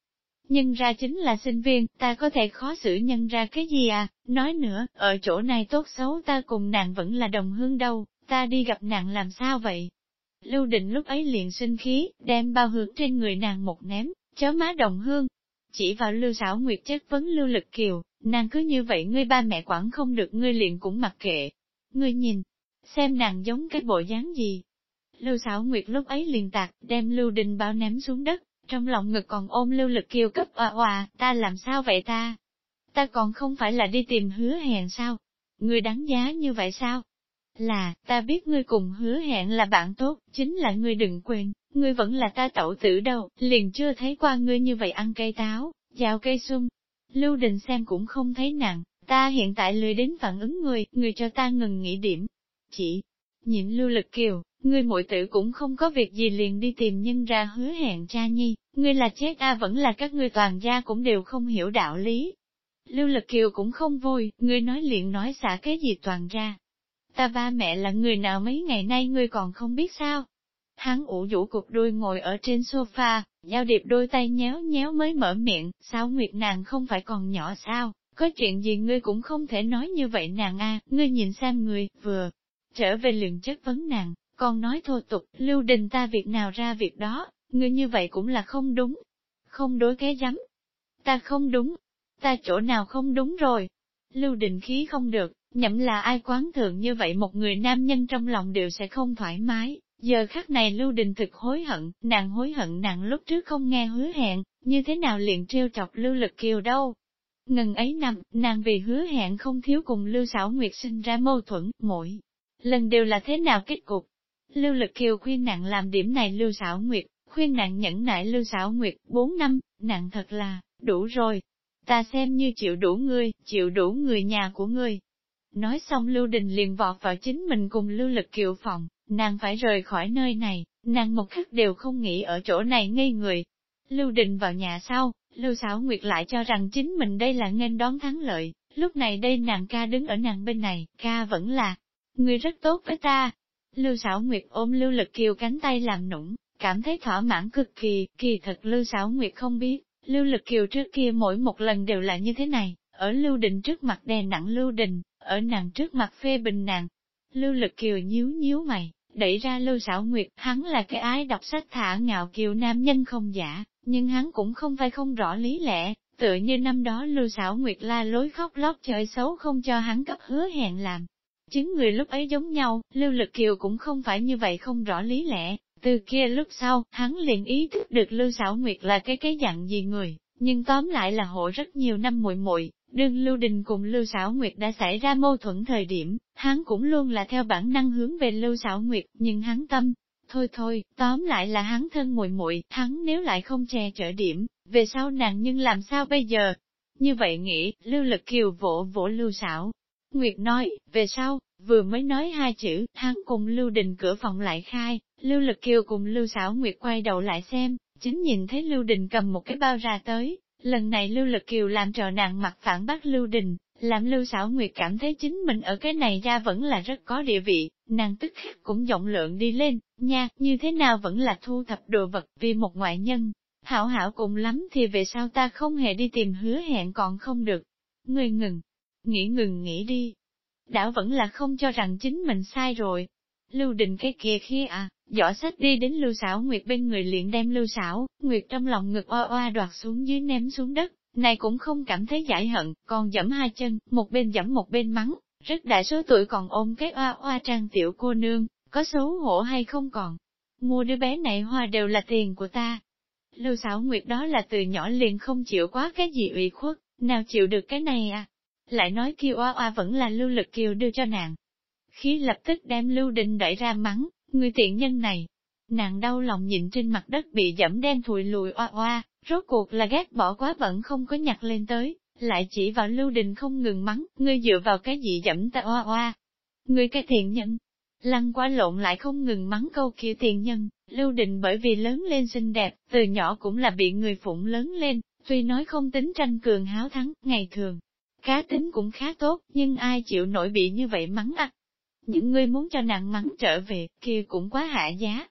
Nhưng ra chính là sinh viên, ta có thể khó xử nhân ra cái gì à, nói nữa, ở chỗ này tốt xấu ta cùng nàng vẫn là đồng hương đâu, ta đi gặp nàng làm sao vậy? Lưu Định lúc ấy liền sinh khí, đem bao hướng trên người nàng một ném, chớ má đồng hương. Chỉ vào Lưu Sảo Nguyệt chất vấn Lưu Lực Kiều, nàng cứ như vậy ngươi ba mẹ quản không được ngươi liền cũng mặc kệ. Ngươi nhìn, xem nàng giống cái bộ dáng gì. Lưu Sảo nguyệt lúc ấy liền tạc, đem Lưu Đình bao ném xuống đất, trong lòng ngực còn ôm Lưu Lực Kiều cấp oà oà, ta làm sao vậy ta? Ta còn không phải là đi tìm hứa hẹn sao? Ngươi đáng giá như vậy sao? Là, ta biết ngươi cùng hứa hẹn là bạn tốt, chính là ngươi đừng quên, ngươi vẫn là ta tẩu tử đâu, liền chưa thấy qua ngươi như vậy ăn cây táo, dạo cây sung. Lưu Đình xem cũng không thấy nặng, ta hiện tại lười đến phản ứng người, người cho ta ngừng nghỉ điểm, chỉ nhịn lưu lực kiều, ngươi muội tử cũng không có việc gì liền đi tìm nhân ra hứa hẹn cha nhi, ngươi là chết a vẫn là các ngươi toàn gia cũng đều không hiểu đạo lý. Lưu lực kiều cũng không vui, ngươi nói liền nói xả cái gì toàn ra. Ta ba mẹ là người nào mấy ngày nay ngươi còn không biết sao. Hắn ủ rũ cục đuôi ngồi ở trên sofa, giao điệp đôi tay nhéo nhéo mới mở miệng, sao Nguyệt nàng không phải còn nhỏ sao, có chuyện gì ngươi cũng không thể nói như vậy nàng a ngươi nhìn xem người, vừa, trở về lượng chất vấn nàng, còn nói thô tục, lưu đình ta việc nào ra việc đó, ngươi như vậy cũng là không đúng. Không đối cái dám. Ta không đúng. Ta chỗ nào không đúng rồi. Lưu đình khí không được, nhậm là ai quán thượng như vậy một người nam nhân trong lòng đều sẽ không thoải mái. Giờ khắc này Lưu Đình thực hối hận, nàng hối hận nàng lúc trước không nghe hứa hẹn, như thế nào liền trêu chọc Lưu Lực Kiều đâu. Ngần ấy năm, nàng vì hứa hẹn không thiếu cùng Lưu Sảo Nguyệt sinh ra mâu thuẫn, mỗi lần đều là thế nào kết cục. Lưu Lực Kiều khuyên nàng làm điểm này Lưu Sảo Nguyệt, khuyên nàng nhẫn nại Lưu Sảo Nguyệt 4 năm, nàng thật là, đủ rồi. Ta xem như chịu đủ ngươi, chịu đủ người nhà của ngươi. Nói xong Lưu Đình liền vọt vào chính mình cùng Lưu Lực Kiều phòng, nàng phải rời khỏi nơi này, nàng một khắc đều không nghĩ ở chỗ này ngây người. Lưu Đình vào nhà sau, Lưu Sảo Nguyệt lại cho rằng chính mình đây là nghênh đón thắng lợi, lúc này đây nàng ca đứng ở nàng bên này, ca vẫn là, người rất tốt với ta. Lưu Sảo Nguyệt ôm Lưu Lực Kiều cánh tay làm nũng, cảm thấy thỏa mãn cực kỳ, kỳ thật Lưu Sảo Nguyệt không biết, Lưu Lực Kiều trước kia mỗi một lần đều là như thế này, ở Lưu Đình trước mặt đè nặng Lưu Đình, ở nàng trước mặt phê bình nàng. Lưu Lực Kiều nhíu nhíu mày, đẩy ra Lưu Sảo Nguyệt, hắn là cái ái đọc sách thả ngạo kiều nam nhân không giả, nhưng hắn cũng không phải không rõ lý lẽ, tựa như năm đó Lưu Sảo Nguyệt la lối khóc lóc chơi xấu không cho hắn cấp hứa hẹn làm. chính người lúc ấy giống nhau, Lưu Lực Kiều cũng không phải như vậy không rõ lý lẽ, từ kia lúc sau, hắn liền ý thức được Lưu Sảo Nguyệt là cái cái dạng gì người, nhưng tóm lại là hộ rất nhiều năm muội muội đương Lưu Đình cùng Lưu Sảo Nguyệt đã xảy ra mâu thuẫn thời điểm, hắn cũng luôn là theo bản năng hướng về Lưu Sảo Nguyệt, nhưng hắn tâm, thôi thôi, tóm lại là hắn thân muội muội, hắn nếu lại không che chở điểm, về sau nàng nhưng làm sao bây giờ? Như vậy nghĩ, Lưu Lực Kiều vỗ vỗ Lưu Sảo. Nguyệt nói, về sau, vừa mới nói hai chữ, hắn cùng Lưu Đình cửa phòng lại khai, Lưu Lực Kiều cùng Lưu Sảo Nguyệt quay đầu lại xem, chính nhìn thấy Lưu Đình cầm một cái bao ra tới, Lần này Lưu Lực Kiều làm trò nàng mặt phản bác Lưu Đình, làm Lưu Sảo Nguyệt cảm thấy chính mình ở cái này ra vẫn là rất có địa vị, nàng tức khắc cũng giọng lượng đi lên, nha, như thế nào vẫn là thu thập đồ vật vì một ngoại nhân. Hảo hảo cùng lắm thì về sao ta không hề đi tìm hứa hẹn còn không được. Ngươi ngừng, nghĩ ngừng nghĩ đi. Đảo vẫn là không cho rằng chính mình sai rồi. Lưu Đình cái kia khi à, Giỏ sách đi đến lưu sảo Nguyệt bên người liền đem lưu sảo Nguyệt trong lòng ngực oa oa đoạt xuống dưới ném xuống đất, này cũng không cảm thấy giải hận, còn dẫm hai chân, một bên dẫm một bên mắng, rất đại số tuổi còn ôm cái oa oa trang tiểu cô nương, có xấu hổ hay không còn. Mua đứa bé này hoa đều là tiền của ta. Lưu sảo Nguyệt đó là từ nhỏ liền không chịu quá cái gì ủy khuất, nào chịu được cái này à. Lại nói kêu oa oa vẫn là lưu lực kiều đưa cho nàng. Khí lập tức đem lưu đình đẩy ra mắng, Người tiện nhân này, nàng đau lòng nhìn trên mặt đất bị dẫm đen thùi lùi oa oa, rốt cuộc là ghét bỏ quá vẫn không có nhặt lên tới, lại chỉ vào lưu đình không ngừng mắng, ngươi dựa vào cái gì dẫm ta oa oa. Ngươi cái thiện nhân, lăn qua lộn lại không ngừng mắng câu kia thiện nhân, lưu đình bởi vì lớn lên xinh đẹp, từ nhỏ cũng là bị người phụng lớn lên, tuy nói không tính tranh cường háo thắng, ngày thường. Cá tính cũng khá tốt, nhưng ai chịu nổi bị như vậy mắng à, những ngươi muốn cho nàng mắng trở về, kia cũng quá hạ giá.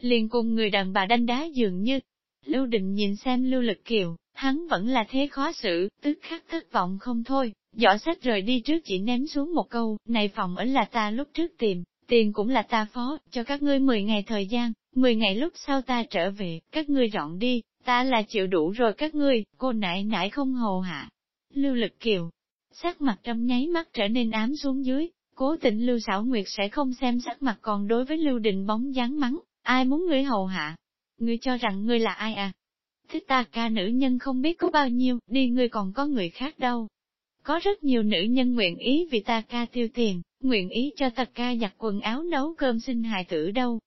Liền cùng người đàn bà đanh đá dường như, Lưu Định nhìn xem Lưu Lực Kiều, hắn vẫn là thế khó xử, tức khắc thất vọng không thôi, giỏ sách rời đi trước chỉ ném xuống một câu, này phòng ở là ta lúc trước tìm, tiền cũng là ta phó, cho các ngươi 10 ngày thời gian, 10 ngày lúc sau ta trở về, các ngươi dọn đi, ta là chịu đủ rồi các ngươi, cô nại nại không hồ hạ. Lưu Lực Kiều, sắc mặt trong nháy mắt trở nên ám xuống dưới, Cố tình Lưu Sảo Nguyệt sẽ không xem sắc mặt còn đối với Lưu Định bóng dáng mắng, ai muốn ngươi hầu hạ? Ngươi cho rằng ngươi là ai à? Thích ta ca nữ nhân không biết có bao nhiêu, đi ngươi còn có người khác đâu. Có rất nhiều nữ nhân nguyện ý vì ta ca tiêu tiền, nguyện ý cho ta ca giặt quần áo nấu cơm sinh hài tử đâu.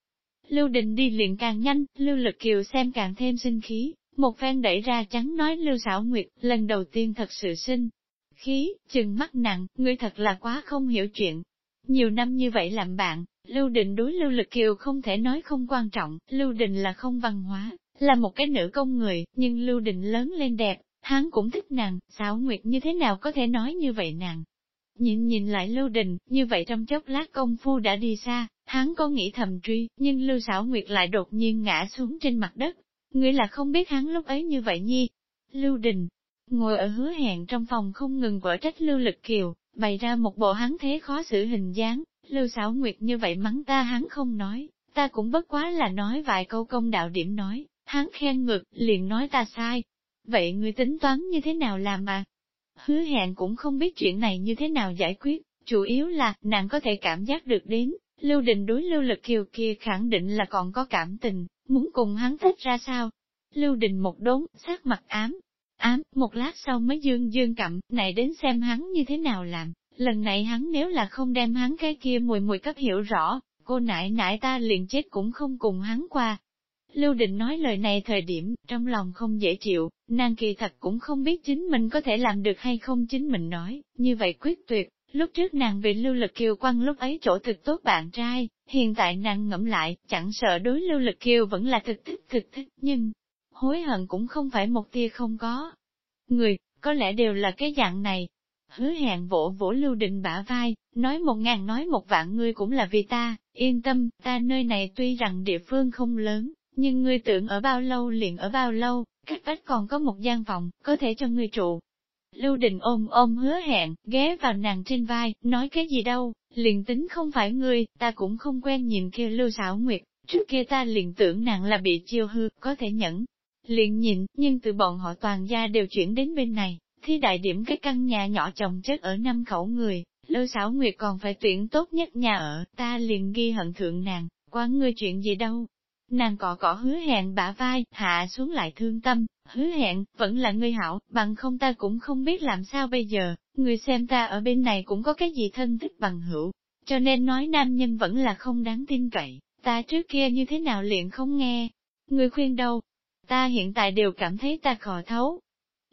Lưu Định đi liền càng nhanh, Lưu Lực Kiều xem càng thêm sinh khí, một phen đẩy ra trắng nói Lưu Sảo Nguyệt, lần đầu tiên thật sự sinh, khí, chừng mắt nặng, ngươi thật là quá không hiểu chuyện. Nhiều năm như vậy làm bạn, Lưu Định đối Lưu Lực Kiều không thể nói không quan trọng, Lưu Định là không văn hóa, là một cái nữ công người, nhưng Lưu Định lớn lên đẹp, hắn cũng thích nàng, xảo nguyệt như thế nào có thể nói như vậy nàng. Nhìn nhìn lại Lưu Đình, như vậy trong chốc lát công phu đã đi xa, hắn có nghĩ thầm truy, nhưng Lưu xảo nguyệt lại đột nhiên ngã xuống trên mặt đất. Ngươi là không biết hắn lúc ấy như vậy nhi. Lưu Đình, Ngồi ở hứa hẹn trong phòng không ngừng vỡ trách lưu lực kiều, bày ra một bộ hắn thế khó xử hình dáng, lưu Sảo nguyệt như vậy mắng ta hắn không nói, ta cũng bất quá là nói vài câu công đạo điểm nói, hắn khen ngược, liền nói ta sai. Vậy người tính toán như thế nào làm à? Hứa hẹn cũng không biết chuyện này như thế nào giải quyết, chủ yếu là, nàng có thể cảm giác được đến, Lưu Đình đối Lưu Lực Kiều kia khẳng định là còn có cảm tình, muốn cùng hắn thích ra sao. Lưu Đình một đốn, sát mặt ám, ám, một lát sau mới dương dương cặm, này đến xem hắn như thế nào làm, lần này hắn nếu là không đem hắn cái kia mùi mùi cấp hiểu rõ, cô nại nại ta liền chết cũng không cùng hắn qua. Lưu Định nói lời này thời điểm, trong lòng không dễ chịu, nàng kỳ thật cũng không biết chính mình có thể làm được hay không chính mình nói, như vậy quyết tuyệt, lúc trước nàng bị Lưu Lực Kiều quăng lúc ấy chỗ thực tốt bạn trai, hiện tại nàng ngẫm lại, chẳng sợ đối Lưu Lực Kiều vẫn là thực thích thực thích, nhưng, hối hận cũng không phải một tia không có. Người, có lẽ đều là cái dạng này. Hứa hẹn vỗ vỗ Lưu Định bả vai, nói một ngàn nói một vạn ngươi cũng là vì ta, yên tâm, ta nơi này tuy rằng địa phương không lớn, nhưng ngươi tưởng ở bao lâu liền ở bao lâu, cách vách còn có một gian phòng, có thể cho ngươi trụ. Lưu Đình ôm ôm hứa hẹn, ghé vào nàng trên vai, nói cái gì đâu, liền tính không phải ngươi, ta cũng không quen nhìn kia Lưu xảo nguyệt, trước kia ta liền tưởng nàng là bị chiêu hư, có thể nhẫn. Liền nhìn, nhưng từ bọn họ toàn gia đều chuyển đến bên này, thi đại điểm cái căn nhà nhỏ chồng chất ở năm khẩu người, Lưu xảo nguyệt còn phải tuyển tốt nhất nhà ở, ta liền ghi hận thượng nàng, quán ngươi chuyện gì đâu, Nàng cọ cọ hứa hẹn bả vai, hạ xuống lại thương tâm, hứa hẹn, vẫn là ngươi hảo, bằng không ta cũng không biết làm sao bây giờ, người xem ta ở bên này cũng có cái gì thân thích bằng hữu, cho nên nói nam nhân vẫn là không đáng tin cậy, ta trước kia như thế nào liền không nghe, người khuyên đâu, ta hiện tại đều cảm thấy ta khò thấu.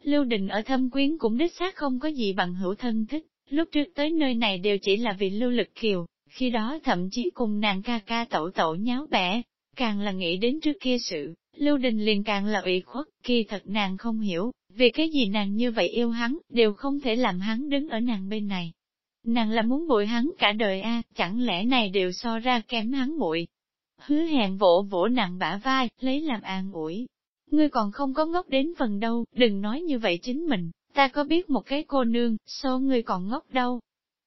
Lưu Đình ở thâm quyến cũng đích xác không có gì bằng hữu thân thích, lúc trước tới nơi này đều chỉ là vì lưu lực kiều, khi đó thậm chí cùng nàng ca ca tẩu tẩu nháo bẻ, Càng là nghĩ đến trước kia sự, Lưu Đình liền càng là ủy khuất, kỳ thật nàng không hiểu, vì cái gì nàng như vậy yêu hắn, đều không thể làm hắn đứng ở nàng bên này. Nàng là muốn bội hắn cả đời a, chẳng lẽ này đều so ra kém hắn muội Hứa hẹn vỗ vỗ nặng bả vai, lấy làm an ủi. Ngươi còn không có ngốc đến phần đâu, đừng nói như vậy chính mình, ta có biết một cái cô nương, so ngươi còn ngốc đâu.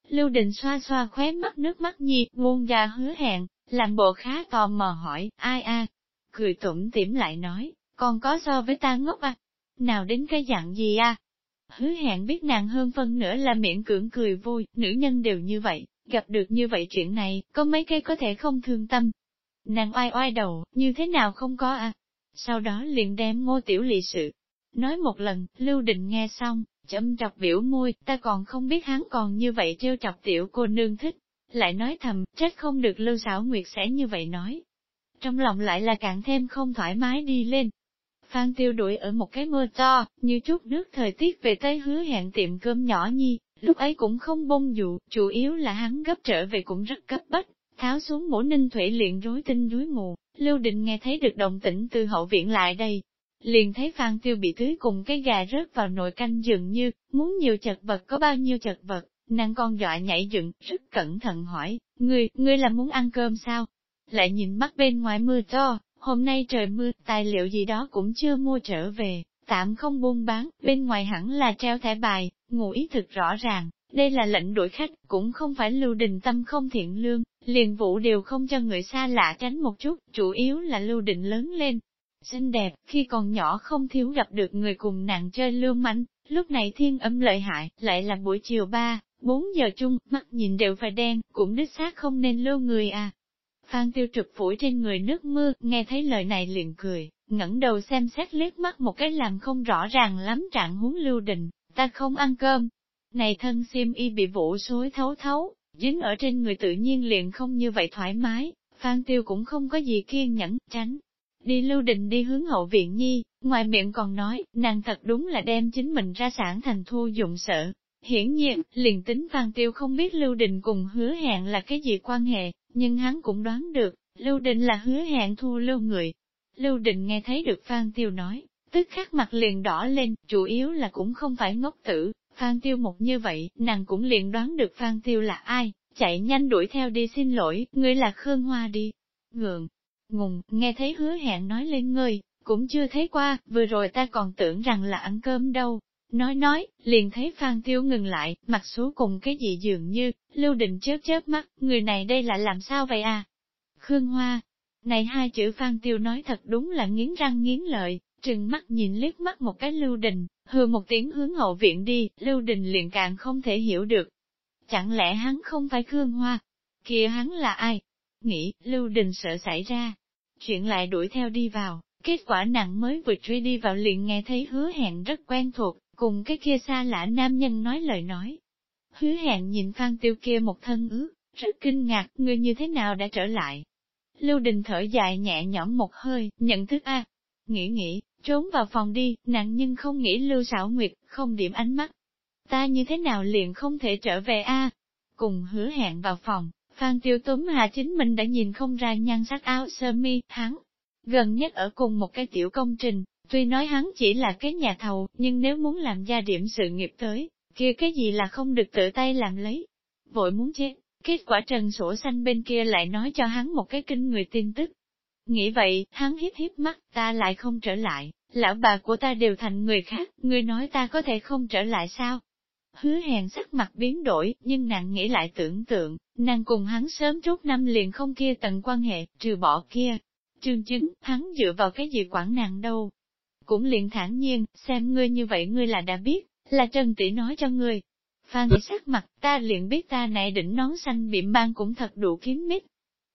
Lưu Đình xoa xoa khóe mắt nước mắt nhi, muôn già hứa hẹn, làm bộ khá tò mò hỏi, ai a? Cười tủm tỉm lại nói, còn có so với ta ngốc à? Nào đến cái dạng gì à? Hứa hẹn biết nàng hơn phân nữa là miệng cưỡng cười vui, nữ nhân đều như vậy, gặp được như vậy chuyện này, có mấy cái có thể không thương tâm. Nàng oai oai đầu, như thế nào không có à? Sau đó liền đem ngô tiểu lị sự. Nói một lần, Lưu Định nghe xong, châm chọc biểu môi, ta còn không biết hắn còn như vậy trêu chọc tiểu cô nương thích lại nói thầm, trách không được Lưu Sảo Nguyệt sẽ như vậy nói. Trong lòng lại là càng thêm không thoải mái đi lên. Phan tiêu đuổi ở một cái mưa to, như chút nước thời tiết về tới hứa hẹn tiệm cơm nhỏ nhi, lúc ấy cũng không bông dụ, chủ yếu là hắn gấp trở về cũng rất cấp bách, tháo xuống mũ ninh thủy liền rối tinh rối mù, Lưu Định nghe thấy được động tĩnh từ hậu viện lại đây. Liền thấy Phan Tiêu bị tưới cùng cái gà rớt vào nồi canh dường như, muốn nhiều chật vật có bao nhiêu chật vật, Nàng con dọa nhảy dựng, rất cẩn thận hỏi, ngươi, ngươi là muốn ăn cơm sao? Lại nhìn mắt bên ngoài mưa to, hôm nay trời mưa, tài liệu gì đó cũng chưa mua trở về, tạm không buôn bán, bên ngoài hẳn là treo thẻ bài, ngụ ý thực rõ ràng, đây là lệnh đuổi khách, cũng không phải lưu đình tâm không thiện lương, liền vụ đều không cho người xa lạ tránh một chút, chủ yếu là lưu định lớn lên. Xinh đẹp, khi còn nhỏ không thiếu gặp được người cùng nàng chơi lưu manh, lúc này thiên âm lợi hại, lại là buổi chiều ba, 4 giờ chung, mắt nhìn đều phải đen, cũng đích xác không nên lưu người à. Phan tiêu trực phủi trên người nước mưa, nghe thấy lời này liền cười, ngẩng đầu xem xét liếc mắt một cái làm không rõ ràng lắm trạng huống lưu định, ta không ăn cơm. Này thân xiêm y bị vụ xối thấu thấu, dính ở trên người tự nhiên liền không như vậy thoải mái, Phan tiêu cũng không có gì kiên nhẫn, tránh. Đi lưu Đình đi hướng hậu viện nhi, ngoài miệng còn nói, nàng thật đúng là đem chính mình ra sản thành thu dụng sợ, Hiển nhiên, liền tính Phan Tiêu không biết Lưu Đình cùng hứa hẹn là cái gì quan hệ, nhưng hắn cũng đoán được, Lưu Đình là hứa hẹn thu lưu người. Lưu Đình nghe thấy được Phan Tiêu nói, tức khắc mặt liền đỏ lên, chủ yếu là cũng không phải ngốc tử, Phan Tiêu một như vậy, nàng cũng liền đoán được Phan Tiêu là ai, chạy nhanh đuổi theo đi xin lỗi, ngươi là Khương Hoa đi. Ngượng, ngùng, nghe thấy hứa hẹn nói lên ngươi, cũng chưa thấy qua, vừa rồi ta còn tưởng rằng là ăn cơm đâu, Nói nói, liền thấy Phan Tiêu ngừng lại, mặt xuống cùng cái gì dường như, Lưu Định chớp chớp mắt, người này đây là làm sao vậy à? Khương Hoa, này hai chữ Phan Tiêu nói thật đúng là nghiến răng nghiến lợi, trừng mắt nhìn liếc mắt một cái Lưu Đình, hừ một tiếng hướng hậu viện đi, Lưu Đình liền càng không thể hiểu được. Chẳng lẽ hắn không phải Khương Hoa? kia hắn là ai? Nghĩ, Lưu Đình sợ xảy ra. Chuyện lại đuổi theo đi vào, kết quả nặng mới vừa truy đi vào liền nghe thấy hứa hẹn rất quen thuộc, cùng cái kia xa lạ nam nhân nói lời nói. Hứa hẹn nhìn Phan Tiêu kia một thân ướt, rất kinh ngạc, người như thế nào đã trở lại. Lưu Đình thở dài nhẹ nhõm một hơi, nhận thức a, Nghĩ nghĩ, trốn vào phòng đi, nặng nhưng không nghĩ Lưu xảo nguyệt, không điểm ánh mắt. Ta như thế nào liền không thể trở về a? Cùng hứa hẹn vào phòng, Phan Tiêu Túm Hà chính mình đã nhìn không ra nhan sắc áo sơ mi, hắn gần nhất ở cùng một cái tiểu công trình, tuy nói hắn chỉ là cái nhà thầu, nhưng nếu muốn làm gia điểm sự nghiệp tới, kia cái gì là không được tự tay làm lấy. Vội muốn chết, kết quả trần sổ xanh bên kia lại nói cho hắn một cái kinh người tin tức. Nghĩ vậy, hắn hiếp hiếp mắt, ta lại không trở lại, lão bà của ta đều thành người khác, ngươi nói ta có thể không trở lại sao? Hứa hẹn sắc mặt biến đổi, nhưng nàng nghĩ lại tưởng tượng, nàng cùng hắn sớm chút năm liền không kia tận quan hệ, trừ bỏ kia. Trương chứng, hắn dựa vào cái gì quản nàng đâu. Cũng liền thản nhiên, xem ngươi như vậy ngươi là đã biết, là Trần Tỷ nói cho ngươi. Phan sắc mặt, ta liền biết ta này đỉnh nón xanh bị mang cũng thật đủ kiếm mít.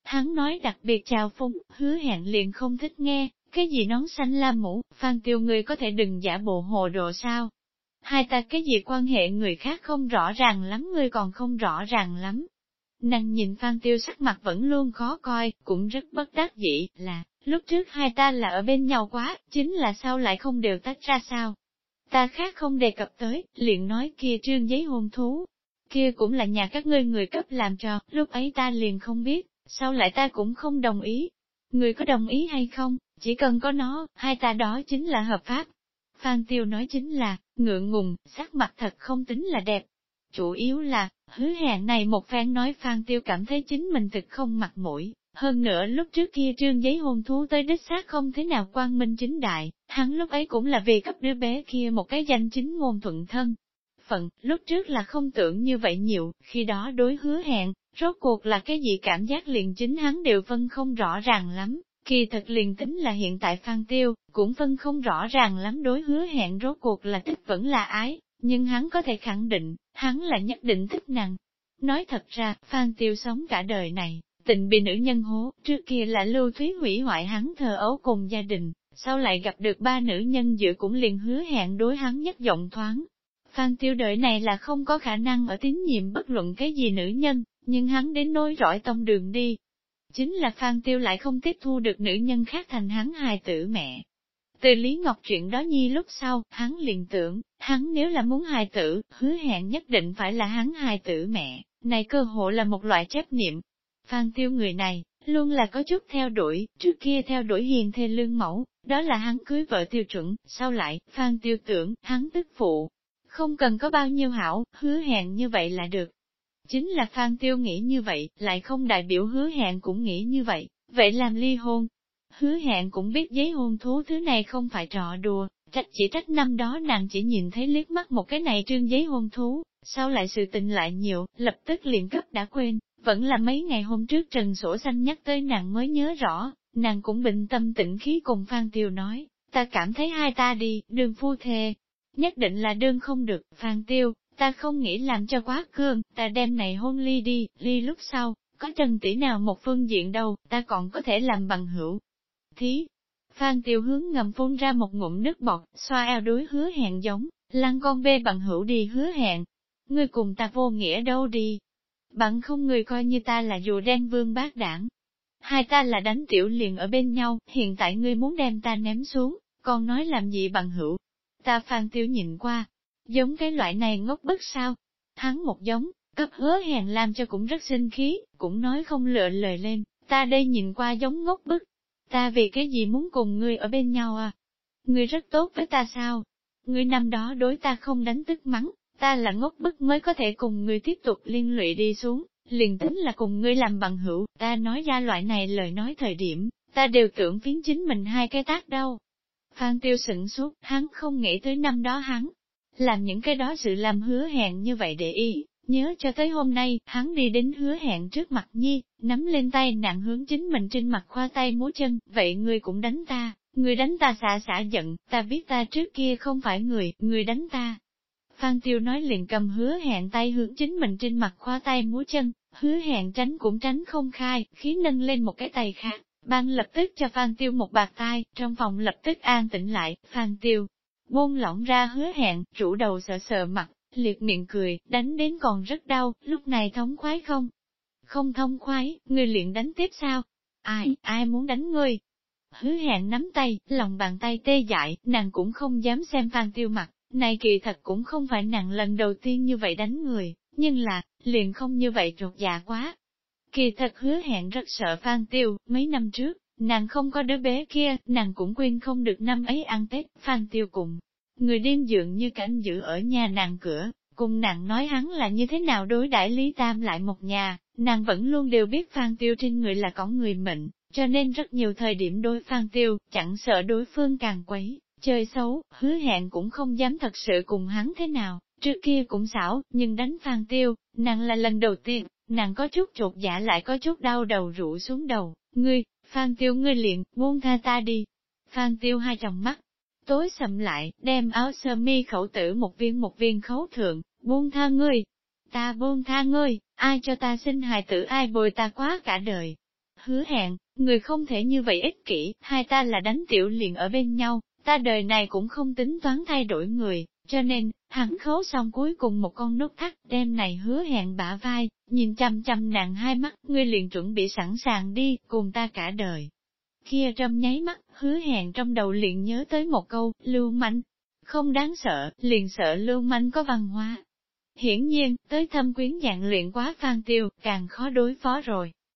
Hắn nói đặc biệt chào phúng hứa hẹn liền không thích nghe, cái gì nón xanh la mũ, Phan Tiêu người có thể đừng giả bộ hồ đồ sao, Hai ta cái gì quan hệ người khác không rõ ràng lắm ngươi còn không rõ ràng lắm. Nàng nhìn Phan Tiêu sắc mặt vẫn luôn khó coi, cũng rất bất đắc dĩ, là, lúc trước hai ta là ở bên nhau quá, chính là sao lại không đều tách ra sao. Ta khác không đề cập tới, liền nói kia trương giấy hôn thú. Kia cũng là nhà các ngươi người cấp làm cho, lúc ấy ta liền không biết, sao lại ta cũng không đồng ý. Người có đồng ý hay không, chỉ cần có nó, hai ta đó chính là hợp pháp. Phan Tiêu nói chính là, ngượng ngùng, sắc mặt thật không tính là đẹp. Chủ yếu là, hứa hẹn này một phen nói Phan Tiêu cảm thấy chính mình thực không mặt mũi. Hơn nữa lúc trước kia trương giấy hôn thú tới đích xác không thế nào quan minh chính đại, hắn lúc ấy cũng là vì cấp đứa bé kia một cái danh chính ngôn thuận thân. Phận, lúc trước là không tưởng như vậy nhiều, khi đó đối hứa hẹn, rốt cuộc là cái gì cảm giác liền chính hắn đều phân không rõ ràng lắm, Kỳ thật liền tính là hiện tại Phan Tiêu, cũng phân không rõ ràng lắm đối hứa hẹn rốt cuộc là thích vẫn là ái, nhưng hắn có thể khẳng định, hắn là nhất định thích nàng. Nói thật ra, Phan Tiêu sống cả đời này, tình bị nữ nhân hố, trước kia là lưu thúy hủy hoại hắn thờ ấu cùng gia đình, sau lại gặp được ba nữ nhân giữa cũng liền hứa hẹn đối hắn nhất giọng thoáng. Phan Tiêu đời này là không có khả năng ở tín nhiệm bất luận cái gì nữ nhân, nhưng hắn đến nối rõi tông đường đi, Chính là Phan Tiêu lại không tiếp thu được nữ nhân khác thành hắn hài tử mẹ. Từ Lý Ngọc chuyện đó nhi lúc sau, hắn liền tưởng, hắn nếu là muốn hài tử, hứa hẹn nhất định phải là hắn hài tử mẹ, này cơ hội là một loại trách niệm. Phan Tiêu người này, luôn là có chút theo đuổi, trước kia theo đuổi hiền thê lương mẫu, đó là hắn cưới vợ tiêu chuẩn, sau lại, Phan Tiêu tưởng, hắn tức phụ. Không cần có bao nhiêu hảo, hứa hẹn như vậy là được, Chính là Phan Tiêu nghĩ như vậy, lại không đại biểu hứa hẹn cũng nghĩ như vậy, vậy làm ly hôn. Hứa hẹn cũng biết giấy hôn thú thứ này không phải trò đùa, trách chỉ trách năm đó nàng chỉ nhìn thấy liếc mắt một cái này trương giấy hôn thú, sau lại sự tình lại nhiều, lập tức liền cấp đã quên, vẫn là mấy ngày hôm trước Trần Sổ Xanh nhắc tới nàng mới nhớ rõ, nàng cũng bình tâm tĩnh khí cùng Phan Tiêu nói, ta cảm thấy hai ta đi, đường phu thề, nhất định là đương không được, Phan Tiêu, ta không nghĩ làm cho quá cương, ta đem này hôn ly đi, ly lúc sau, có trần tỷ nào một phương diện đâu, ta còn có thể làm bằng hữu. Thí, Phan Tiêu hướng ngầm phun ra một ngụm nước bọt, xoa eo đuối hứa hẹn giống, lăng con bê bằng hữu đi hứa hẹn. Ngươi cùng ta vô nghĩa đâu đi. bạn không người coi như ta là dù đen vương bác đảng. Hai ta là đánh tiểu liền ở bên nhau, hiện tại ngươi muốn đem ta ném xuống, còn nói làm gì bằng hữu. Ta Phan Tiêu nhìn qua, Giống cái loại này ngốc bức sao? Hắn một giống, cấp hứa hẹn làm cho cũng rất sinh khí, cũng nói không lựa lời lên, ta đây nhìn qua giống ngốc bức. Ta vì cái gì muốn cùng ngươi ở bên nhau à? Ngươi rất tốt với ta sao? Ngươi năm đó đối ta không đánh tức mắng, ta là ngốc bức mới có thể cùng ngươi tiếp tục liên lụy đi xuống, liền tính là cùng ngươi làm bằng hữu, ta nói ra loại này lời nói thời điểm, ta đều tưởng phiến chính mình hai cái tác đâu. Phan tiêu sửng suốt, hắn không nghĩ tới năm đó hắn, làm những cái đó sự làm hứa hẹn như vậy để ý, nhớ cho tới hôm nay, hắn đi đến hứa hẹn trước mặt Nhi, nắm lên tay nặng hướng chính mình trên mặt khoa tay múa chân, vậy ngươi cũng đánh ta, ngươi đánh ta xả xả giận, ta biết ta trước kia không phải người, ngươi đánh ta. Phan Tiêu nói liền cầm hứa hẹn tay hướng chính mình trên mặt khoa tay múa chân, hứa hẹn tránh cũng tránh không khai, khí nâng lên một cái tay khác. Ban lập tức cho Phan Tiêu một bạc tay, trong phòng lập tức an tĩnh lại, Phan Tiêu. Buông lỏng ra hứa hẹn, rủ đầu sợ sợ mặt, liệt miệng cười, đánh đến còn rất đau, lúc này thống khoái không? Không thông khoái, người luyện đánh tiếp sao? Ai, ai muốn đánh ngươi? Hứa hẹn nắm tay, lòng bàn tay tê dại, nàng cũng không dám xem Phan Tiêu mặt, này kỳ thật cũng không phải nàng lần đầu tiên như vậy đánh người, nhưng là, liền không như vậy trột dạ quá. Kỳ thật hứa hẹn rất sợ Phan Tiêu, mấy năm trước, nàng không có đứa bé kia, nàng cũng quên không được năm ấy ăn Tết, Phan Tiêu cùng. Người điên dượng như cảnh giữ ở nhà nàng cửa, cùng nàng nói hắn là như thế nào đối đãi Lý Tam lại một nhà, nàng vẫn luôn đều biết Phan Tiêu trên người là có người mệnh, cho nên rất nhiều thời điểm đối Phan Tiêu, chẳng sợ đối phương càng quấy, chơi xấu, hứa hẹn cũng không dám thật sự cùng hắn thế nào, trước kia cũng xảo, nhưng đánh Phan Tiêu, nàng là lần đầu tiên, nàng có chút chột dạ lại có chút đau đầu rũ xuống đầu, ngươi, Phan Tiêu ngươi liền, buông tha ta đi. Phan Tiêu hai chồng mắt, tối sầm lại, đem áo sơ mi khẩu tử một viên một viên khấu thượng, buông tha ngươi. Ta buông tha ngươi, ai cho ta sinh hài tử ai bồi ta quá cả đời. Hứa hẹn, người không thể như vậy ích kỷ, hai ta là đánh tiểu liền ở bên nhau, ta đời này cũng không tính toán thay đổi người, cho nên, hắn khấu xong cuối cùng một con nút thắt đem này hứa hẹn bả vai, nhìn chăm chăm nàng hai mắt, ngươi liền chuẩn bị sẵn sàng đi, cùng ta cả đời. Kia trong nháy mắt, hứa hẹn trong đầu liền nhớ tới một câu, lưu manh, không đáng sợ, liền sợ lưu manh có văn hóa. Hiển nhiên, tới thâm quyến dạng luyện quá phan tiêu, càng khó đối phó rồi.